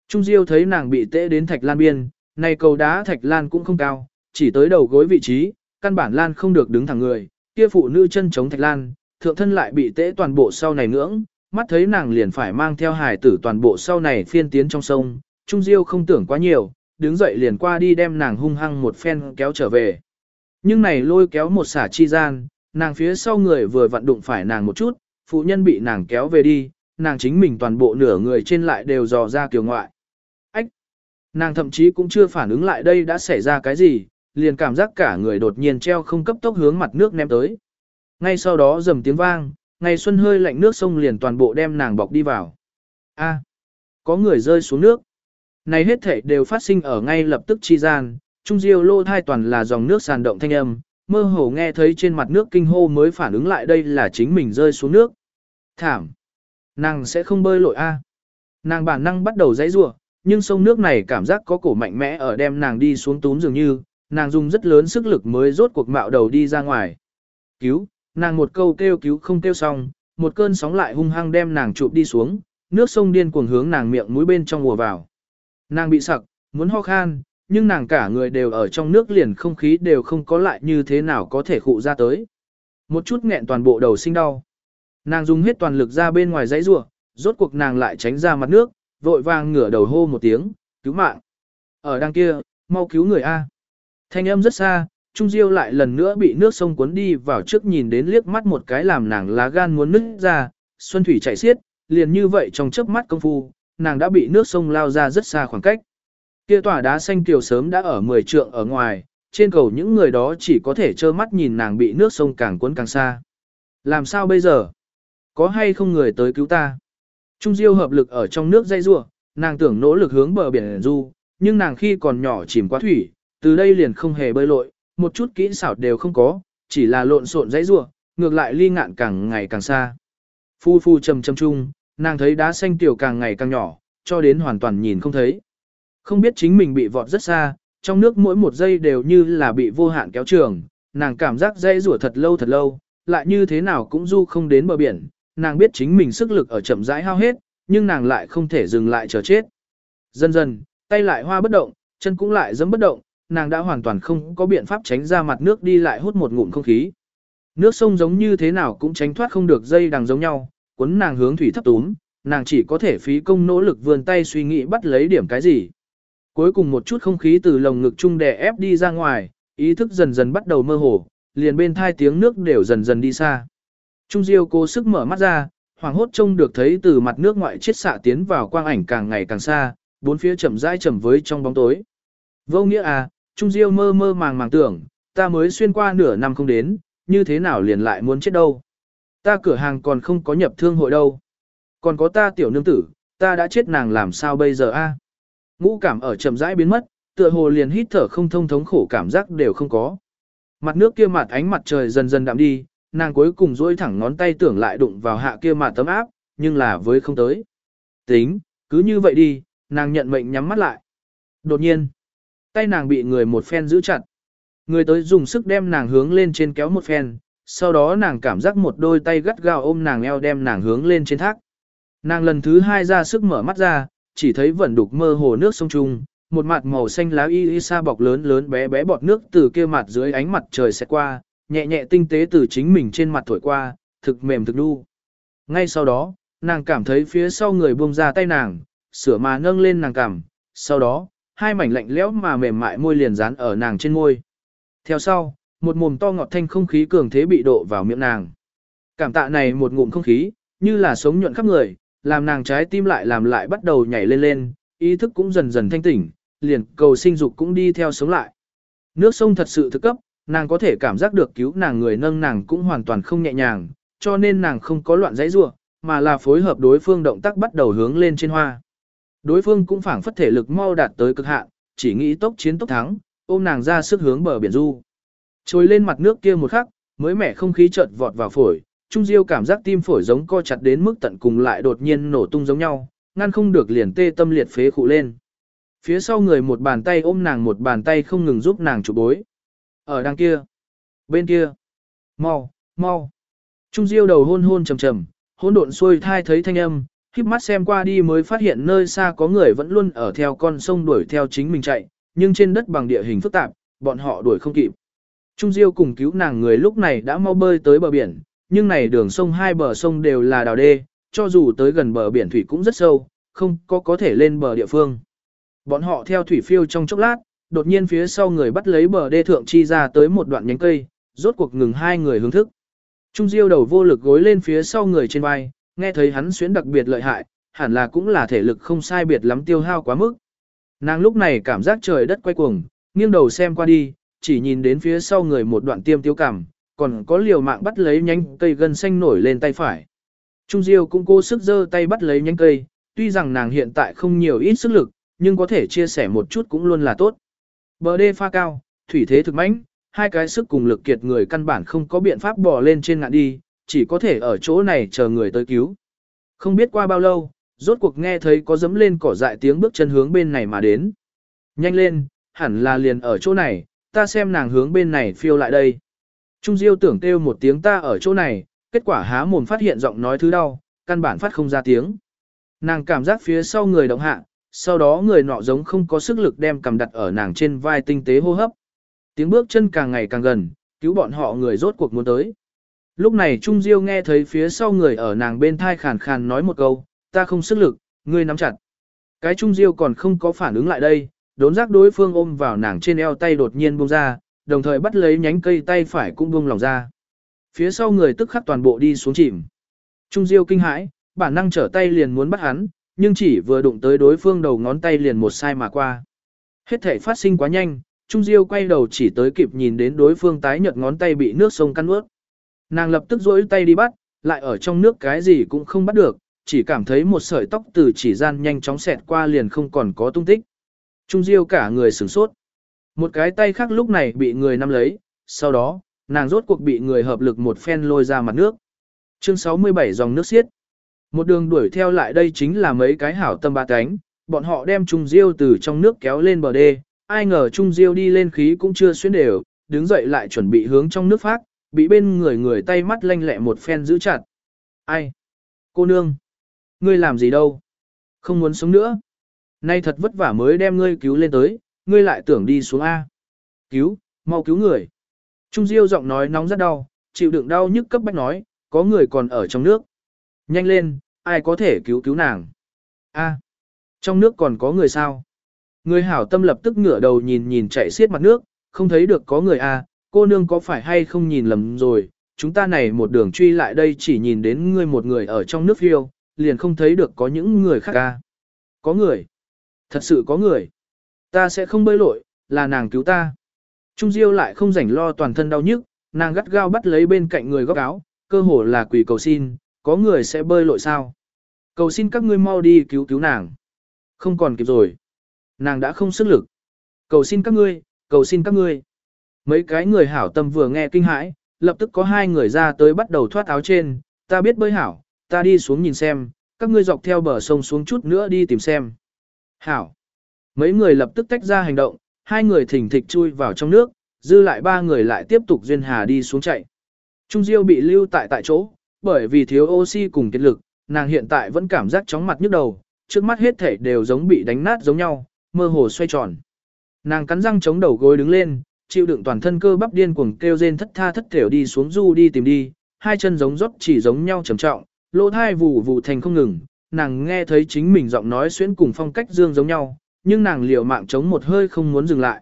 Trung Diêu thấy nàng bị tễ đến thạch lan biên, này cầu đá thạch lan cũng không cao, chỉ tới đầu gối vị trí, căn bản lan không được đứng thẳng người, kia phụ nữ chân chống thạch lan, thượng thân lại bị tễ toàn bộ sau này ngưỡng, mắt thấy nàng liền phải mang theo hải tử toàn bộ sau này phiên tiến trong sông, Trung Diêu không tưởng quá nhiều, đứng dậy liền qua đi đem nàng hung hăng một phen kéo trở về. Nhưng này lôi kéo một xả chi gian, nàng phía sau người vừa vặn đụng phải nàng một chút, phụ nhân bị nàng kéo về đi, nàng chính mình toàn bộ nửa người trên lại đều dò ra kiều ngoại. Ách! Nàng thậm chí cũng chưa phản ứng lại đây đã xảy ra cái gì, liền cảm giác cả người đột nhiên treo không cấp tốc hướng mặt nước ném tới. Ngay sau đó rầm tiếng vang, ngày xuân hơi lạnh nước sông liền toàn bộ đem nàng bọc đi vào. A, có người rơi xuống nước. Này hết thể đều phát sinh ở ngay lập tức chi gian, trung diêu lô thai toàn là dòng nước sàn động thanh âm, mơ hồ nghe thấy trên mặt nước kinh hô mới phản ứng lại đây là chính mình rơi xuống nước. Thảm! Nàng sẽ không bơi lội a. Nàng bản năng bắt đầu dãy rủa, nhưng sông nước này cảm giác có cổ mạnh mẽ ở đem nàng đi xuống túm dường như, nàng dùng rất lớn sức lực mới rốt cuộc mạo đầu đi ra ngoài. Cứu, nàng một câu kêu cứu không kêu xong, một cơn sóng lại hung hăng đem nàng chụp đi xuống, nước sông điên cuồng hướng nàng miệng mũi bên trong mùa vào. Nàng bị sặc, muốn ho khan, nhưng nàng cả người đều ở trong nước liền không khí đều không có lại như thế nào có thể khụ ra tới. Một chút nghẹn toàn bộ đầu sinh đau. Nàng dùng hết toàn lực ra bên ngoài dãy rủa, rốt cuộc nàng lại tránh ra mặt nước, vội vàng ngửa đầu hô một tiếng, cứu mạng. Ở đằng kia, mau cứu người A. Thanh âm rất xa, Trung Diêu lại lần nữa bị nước sông cuốn đi vào trước nhìn đến liếc mắt một cái làm nàng lá gan muốn nứt ra, xuân thủy chảy xiết, liền như vậy trong chớp mắt công phu, nàng đã bị nước sông lao ra rất xa khoảng cách. Kia tòa đá xanh kiều sớm đã ở 10 trượng ở ngoài, trên cầu những người đó chỉ có thể trơ mắt nhìn nàng bị nước sông càng cuốn càng xa. Làm sao bây giờ? Có hay không người tới cứu ta? Trung Diêu hợp lực ở trong nước dây rua, nàng tưởng nỗ lực hướng bờ biển du, nhưng nàng khi còn nhỏ chìm quá thủy, từ đây liền không hề bơi lội, một chút kỹ xảo đều không có, chỉ là lộn xộn dãy rua, ngược lại ly ngạn càng ngày càng xa. Phu phu trầm trầm chung, nàng thấy đá xanh tiểu càng ngày càng nhỏ, cho đến hoàn toàn nhìn không thấy. Không biết chính mình bị vọt rất xa, trong nước mỗi một giây đều như là bị vô hạn kéo trường, nàng cảm giác dãy rủa thật lâu thật lâu, lại như thế nào cũng du không đến bờ biển, nàng biết chính mình sức lực ở chậm rãi hao hết, nhưng nàng lại không thể dừng lại chờ chết. Dần dần, tay lại hoa bất động, chân cũng lại dẫm bất động, nàng đã hoàn toàn không có biện pháp tránh ra mặt nước đi lại hút một ngụm không khí. Nước sông giống như thế nào cũng tránh thoát không được dây đằng giống nhau, cuốn nàng hướng thủy thấp túm, nàng chỉ có thể phí công nỗ lực vươn tay suy nghĩ bắt lấy điểm cái gì. Cuối cùng một chút không khí từ lồng ngực chung đè ép đi ra ngoài, ý thức dần dần bắt đầu mơ hồ, liền bên thai tiếng nước đều dần dần đi xa. Trung Diêu cố sức mở mắt ra, hoàng hốt trông được thấy từ mặt nước ngoại chiết xạ tiến vào quang ảnh càng ngày càng xa, bốn phía chậm rãi chậm với trong bóng tối. Vô nghĩa à, Trung Diêu mơ mơ màng màng tưởng, ta mới xuyên qua nửa năm không đến, như thế nào liền lại muốn chết đâu. Ta cửa hàng còn không có nhập thương hội đâu. Còn có ta tiểu nương tử, ta đã chết nàng làm sao bây giờ a? Ngũ cảm ở chậm rãi biến mất, tựa hồ liền hít thở không thông thống khổ cảm giác đều không có. Mặt nước kia mặt ánh mặt trời dần dần đạm đi, nàng cuối cùng duỗi thẳng ngón tay tưởng lại đụng vào hạ kia mặt tấm áp, nhưng là với không tới. Tính, cứ như vậy đi, nàng nhận mệnh nhắm mắt lại. Đột nhiên, tay nàng bị người một phen giữ chặt. Người tới dùng sức đem nàng hướng lên trên kéo một phen, sau đó nàng cảm giác một đôi tay gắt gao ôm nàng eo đem nàng hướng lên trên thác. Nàng lần thứ hai ra sức mở mắt ra, chỉ thấy vẫn đục mơ hồ nước sông trung, một mặt màu xanh lá y y sa bọc lớn lớn bé bé bọt nước từ kia mặt dưới ánh mặt trời sẽ qua, nhẹ nhẹ tinh tế từ chính mình trên mặt thổi qua, thực mềm thực đu. Ngay sau đó, nàng cảm thấy phía sau người buông ra tay nàng, sửa mà nâng lên nàng cảm, sau đó, hai mảnh lạnh lẽo mà mềm mại môi liền dán ở nàng trên môi. Theo sau, một mồm to ngọt thanh không khí cường thế bị độ vào miệng nàng. Cảm tạ này một ngụm không khí, như là sống nhuận khắp người, làm nàng trái tim lại làm lại bắt đầu nhảy lên lên, ý thức cũng dần dần thanh tỉnh, liền cầu sinh dục cũng đi theo sống lại. Nước sông thật sự thực cấp, nàng có thể cảm giác được cứu nàng người nâng nàng cũng hoàn toàn không nhẹ nhàng, cho nên nàng không có loạn dãy rua, mà là phối hợp đối phương động tác bắt đầu hướng lên trên hoa. Đối phương cũng phảng phất thể lực mau đạt tới cực hạn, chỉ nghĩ tốc chiến tốc thắng, ôm nàng ra sức hướng bờ biển du. Trồi lên mặt nước kia một khắc, mới mẻ không khí chợt vọt vào phổi, Trung Diêu cảm giác tim phổi giống co chặt đến mức tận cùng lại đột nhiên nổ tung giống nhau, ngăn không được liền tê tâm liệt phế khụ lên. Phía sau người một bàn tay ôm nàng một bàn tay không ngừng giúp nàng chụp bối. Ở đằng kia, bên kia, mau, mau. Trung Diêu đầu hôn hôn trầm trầm, hôn độn xuôi thai thấy thanh âm, híp mắt xem qua đi mới phát hiện nơi xa có người vẫn luôn ở theo con sông đuổi theo chính mình chạy, nhưng trên đất bằng địa hình phức tạp, bọn họ đuổi không kịp. Trung Diêu cùng cứu nàng người lúc này đã mau bơi tới bờ biển, nhưng này đường sông hai bờ sông đều là đào đê, cho dù tới gần bờ biển thủy cũng rất sâu, không có có thể lên bờ địa phương. Bọn họ theo thủy phiêu trong chốc lát, đột nhiên phía sau người bắt lấy bờ đê thượng chi ra tới một đoạn nhánh cây, rốt cuộc ngừng hai người hướng thức. Trung Diêu đầu vô lực gối lên phía sau người trên vai, nghe thấy hắn xuyến đặc biệt lợi hại, hẳn là cũng là thể lực không sai biệt lắm tiêu hao quá mức. Nàng lúc này cảm giác trời đất quay cuồng, nghiêng đầu xem qua đi, chỉ nhìn đến phía sau người một đoạn tiêm tiêu cảm, còn có liều mạng bắt lấy nhánh cây gân xanh nổi lên tay phải. Trung Diêu cũng cố sức giơ tay bắt lấy nhánh cây, tuy rằng nàng hiện tại không nhiều ít sức lực, nhưng có thể chia sẻ một chút cũng luôn là tốt. Bờ đê pha cao, thủy thế thực mãnh, hai cái sức cùng lực kiệt người căn bản không có biện pháp bò lên trên ngạn đi, chỉ có thể ở chỗ này chờ người tới cứu. Không biết qua bao lâu, rốt cuộc nghe thấy có dấm lên cỏ dại tiếng bước chân hướng bên này mà đến. Nhanh lên, hẳn là liền ở chỗ này, ta xem nàng hướng bên này phiêu lại đây. Trung Diêu tưởng kêu một tiếng ta ở chỗ này, kết quả há mồm phát hiện giọng nói thứ đau, căn bản phát không ra tiếng. Nàng cảm giác phía sau người động hạ, sau đó người nọ giống không có sức lực đem cầm đặt ở nàng trên vai tinh tế hô hấp. Tiếng bước chân càng ngày càng gần, cứu bọn họ người rốt cuộc muốn tới. Lúc này Trung Diêu nghe thấy phía sau người ở nàng bên thai khàn khàn nói một câu, ta không sức lực, ngươi nắm chặt. Cái Trung Diêu còn không có phản ứng lại đây, đốn giác đối phương ôm vào nàng trên eo tay đột nhiên buông ra, đồng thời bắt lấy nhánh cây tay phải cũng buông lòng ra. Phía sau người tức khắc toàn bộ đi xuống chìm. Trung Diêu kinh hãi, bản năng trở tay liền muốn bắt hắn, nhưng chỉ vừa đụng tới đối phương đầu ngón tay liền một sai mà qua. Hết thể phát sinh quá nhanh, Trung Diêu quay đầu chỉ tới kịp nhìn đến đối phương tái nhợt ngón tay bị nước sông căn ướt. Nàng lập tức duỗi tay đi bắt, lại ở trong nước cái gì cũng không bắt được, chỉ cảm thấy một sợi tóc từ chỉ gian nhanh chóng xẹt qua liền không còn có tung tích. Trung Diêu cả người sửng sốt. Một cái tay khác lúc này bị người nắm lấy, sau đó, nàng rốt cuộc bị người hợp lực một phen lôi ra mặt nước. Chương 67 dòng nước xiết. Một đường đuổi theo lại đây chính là mấy cái hảo tâm ba cánh, bọn họ đem Trung Diêu từ trong nước kéo lên bờ đê, ai ngờ Trung Diêu đi lên khí cũng chưa xuyên đều, đứng dậy lại chuẩn bị hướng trong nước phát, bị bên người người tay mắt lanh lẹ một phen giữ chặt. Ai? Cô nương? Ngươi làm gì đâu? Không muốn sống nữa. Nay thật vất vả mới đem ngươi cứu lên tới, ngươi lại tưởng đi xuống A. Cứu, mau cứu người. Trung Diêu giọng nói nóng rất đau, chịu đựng đau nhức cấp bách nói, có người còn ở trong nước. Nhanh lên, ai có thể cứu cứu nàng. A, trong nước còn có người sao? Người hảo tâm lập tức ngửa đầu nhìn nhìn chạy xiết mặt nước, không thấy được có người a, cô nương có phải hay không nhìn lầm rồi, chúng ta này một đường truy lại đây chỉ nhìn đến ngươi một người ở trong nước phiêu, liền không thấy được có những người khác ca. Có người. Thật sự có người. Ta sẽ không bơi lội, là nàng cứu ta. Trung Diêu lại không rảnh lo toàn thân đau nhức, nàng gắt gao bắt lấy bên cạnh người góc áo, cơ hồ là quỷ cầu xin, có người sẽ bơi lội sao? Cầu xin các ngươi mau đi cứu cứu nàng. Không còn kịp rồi. Nàng đã không sức lực. Cầu xin các ngươi, cầu xin các ngươi. Mấy cái người hảo tâm vừa nghe kinh hãi, lập tức có hai người ra tới bắt đầu thoát áo trên, ta biết bơi hảo, ta đi xuống nhìn xem, các ngươi dọc theo bờ sông xuống chút nữa đi tìm xem. Hảo. Mấy người lập tức tách ra hành động, hai người thỉnh thịch chui vào trong nước, dư lại ba người lại tiếp tục duyên hà đi xuống chạy. Trung Diêu bị lưu tại tại chỗ, bởi vì thiếu oxy cùng kết lực, nàng hiện tại vẫn cảm giác chóng mặt nhức đầu, trước mắt hết thể đều giống bị đánh nát giống nhau, mơ hồ xoay tròn. Nàng cắn răng chống đầu gối đứng lên, chịu đựng toàn thân cơ bắp điên cuồng kêu rên thất tha thất thểu đi xuống du đi tìm đi, hai chân giống rót chỉ giống nhau trầm trọng, lỗ thai vụ vụ thành không ngừng, nàng nghe thấy chính mình giọng nói xuyên cùng phong cách dương giống nhau, nhưng nàng liều mạng chống một hơi không muốn dừng lại.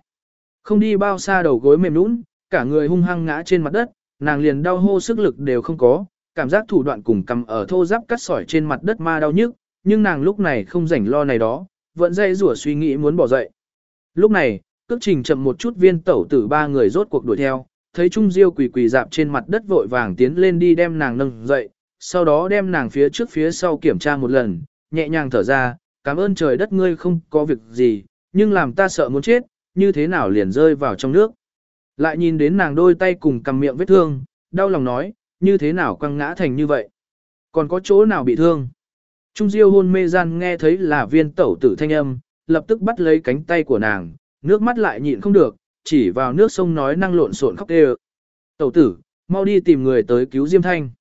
Không đi bao xa đầu gối mềm nũng, cả người hung hăng ngã trên mặt đất, nàng liền đau hô sức lực đều không có, cảm giác thủ đoạn cùng cầm ở thô giáp cắt sỏi trên mặt đất ma đau nhức, nhưng nàng lúc này không rảnh lo này đó, vẫn dây rủa suy nghĩ muốn bỏ dậy. Lúc này, cước trình chậm một chút viên tẩu tử ba người rốt cuộc đuổi theo, thấy Trung Diêu quỳ quỳ dạp trên mặt đất vội vàng tiến lên đi đem nàng nâng dậy, sau đó đem nàng phía trước phía sau kiểm tra một lần, nhẹ nhàng thở ra, cảm ơn trời đất ngươi không có việc gì, nhưng làm ta sợ muốn chết, như thế nào liền rơi vào trong nước. Lại nhìn đến nàng đôi tay cùng cầm miệng vết thương, đau lòng nói, như thế nào quăng ngã thành như vậy. Còn có chỗ nào bị thương? Trung Diêu hôn mê gian nghe thấy là viên tẩu tử thanh âm, lập tức bắt lấy cánh tay của nàng, nước mắt lại nhịn không được, chỉ vào nước sông nói năng lộn xộn khóc kêu. Tẩu tử, mau đi tìm người tới cứu Diêm Thanh.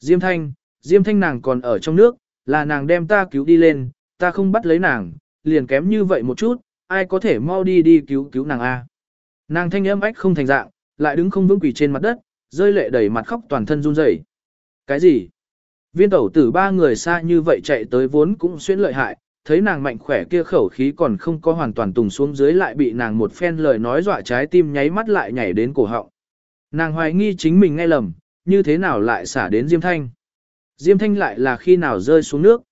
Diêm Thanh, Diêm Thanh nàng còn ở trong nước, là nàng đem ta cứu đi lên, ta không bắt lấy nàng, liền kém như vậy một chút, ai có thể mau đi đi cứu cứu nàng a? Nàng thanh âm ách không thành dạng, lại đứng không vững quỳ trên mặt đất, rơi lệ đầy mặt khóc toàn thân run rẩy. Cái gì? Viên tẩu tử ba người xa như vậy chạy tới vốn cũng xuyên lợi hại, thấy nàng mạnh khỏe kia khẩu khí còn không có hoàn toàn tùng xuống dưới lại bị nàng một phen lời nói dọa trái tim nháy mắt lại nhảy đến cổ họng. Nàng hoài nghi chính mình nghe lầm, như thế nào lại xả đến Diêm Thanh. Diêm Thanh lại là khi nào rơi xuống nước.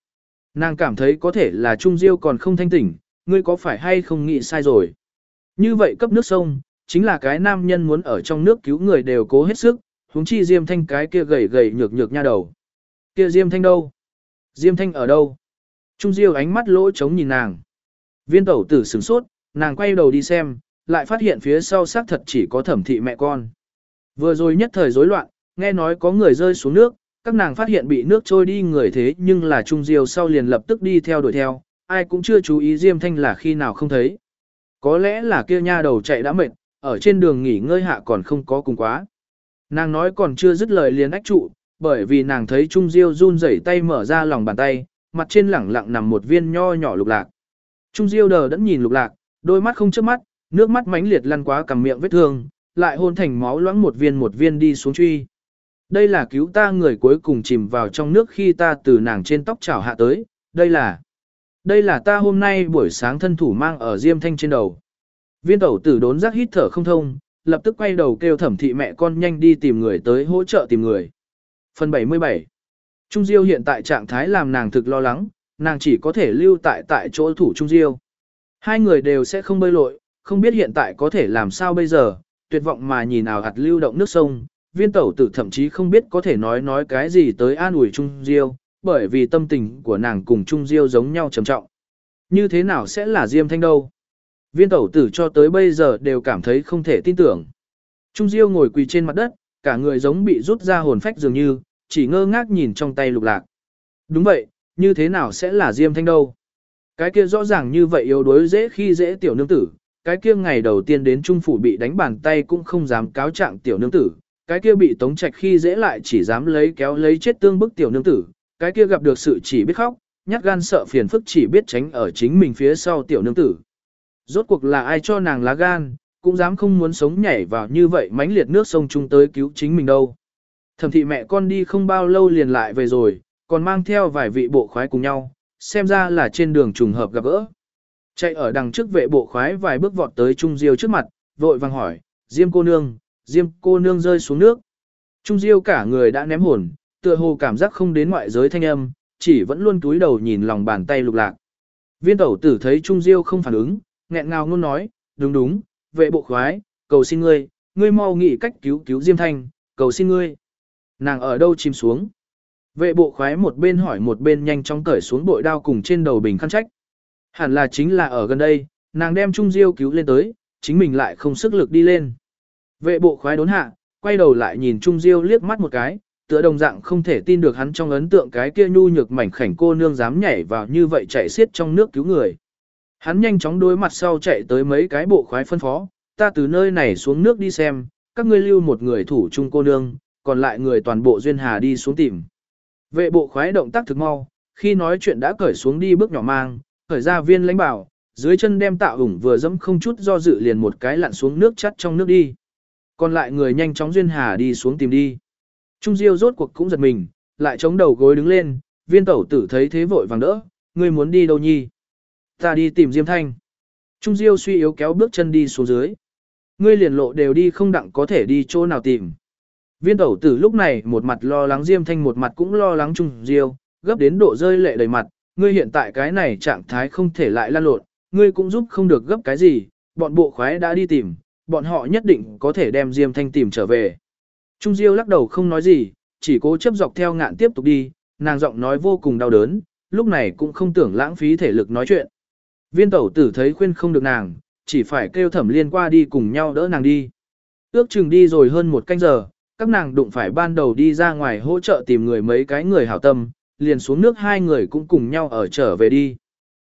Nàng cảm thấy có thể là Trung Diêu còn không thanh tỉnh, ngươi có phải hay không nghĩ sai rồi. Như vậy cấp nước sông, chính là cái nam nhân muốn ở trong nước cứu người đều cố hết sức, huống chi Diêm Thanh cái kia gầy gầy nhược nhược nha đầu. Kia Diêm Thanh đâu? Diêm Thanh ở đâu? Trung Diêu ánh mắt lỗ trống nhìn nàng. Viên tẩu tử sửng sốt, nàng quay đầu đi xem, lại phát hiện phía sau xác thật chỉ có thẩm thị mẹ con. Vừa rồi nhất thời rối loạn, nghe nói có người rơi xuống nước, các nàng phát hiện bị nước trôi đi người thế nhưng là Trung Diêu sau liền lập tức đi theo đuổi theo, ai cũng chưa chú ý Diêm Thanh là khi nào không thấy. Có lẽ là kia nha đầu chạy đã mệt, ở trên đường nghỉ ngơi hạ còn không có cùng quá. Nàng nói còn chưa dứt lời liền ách trụ, bởi vì nàng thấy Trung Diêu run rẩy tay mở ra lòng bàn tay, mặt trên lẳng lặng nằm một viên nho nhỏ lục lạc. Trung Diêu đờ đẫn nhìn lục lạc, đôi mắt không chớp mắt, nước mắt mãnh liệt lăn quá cằm miệng vết thương, lại hôn thành máu loãng một viên một viên đi xuống truy. Đây là cứu ta người cuối cùng chìm vào trong nước khi ta từ nàng trên tóc chảo hạ tới, đây là đây là ta hôm nay buổi sáng thân thủ mang ở diêm thanh trên đầu. Viên tẩu tử đốn giác hít thở không thông, lập tức quay đầu kêu thẩm thị mẹ con nhanh đi tìm người tới hỗ trợ tìm người. Phần 77 Trung Diêu hiện tại trạng thái làm nàng thực lo lắng, nàng chỉ có thể lưu tại tại chỗ thủ Trung Diêu. Hai người đều sẽ không bơi lội, không biết hiện tại có thể làm sao bây giờ, tuyệt vọng mà nhìn nào hạt lưu động nước sông, viên tẩu tử thậm chí không biết có thể nói nói cái gì tới an ủi Trung Diêu, bởi vì tâm tình của nàng cùng Trung Diêu giống nhau trầm trọng. Như thế nào sẽ là Diêm Thanh đâu? Viên tẩu tử cho tới bây giờ đều cảm thấy không thể tin tưởng. Trung Diêu ngồi quỳ trên mặt đất, cả người giống bị rút ra hồn phách dường như, chỉ ngơ ngác nhìn trong tay lục lạc. Đúng vậy, như thế nào sẽ là Diêm Thanh đâu? Cái kia rõ ràng như vậy yếu đuối dễ khi dễ tiểu nương tử, cái kia ngày đầu tiên đến trung phủ bị đánh bàn tay cũng không dám cáo trạng tiểu nương tử, cái kia bị tống trạch khi dễ lại chỉ dám lấy kéo lấy chết tương bức tiểu nương tử, cái kia gặp được sự chỉ biết khóc, nhát gan sợ phiền phức chỉ biết tránh ở chính mình phía sau tiểu nương tử. Rốt cuộc là ai cho nàng lá gan, cũng dám không muốn sống nhảy vào như vậy mãnh liệt nước sông chung tới cứu chính mình đâu. Thẩm thị mẹ con đi không bao lâu liền lại về rồi, còn mang theo vài vị bộ khoái cùng nhau, xem ra là trên đường trùng hợp gặp gỡ. Chạy ở đằng trước vệ bộ khoái vài bước vọt tới Trung Diêu trước mặt, vội vàng hỏi, Diêm cô nương, Diêm cô nương rơi xuống nước. Trung Diêu cả người đã ném hồn, tựa hồ cảm giác không đến ngoại giới thanh âm, chỉ vẫn luôn túi đầu nhìn lòng bàn tay lục lạc. Viên tẩu tử thấy Trung Diêu không phản ứng, nghẹn ngào ngôn nói, đúng đúng, vệ bộ khoái, cầu xin ngươi, ngươi mau nghĩ cách cứu cứu Diêm Thanh, cầu xin ngươi. Nàng ở đâu chìm xuống? Vệ bộ khoái một bên hỏi một bên nhanh chóng cởi xuống bội đao cùng trên đầu bình khăn trách. Hẳn là chính là ở gần đây, nàng đem Trung Diêu cứu lên tới, chính mình lại không sức lực đi lên. Vệ bộ khoái đốn hạ, quay đầu lại nhìn Trung Diêu liếc mắt một cái, tựa đồng dạng không thể tin được hắn trong ấn tượng cái kia nhu nhược mảnh khảnh cô nương dám nhảy vào như vậy chạy xiết trong nước cứu người. Hắn nhanh chóng đối mặt sau chạy tới mấy cái bộ khoái phân phó, ta từ nơi này xuống nước đi xem, các ngươi lưu một người thủ chung cô nương, còn lại người toàn bộ duyên hà đi xuống tìm. Vệ bộ khoái động tác thực mau, khi nói chuyện đã cởi xuống đi bước nhỏ mang, khởi ra viên lãnh bảo, dưới chân đem tạo ủng vừa dẫm không chút do dự liền một cái lặn xuống nước chắt trong nước đi. Còn lại người nhanh chóng duyên hà đi xuống tìm đi. Trung Diêu rốt cuộc cũng giật mình, lại chống đầu gối đứng lên, viên tẩu tử thấy thế vội vàng đỡ, ngươi muốn đi đâu nhi? Ta đi tìm Diêm Thanh. Trung Diêu suy yếu kéo bước chân đi xuống dưới. Ngươi liền lộ đều đi không đặng có thể đi chỗ nào tìm. Viên tẩu tử lúc này một mặt lo lắng Diêm Thanh một mặt cũng lo lắng Trung Diêu, gấp đến độ rơi lệ đầy mặt, ngươi hiện tại cái này trạng thái không thể lại lan lộn, ngươi cũng giúp không được gấp cái gì, bọn bộ khoái đã đi tìm, bọn họ nhất định có thể đem Diêm Thanh tìm trở về. Trung Diêu lắc đầu không nói gì, chỉ cố chấp dọc theo ngạn tiếp tục đi, nàng giọng nói vô cùng đau đớn, lúc này cũng không tưởng lãng phí thể lực nói chuyện. Viên tẩu tử thấy khuyên không được nàng, chỉ phải kêu thẩm liên qua đi cùng nhau đỡ nàng đi. Ước chừng đi rồi hơn một canh giờ, các nàng đụng phải ban đầu đi ra ngoài hỗ trợ tìm người mấy cái người hảo tâm, liền xuống nước hai người cũng cùng nhau ở trở về đi.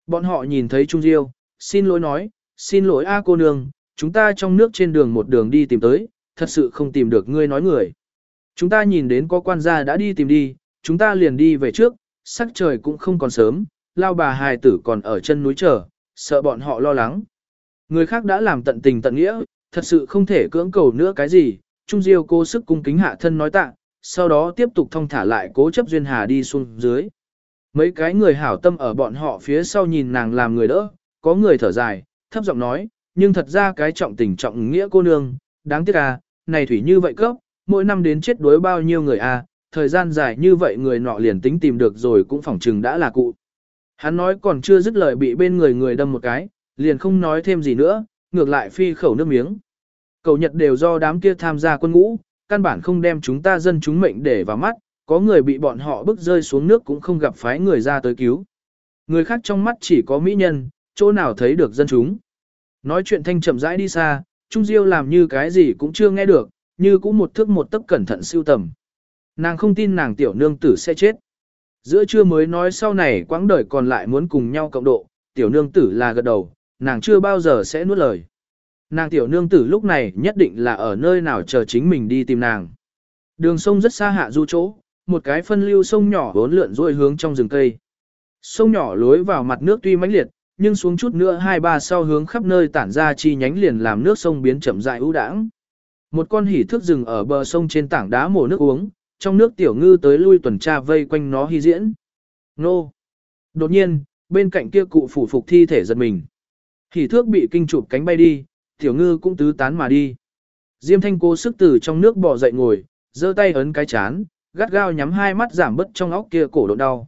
Bọn họ nhìn thấy Trung Diêu, xin lỗi nói, xin lỗi a cô nương, chúng ta trong nước trên đường một đường đi tìm tới, thật sự không tìm được ngươi nói người. Chúng ta nhìn đến có quan gia đã đi tìm đi, chúng ta liền đi về trước, sắc trời cũng không còn sớm, lao bà hài tử còn ở chân núi chờ, sợ bọn họ lo lắng. Người khác đã làm tận tình tận nghĩa, thật sự không thể cưỡng cầu nữa cái gì, Trung Diêu cô sức cung kính hạ thân nói tạ, sau đó tiếp tục thông thả lại cố chấp duyên hà đi xuống dưới. Mấy cái người hảo tâm ở bọn họ phía sau nhìn nàng làm người đỡ, có người thở dài, thấp giọng nói, nhưng thật ra cái trọng tình trọng nghĩa cô nương, đáng tiếc à, này thủy như vậy cấp, mỗi năm đến chết đuối bao nhiêu người à, thời gian dài như vậy người nọ liền tính tìm được rồi cũng phỏng chừng đã là cụ. Hắn nói còn chưa dứt lời bị bên người người đâm một cái, liền không nói thêm gì nữa, ngược lại phi khẩu nước miếng. Cầu Nhật đều do đám kia tham gia quân ngũ, căn bản không đem chúng ta dân chúng mệnh để vào mắt, có người bị bọn họ bức rơi xuống nước cũng không gặp phái người ra tới cứu. Người khác trong mắt chỉ có mỹ nhân, chỗ nào thấy được dân chúng. Nói chuyện thanh chậm rãi đi xa, Trung Diêu làm như cái gì cũng chưa nghe được, như cũng một thước một tấc cẩn thận siêu tầm. Nàng không tin nàng tiểu nương tử sẽ chết. Giữa trưa mới nói sau này quãng đời còn lại muốn cùng nhau cộng độ, tiểu nương tử là gật đầu, nàng chưa bao giờ sẽ nuốt lời. Nàng tiểu nương tử lúc này nhất định là ở nơi nào chờ chính mình đi tìm nàng. Đường sông rất xa hạ du chỗ, một cái phân lưu sông nhỏ vốn lượn ruôi hướng trong rừng cây. Sông nhỏ lối vào mặt nước tuy mãnh liệt, nhưng xuống chút nữa hai ba sau hướng khắp nơi tản ra chi nhánh liền làm nước sông biến chậm dại ưu đãng. Một con hỉ thước rừng ở bờ sông trên tảng đá mổ nước uống, trong nước tiểu ngư tới lui tuần tra vây quanh nó hy diễn. Nô! Đột nhiên, bên cạnh kia cụ phủ phục thi thể giật mình. Hỉ thước bị kinh chụp cánh bay đi, tiểu ngư cũng tứ tán mà đi. Diêm thanh cố sức từ trong nước bò dậy ngồi, giơ tay ấn cái chán, gắt gao nhắm hai mắt giảm bớt trong óc kia cổ độ đau.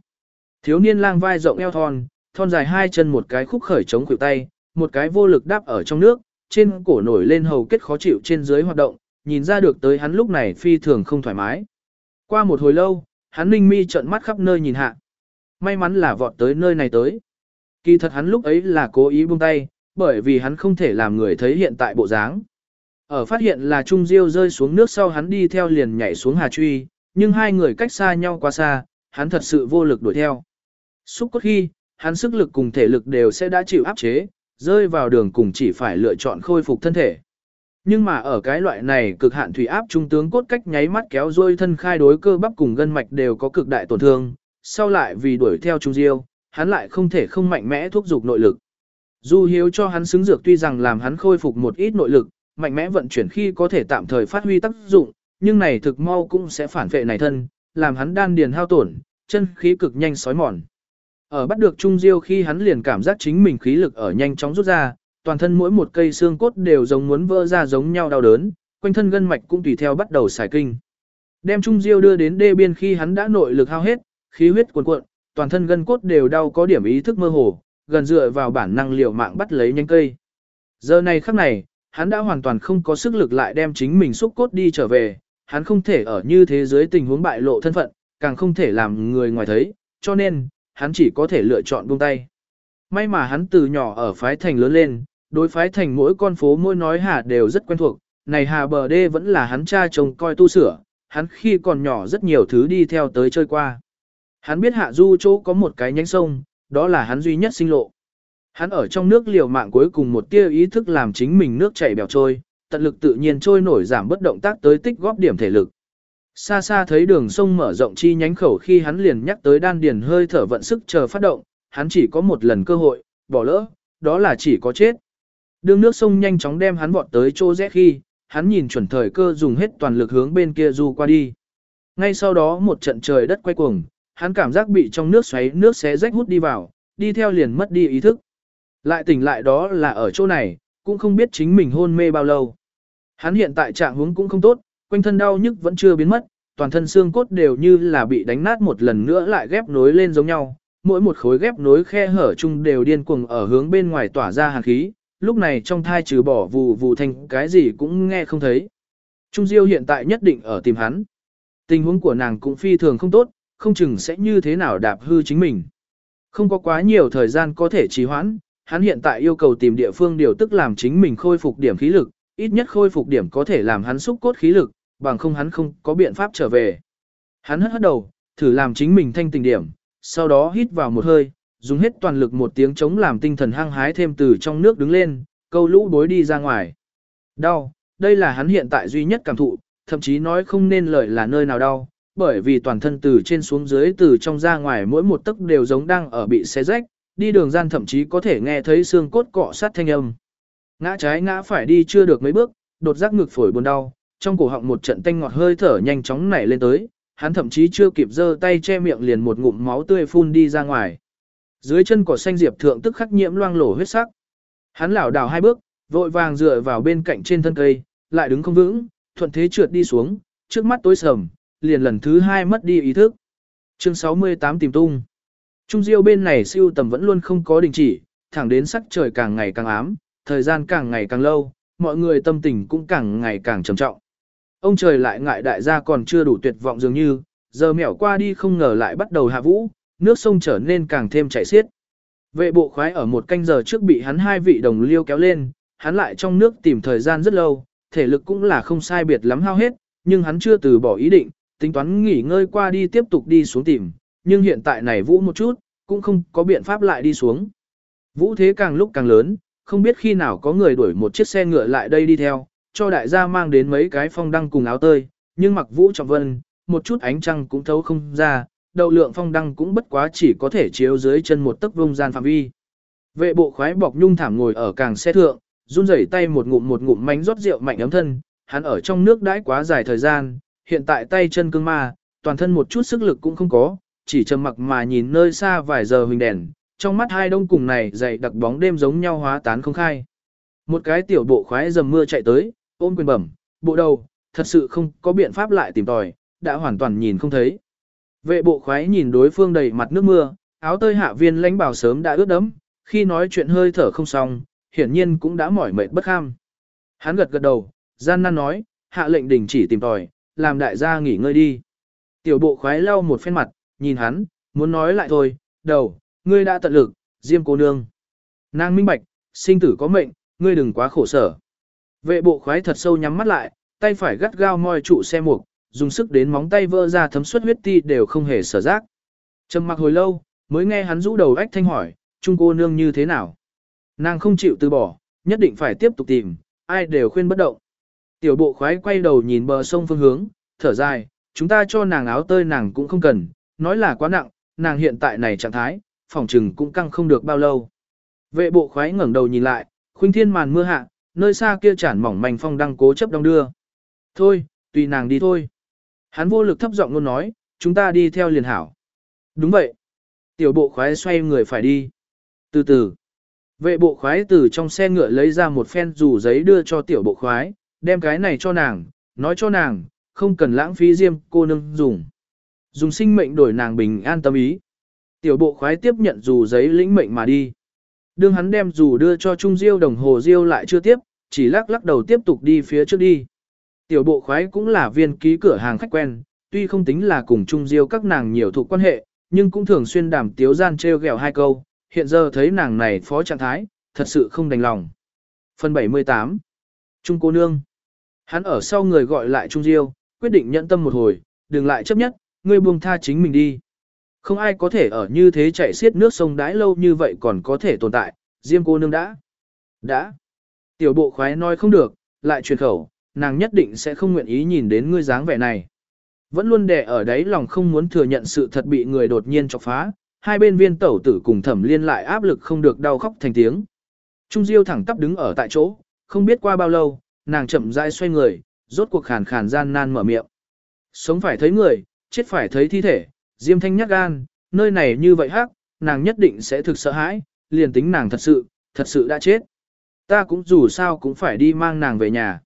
Thiếu niên lang vai rộng eo thon, thon dài hai chân một cái khúc khởi chống khuỷu tay, một cái vô lực đáp ở trong nước, trên cổ nổi lên hầu kết khó chịu trên dưới hoạt động, nhìn ra được tới hắn lúc này phi thường không thoải mái. Qua một hồi lâu, hắn ninh mi trợn mắt khắp nơi nhìn hạ. May mắn là vọt tới nơi này tới. Kỳ thật hắn lúc ấy là cố ý buông tay, bởi vì hắn không thể làm người thấy hiện tại bộ dáng. Ở phát hiện là Trung Diêu rơi xuống nước sau hắn đi theo liền nhảy xuống hà truy, nhưng hai người cách xa nhau quá xa, hắn thật sự vô lực đuổi theo. Xúc cốt khi, hắn sức lực cùng thể lực đều sẽ đã chịu áp chế, rơi vào đường cùng chỉ phải lựa chọn khôi phục thân thể. Nhưng mà ở cái loại này cực hạn thủy áp trung tướng cốt cách nháy mắt kéo rôi thân khai đối cơ bắp cùng gân mạch đều có cực đại tổn thương, sau lại vì đuổi theo Trung Diêu, hắn lại không thể không mạnh mẽ thúc giục nội lực. Du hiếu cho hắn xứng dược tuy rằng làm hắn khôi phục một ít nội lực, mạnh mẽ vận chuyển khi có thể tạm thời phát huy tác dụng, nhưng này thực mau cũng sẽ phản vệ này thân, làm hắn đan điền hao tổn, chân khí cực nhanh sói mòn. Ở bắt được Trung Diêu khi hắn liền cảm giác chính mình khí lực ở nhanh chóng rút ra, toàn thân mỗi một cây xương cốt đều giống muốn vỡ ra giống nhau đau đớn, quanh thân gân mạch cũng tùy theo bắt đầu xài kinh. Đem Trung Diêu đưa đến đê biên khi hắn đã nội lực hao hết, khí huyết cuồn cuộn, toàn thân gân cốt đều đau có điểm ý thức mơ hồ, gần dựa vào bản năng liều mạng bắt lấy nhánh cây. Giờ này khắc này, hắn đã hoàn toàn không có sức lực lại đem chính mình xúc cốt đi trở về, hắn không thể ở như thế giới tình huống bại lộ thân phận, càng không thể làm người ngoài thấy, cho nên, hắn chỉ có thể lựa chọn buông tay. May mà hắn từ nhỏ ở phái thành lớn lên, đối phái thành mỗi con phố mỗi nói hà đều rất quen thuộc, này hà bờ đê vẫn là hắn cha chồng coi tu sửa, hắn khi còn nhỏ rất nhiều thứ đi theo tới chơi qua. Hắn biết hạ du chỗ có một cái nhánh sông, đó là hắn duy nhất sinh lộ. Hắn ở trong nước liều mạng cuối cùng một tia ý thức làm chính mình nước chảy bèo trôi, tận lực tự nhiên trôi nổi giảm bất động tác tới tích góp điểm thể lực. Xa xa thấy đường sông mở rộng chi nhánh khẩu khi hắn liền nhắc tới đan điền hơi thở vận sức chờ phát động, hắn chỉ có một lần cơ hội, bỏ lỡ, đó là chỉ có chết. Đường nước sông nhanh chóng đem hắn vọt tới chỗ rẽ khi, hắn nhìn chuẩn thời cơ dùng hết toàn lực hướng bên kia du qua đi. Ngay sau đó một trận trời đất quay cuồng, hắn cảm giác bị trong nước xoáy nước xé rách hút đi vào, đi theo liền mất đi ý thức. Lại tỉnh lại đó là ở chỗ này, cũng không biết chính mình hôn mê bao lâu. Hắn hiện tại trạng huống cũng không tốt, quanh thân đau nhức vẫn chưa biến mất, toàn thân xương cốt đều như là bị đánh nát một lần nữa lại ghép nối lên giống nhau. Mỗi một khối ghép nối khe hở chung đều điên cuồng ở hướng bên ngoài tỏa ra hàn khí, lúc này trong thai trừ bỏ vù vù thành cái gì cũng nghe không thấy. Trung Diêu hiện tại nhất định ở tìm hắn. Tình huống của nàng cũng phi thường không tốt, không chừng sẽ như thế nào đạp hư chính mình. Không có quá nhiều thời gian có thể trì hoãn, hắn hiện tại yêu cầu tìm địa phương điều tức làm chính mình khôi phục điểm khí lực, ít nhất khôi phục điểm có thể làm hắn xúc cốt khí lực, bằng không hắn không có biện pháp trở về. Hắn hất hất đầu, thử làm chính mình thanh tình điểm, sau đó hít vào một hơi, dùng hết toàn lực một tiếng chống làm tinh thần hăng hái thêm từ trong nước đứng lên, câu lũ bối đi ra ngoài. Đau, đây là hắn hiện tại duy nhất cảm thụ, thậm chí nói không nên lời là nơi nào đau, bởi vì toàn thân từ trên xuống dưới từ trong ra ngoài mỗi một tấc đều giống đang ở bị xé rách, đi đường gian thậm chí có thể nghe thấy xương cốt cọ sát thanh âm. Ngã trái ngã phải đi chưa được mấy bước, đột giác ngực phổi buồn đau, trong cổ họng một trận tanh ngọt hơi thở nhanh chóng nảy lên tới, hắn thậm chí chưa kịp giơ tay che miệng liền một ngụm máu tươi phun đi ra ngoài. Dưới chân cỏ xanh diệp thượng tức khắc nhiễm loang lổ huyết sắc. Hắn lảo đảo hai bước, vội vàng dựa vào bên cạnh trên thân cây, lại đứng không vững, thuận thế trượt đi xuống, trước mắt tối sầm, liền lần thứ hai mất đi ý thức. Chương 68 tìm tung. Trung Diêu bên này siêu tầm vẫn luôn không có đình chỉ, thẳng đến sắc trời càng ngày càng ám, thời gian càng ngày càng lâu, mọi người tâm tình cũng càng ngày càng trầm trọng. Ông trời lại ngại đại gia còn chưa đủ tuyệt vọng dường như, giờ mẻo qua đi không ngờ lại bắt đầu hạ vũ, nước sông trở nên càng thêm chảy xiết. Vệ bộ khoái ở một canh giờ trước bị hắn hai vị đồng liêu kéo lên, hắn lại trong nước tìm thời gian rất lâu, thể lực cũng là không sai biệt lắm hao hết, nhưng hắn chưa từ bỏ ý định, tính toán nghỉ ngơi qua đi tiếp tục đi xuống tìm, nhưng hiện tại này vũ một chút, cũng không có biện pháp lại đi xuống. Vũ thế càng lúc càng lớn, không biết khi nào có người đuổi một chiếc xe ngựa lại đây đi theo, cho đại gia mang đến mấy cái phong đăng cùng áo tơi, nhưng mặc vũ trọng vân, một chút ánh trăng cũng thấu không ra, đầu lượng phong đăng cũng bất quá chỉ có thể chiếu dưới chân một tấc vông gian phạm vi. Vệ bộ khoái bọc nhung thảm ngồi ở càng xe thượng, run rẩy tay một ngụm một ngụm mánh rót rượu mạnh ấm thân, hắn ở trong nước đãi quá dài thời gian, hiện tại tay chân cương ma, toàn thân một chút sức lực cũng không có, chỉ trầm mặc mà nhìn nơi xa vài giờ huỳnh đèn, trong mắt hai đông cùng này dày đặc bóng đêm giống nhau hóa tán không khai. Một cái tiểu bộ khoái dầm mưa chạy tới, ôm quyền bẩm, bộ đầu, thật sự không có biện pháp lại tìm tòi, đã hoàn toàn nhìn không thấy. Vệ bộ khoái nhìn đối phương đầy mặt nước mưa, áo tơi hạ viên lãnh bảo sớm đã ướt đẫm, khi nói chuyện hơi thở không xong, hiển nhiên cũng đã mỏi mệt bất kham. Hắn gật gật đầu, gian nan nói, hạ lệnh đình chỉ tìm tòi, làm đại gia nghỉ ngơi đi. Tiểu bộ khoái lau một phen mặt, nhìn hắn, muốn nói lại thôi, đầu, ngươi đã tận lực, diêm cô nương. Nàng minh bạch, sinh tử có mệnh, ngươi đừng quá khổ sở. Vệ bộ khoái thật sâu nhắm mắt lại, tay phải gắt gao moi trụ xe mục, dùng sức đến móng tay vỡ ra thấm suất huyết ti đều không hề sở giác. Trầm mặc hồi lâu, mới nghe hắn rũ đầu ách thanh hỏi, trung cô nương như thế nào? Nàng không chịu từ bỏ, nhất định phải tiếp tục tìm, ai đều khuyên bất động. Tiểu bộ khoái quay đầu nhìn bờ sông phương hướng, thở dài, chúng ta cho nàng áo tơi nàng cũng không cần, nói là quá nặng, nàng hiện tại này trạng thái, phòng trừng cũng căng không được bao lâu. Vệ bộ khoái ngẩng đầu nhìn lại, khuynh thiên màn mưa hạ, nơi xa kia chản mỏng manh phong đang cố chấp đông đưa. Thôi, tùy nàng đi thôi. Hắn vô lực thấp giọng luôn nói, chúng ta đi theo liền hảo. Đúng vậy. Tiểu bộ khoái xoay người phải đi. Từ từ. Vệ bộ khoái từ trong xe ngựa lấy ra một phen dù giấy đưa cho tiểu bộ khoái, đem cái này cho nàng, nói cho nàng, không cần lãng phí diêm cô nương dùng. Dùng sinh mệnh đổi nàng bình an tâm ý. Tiểu bộ khoái tiếp nhận dù giấy lĩnh mệnh mà đi. Đương hắn đem dù đưa cho Trung Diêu đồng hồ Diêu lại chưa tiếp, chỉ lắc lắc đầu tiếp tục đi phía trước đi. Tiểu bộ khoái cũng là viên ký cửa hàng khách quen, tuy không tính là cùng Trung Diêu các nàng nhiều thuộc quan hệ, nhưng cũng thường xuyên đàm tiếu gian treo gẹo hai câu, hiện giờ thấy nàng này phó trạng thái, thật sự không đành lòng. Phần 78 Trung cô nương Hắn ở sau người gọi lại Trung Diêu, quyết định nhận tâm một hồi, đừng lại chấp nhất, ngươi buông tha chính mình đi. Không ai có thể ở như thế chạy xiết nước sông đãi lâu như vậy còn có thể tồn tại, Diêm cô nương đã. Đã. Tiểu bộ khoái nói không được, lại truyền khẩu, nàng nhất định sẽ không nguyện ý nhìn đến ngươi dáng vẻ này. Vẫn luôn đè ở đấy lòng không muốn thừa nhận sự thật bị người đột nhiên chọc phá, hai bên viên tẩu tử cùng thẩm liên lại áp lực không được đau khóc thành tiếng. Trung Diêu thẳng tắp đứng ở tại chỗ, không biết qua bao lâu, nàng chậm rãi xoay người, rốt cuộc khàn khàn gian nan mở miệng. Sống phải thấy người, chết phải thấy thi thể, Diêm Thanh nhắc gan, nơi này như vậy hắc, nàng nhất định sẽ thực sợ hãi, liền tính nàng thật sự, thật sự đã chết. Ta cũng dù sao cũng phải đi mang nàng về nhà.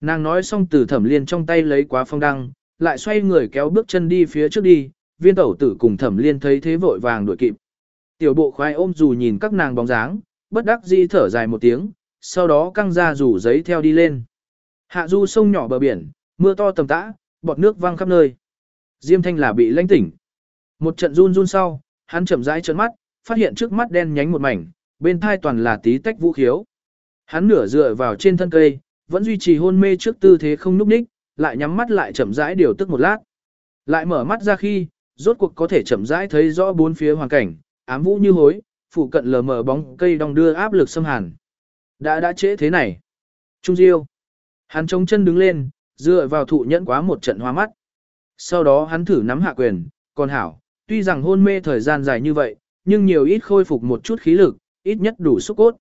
Nàng nói xong từ thẩm liên trong tay lấy quá phong đăng, lại xoay người kéo bước chân đi phía trước đi, viên tẩu tử cùng thẩm liên thấy thế vội vàng đuổi kịp. Tiểu bộ khoai ôm dù nhìn các nàng bóng dáng, bất đắc dĩ thở dài một tiếng, sau đó căng ra rủ giấy theo đi lên. Hạ du sông nhỏ bờ biển, mưa to tầm tã, bọt nước văng khắp nơi. Diêm thanh là bị lãnh tỉnh. Một trận run run sau, hắn chậm rãi trợn mắt, phát hiện trước mắt đen nhánh một mảnh, bên thai toàn là tí tách vũ khiếu. Hắn nửa dựa vào trên thân cây, vẫn duy trì hôn mê trước tư thế không núp ních, lại nhắm mắt lại chậm rãi điều tức một lát. Lại mở mắt ra khi, rốt cuộc có thể chậm rãi thấy rõ bốn phía hoàn cảnh, ám vũ như hối, phụ cận lờ mờ bóng cây đong đưa áp lực xâm hàn. Đã đã trễ thế này. Trung Diêu. Hắn chống chân đứng lên, dựa vào thụ nhẫn quá một trận hoa mắt. Sau đó hắn thử nắm hạ quyền, còn hảo, tuy rằng hôn mê thời gian dài như vậy, nhưng nhiều ít khôi phục một chút khí lực, ít nhất đủ xúc cốt.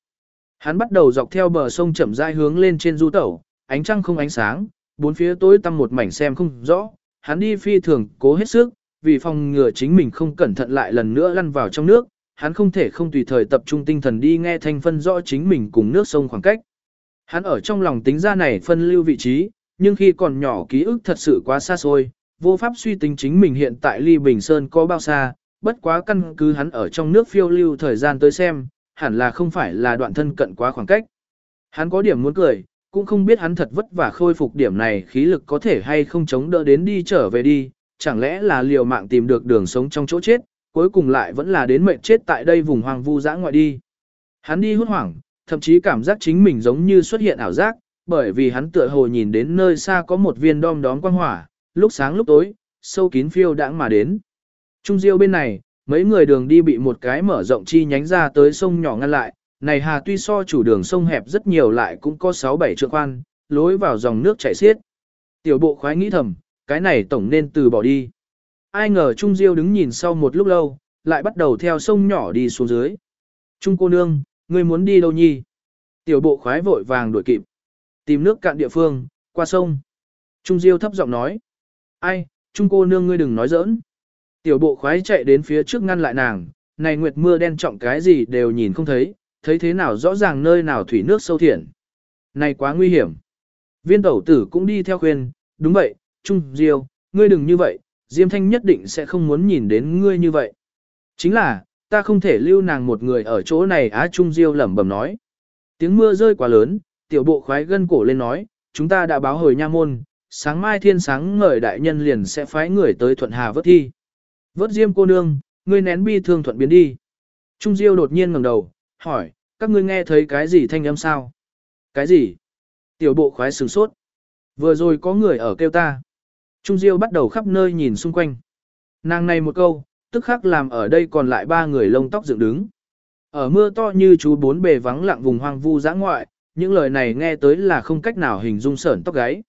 Hắn bắt đầu dọc theo bờ sông chậm rãi hướng lên trên du tẩu, ánh trăng không ánh sáng, bốn phía tối tăm một mảnh xem không rõ, hắn đi phi thường cố hết sức, vì phòng ngừa chính mình không cẩn thận lại lần nữa lăn vào trong nước, hắn không thể không tùy thời tập trung tinh thần đi nghe thanh phân rõ chính mình cùng nước sông khoảng cách. Hắn ở trong lòng tính ra này phân lưu vị trí, nhưng khi còn nhỏ ký ức thật sự quá xa xôi, vô pháp suy tính chính mình hiện tại ly Bình Sơn có bao xa, bất quá căn cứ hắn ở trong nước phiêu lưu thời gian tới xem, hẳn là không phải là đoạn thân cận quá khoảng cách. Hắn có điểm muốn cười, cũng không biết hắn thật vất vả khôi phục điểm này khí lực có thể hay không chống đỡ đến đi trở về đi, chẳng lẽ là liều mạng tìm được đường sống trong chỗ chết, cuối cùng lại vẫn là đến mệnh chết tại đây vùng hoang vu dã ngoại đi. Hắn đi hốt hoảng, thậm chí cảm giác chính mình giống như xuất hiện ảo giác, bởi vì hắn tựa hồ nhìn đến nơi xa có một viên đom đóm quang hỏa, lúc sáng lúc tối, sâu kín phiêu đãng mà đến. Trung diêu bên này, mấy người đường đi bị một cái mở rộng chi nhánh ra tới sông nhỏ ngăn lại, này hà tuy so chủ đường sông hẹp rất nhiều lại cũng có 6-7 trượng khoan, lối vào dòng nước chảy xiết. Tiểu bộ khoái nghĩ thầm, cái này tổng nên từ bỏ đi. Ai ngờ Trung Diêu đứng nhìn sau một lúc lâu, lại bắt đầu theo sông nhỏ đi xuống dưới. Trung cô nương, ngươi muốn đi đâu nhi? Tiểu bộ khoái vội vàng đuổi kịp. Tìm nước cạn địa phương, qua sông. Trung Diêu thấp giọng nói. Ai, Trung cô nương ngươi đừng nói giỡn. Tiểu bộ khoái chạy đến phía trước ngăn lại nàng, này nguyệt mưa đen trọng cái gì đều nhìn không thấy, thấy thế nào rõ ràng nơi nào thủy nước sâu thiện. Này quá nguy hiểm. Viên tẩu tử cũng đi theo khuyên, đúng vậy, Trung Diêu, ngươi đừng như vậy, Diêm Thanh nhất định sẽ không muốn nhìn đến ngươi như vậy. Chính là, ta không thể lưu nàng một người ở chỗ này Á Trung Diêu lẩm bẩm nói. Tiếng mưa rơi quá lớn, tiểu bộ khoái gân cổ lên nói, chúng ta đã báo hồi nha môn, sáng mai thiên sáng ngời đại nhân liền sẽ phái người tới thuận hà vớt thi. Vớt Diêm cô nương, ngươi nén bi thương thuận biến đi. Trung Diêu đột nhiên ngẩng đầu, hỏi, các ngươi nghe thấy cái gì thanh âm sao? Cái gì? Tiểu bộ khoái sửng sốt. Vừa rồi có người ở kêu ta. Trung Diêu bắt đầu khắp nơi nhìn xung quanh. Nàng này một câu, tức khắc làm ở đây còn lại ba người lông tóc dựng đứng. Ở mưa to như chú bốn bề vắng lặng vùng hoang vu dã ngoại, những lời này nghe tới là không cách nào hình dung sởn tóc gáy.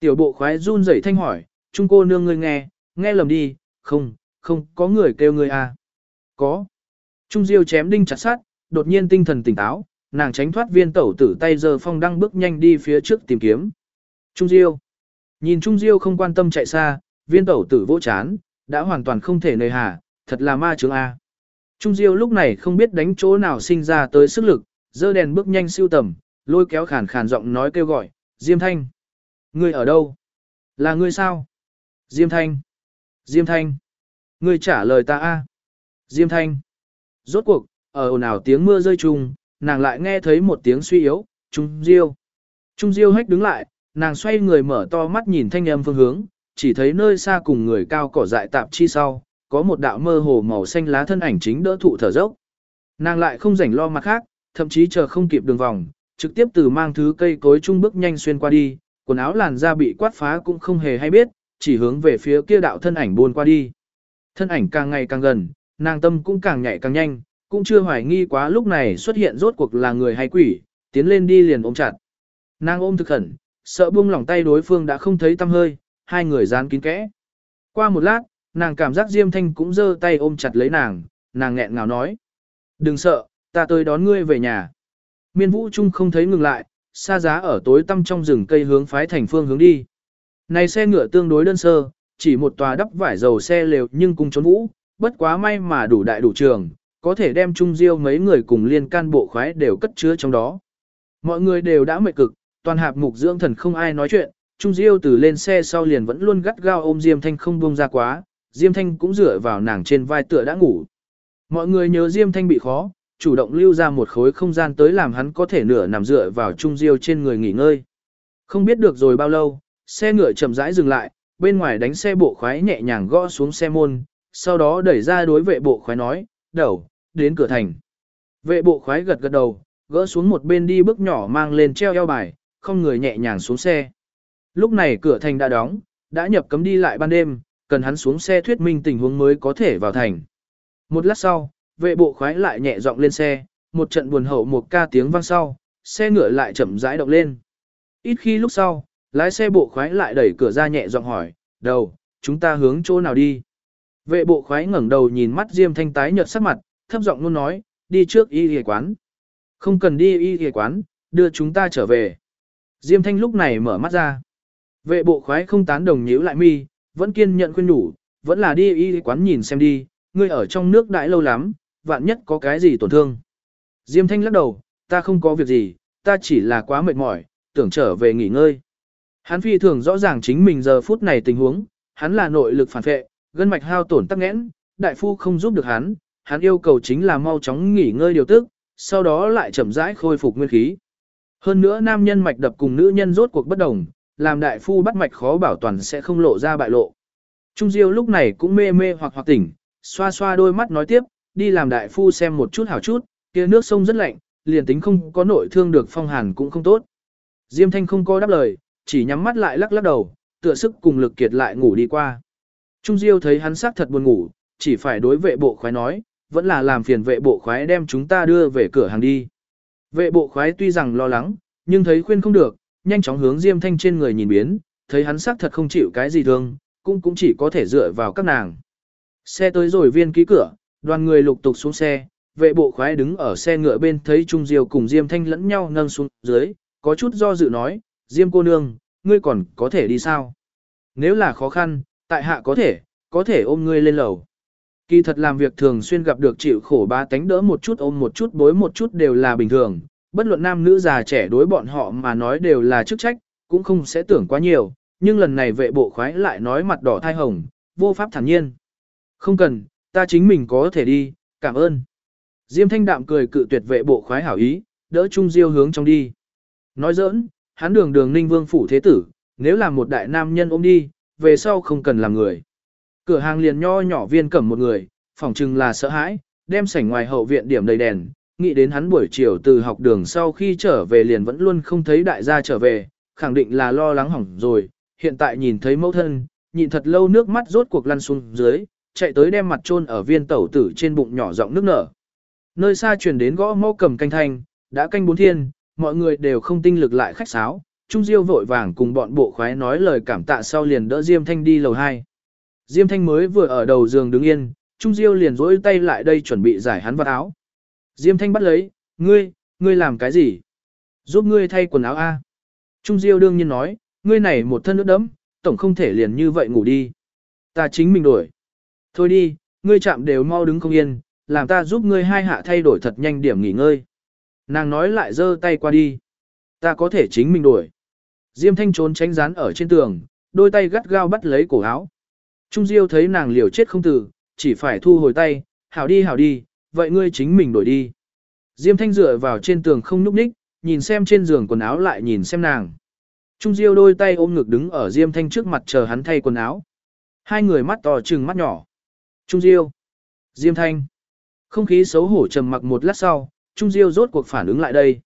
Tiểu bộ khoái run rẩy thanh hỏi, Trung cô nương ngươi nghe, nghe lầm đi, không, không, có người kêu ngươi à. Có. Trung Diêu chém đinh chặt sát, đột nhiên tinh thần tỉnh táo, nàng tránh thoát viên tẩu tử tay giờ phong đăng bước nhanh đi phía trước tìm kiếm. Trung Diêu. Nhìn Trung Diêu không quan tâm chạy xa, viên tẩu tử vỗ chán, đã hoàn toàn không thể nơi hà, thật là ma chứng A. Trung Diêu lúc này không biết đánh chỗ nào sinh ra tới sức lực, dơ đèn bước nhanh siêu tầm, lôi kéo khàn khàn giọng nói kêu gọi, Diêm Thanh. Ngươi ở đâu? Là ngươi sao? Diêm Thanh. Diêm Thanh. Ngươi trả lời ta A. Diêm Thanh. Rốt cuộc, ở ồn ào tiếng mưa rơi trùng, nàng lại nghe thấy một tiếng suy yếu, Trung Diêu. Trung Diêu hách đứng lại, nàng xoay người mở to mắt nhìn thanh âm phương hướng, chỉ thấy nơi xa cùng người cao cỏ dại tạp chi sau, có một đạo mơ hồ màu xanh lá thân ảnh chính đỡ thụ thở dốc. Nàng lại không rảnh lo mặt khác, thậm chí chờ không kịp đường vòng, trực tiếp từ mang thứ cây cối trung bước nhanh xuyên qua đi, quần áo làn da bị quát phá cũng không hề hay biết, chỉ hướng về phía kia đạo thân ảnh buôn qua đi. Thân ảnh càng ngày càng gần, nàng tâm cũng càng nhạy càng nhanh, cũng chưa hoài nghi quá lúc này xuất hiện rốt cuộc là người hay quỷ, tiến lên đi liền ôm chặt. Nàng ôm thực khẩn, sợ buông lỏng tay đối phương đã không thấy tâm hơi, hai người dán kín kẽ. Qua một lát, nàng cảm giác Diêm Thanh cũng giơ tay ôm chặt lấy nàng, nàng nghẹn ngào nói. Đừng sợ, ta tới đón ngươi về nhà. Miên vũ trung không thấy ngừng lại, xa giá ở tối tăm trong rừng cây hướng phái thành phương hướng đi. Này xe ngựa tương đối đơn sơ, chỉ một tòa đắp vải dầu xe lều nhưng cùng trốn vũ, bất quá may mà đủ đại đủ trường, có thể đem chung diêu mấy người cùng liên can bộ khoái đều cất chứa trong đó. Mọi người đều đã mệt cực, toàn hạp mục dưỡng thần không ai nói chuyện, Trung Diêu từ lên xe sau liền vẫn luôn gắt gao ôm Diêm Thanh không buông ra quá, Diêm Thanh cũng dựa vào nàng trên vai tựa đã ngủ. Mọi người nhớ Diêm Thanh bị khó, chủ động lưu ra một khối không gian tới làm hắn có thể nửa nằm dựa vào Trung Diêu trên người nghỉ ngơi. Không biết được rồi bao lâu, xe ngựa chậm rãi dừng lại, bên ngoài đánh xe bộ khoái nhẹ nhàng gõ xuống xe môn, sau đó đẩy ra đối vệ bộ khoái nói, đầu, đến cửa thành. Vệ bộ khoái gật gật đầu, gỡ xuống một bên đi bước nhỏ mang lên treo eo bài, không người nhẹ nhàng xuống xe. Lúc này cửa thành đã đóng, đã nhập cấm đi lại ban đêm, cần hắn xuống xe thuyết minh tình huống mới có thể vào thành. Một lát sau, vệ bộ khoái lại nhẹ giọng lên xe, một trận buồn hậu một ca tiếng vang sau, xe ngựa lại chậm rãi động lên. Ít khi lúc sau, lái xe bộ khoái lại đẩy cửa ra nhẹ giọng hỏi, đầu, chúng ta hướng chỗ nào đi? Vệ bộ khoái ngẩng đầu nhìn mắt Diêm Thanh tái nhợt sắc mặt, thấp giọng luôn nói, đi trước y y quán. Không cần đi y y quán, đưa chúng ta trở về. Diêm Thanh lúc này mở mắt ra. Vệ bộ khoái không tán đồng nhíu lại mi, vẫn kiên nhận khuyên nhủ, vẫn là đi y quán nhìn xem đi, ngươi ở trong nước đãi lâu lắm, vạn nhất có cái gì tổn thương. Diêm Thanh lắc đầu, ta không có việc gì, ta chỉ là quá mệt mỏi, tưởng trở về nghỉ ngơi. Hắn phi thường rõ ràng chính mình giờ phút này tình huống, hắn là nội lực phản vệ, gân mạch hao tổn tắc nghẽn, đại phu không giúp được hắn, hắn yêu cầu chính là mau chóng nghỉ ngơi điều tức, sau đó lại chậm rãi khôi phục nguyên khí. Hơn nữa nam nhân mạch đập cùng nữ nhân rốt cuộc bất đồng, làm đại phu bắt mạch khó bảo toàn sẽ không lộ ra bại lộ. Trung Diêu lúc này cũng mê mê hoặc hoặc tỉnh, xoa xoa đôi mắt nói tiếp, đi làm đại phu xem một chút hảo chút, kia nước sông rất lạnh, liền tính không có nội thương được phong hàn cũng không tốt. Diêm Thanh không có đáp lời, chỉ nhắm mắt lại lắc lắc đầu, tựa sức cùng lực kiệt lại ngủ đi qua. Trung Diêu thấy hắn sắc thật buồn ngủ, chỉ phải đối vệ bộ khoái nói, vẫn là làm phiền vệ bộ khoái đem chúng ta đưa về cửa hàng đi. Vệ bộ khoái tuy rằng lo lắng, nhưng thấy khuyên không được, nhanh chóng hướng Diêm Thanh trên người nhìn biến, thấy hắn sắc thật không chịu cái gì thương, cũng cũng chỉ có thể dựa vào các nàng. Xe tới rồi viên ký cửa, đoàn người lục tục xuống xe, vệ bộ khoái đứng ở xe ngựa bên thấy Trung Diêu cùng Diêm Thanh lẫn nhau nâng xuống dưới, có chút do dự nói, Diêm cô nương, ngươi còn có thể đi sao? Nếu là khó khăn, tại hạ có thể, có thể ôm ngươi lên lầu. Kỳ thật làm việc thường xuyên gặp được chịu khổ ba tánh đỡ một chút ôm một chút bối một chút đều là bình thường, bất luận nam nữ già trẻ đối bọn họ mà nói đều là chức trách, cũng không sẽ tưởng quá nhiều, nhưng lần này vệ bộ khoái lại nói mặt đỏ thai hồng, vô pháp thản nhiên. Không cần, ta chính mình có thể đi, cảm ơn. Diêm thanh đạm cười cự tuyệt vệ bộ khoái hảo ý, đỡ Trung Diêu hướng trong đi. Nói giỡn, hắn đường đường ninh vương phủ thế tử, nếu là một đại nam nhân ôm đi, về sau không cần làm người. Cửa hàng liền nho nhỏ viên cẩm một người, phòng chừng là sợ hãi, đem sảnh ngoài hậu viện điểm đầy đèn, nghĩ đến hắn buổi chiều từ học đường sau khi trở về liền vẫn luôn không thấy đại gia trở về, khẳng định là lo lắng hỏng rồi, hiện tại nhìn thấy mẫu thân, nhìn thật lâu nước mắt rốt cuộc lăn xuống dưới, chạy tới đem mặt chôn ở viên tẩu tử trên bụng nhỏ giọng nước nở. Nơi xa truyền đến gõ mõ cầm canh thanh, đã canh bốn thiên, mọi người đều không tinh lực lại khách sáo, Trung Diêu vội vàng cùng bọn bộ khoái nói lời cảm tạ sau liền đỡ Diêm Thanh đi lầu 2. Diêm Thanh mới vừa ở đầu giường đứng yên, Trung Diêu liền rỗi tay lại đây chuẩn bị giải hắn vật áo. Diêm Thanh bắt lấy, ngươi, ngươi làm cái gì? Giúp ngươi thay quần áo A. Trung Diêu đương nhiên nói, ngươi này một thân nước đấm, tổng không thể liền như vậy ngủ đi. Ta chính mình đổi. Thôi đi, ngươi chạm đều mau đứng không yên, làm ta giúp ngươi hai hạ thay đổi thật nhanh điểm nghỉ ngơi. Nàng nói lại giơ tay qua đi. Ta có thể chính mình đổi. Diêm Thanh trốn tránh rán ở trên tường, đôi tay gắt gao bắt lấy cổ áo. Trung Diêu thấy nàng liều chết không tử, chỉ phải thu hồi tay, hảo đi hảo đi, vậy ngươi chính mình đổi đi. Diêm Thanh dựa vào trên tường không nhúc nhích, nhìn xem trên giường quần áo lại nhìn xem nàng. Trung Diêu đôi tay ôm ngực đứng ở Diêm Thanh trước mặt chờ hắn thay quần áo. Hai người mắt to trừng mắt nhỏ. Trung Diêu. Diêm Thanh. Không khí xấu hổ trầm mặc một lát sau, Trung Diêu rốt cuộc phản ứng lại đây.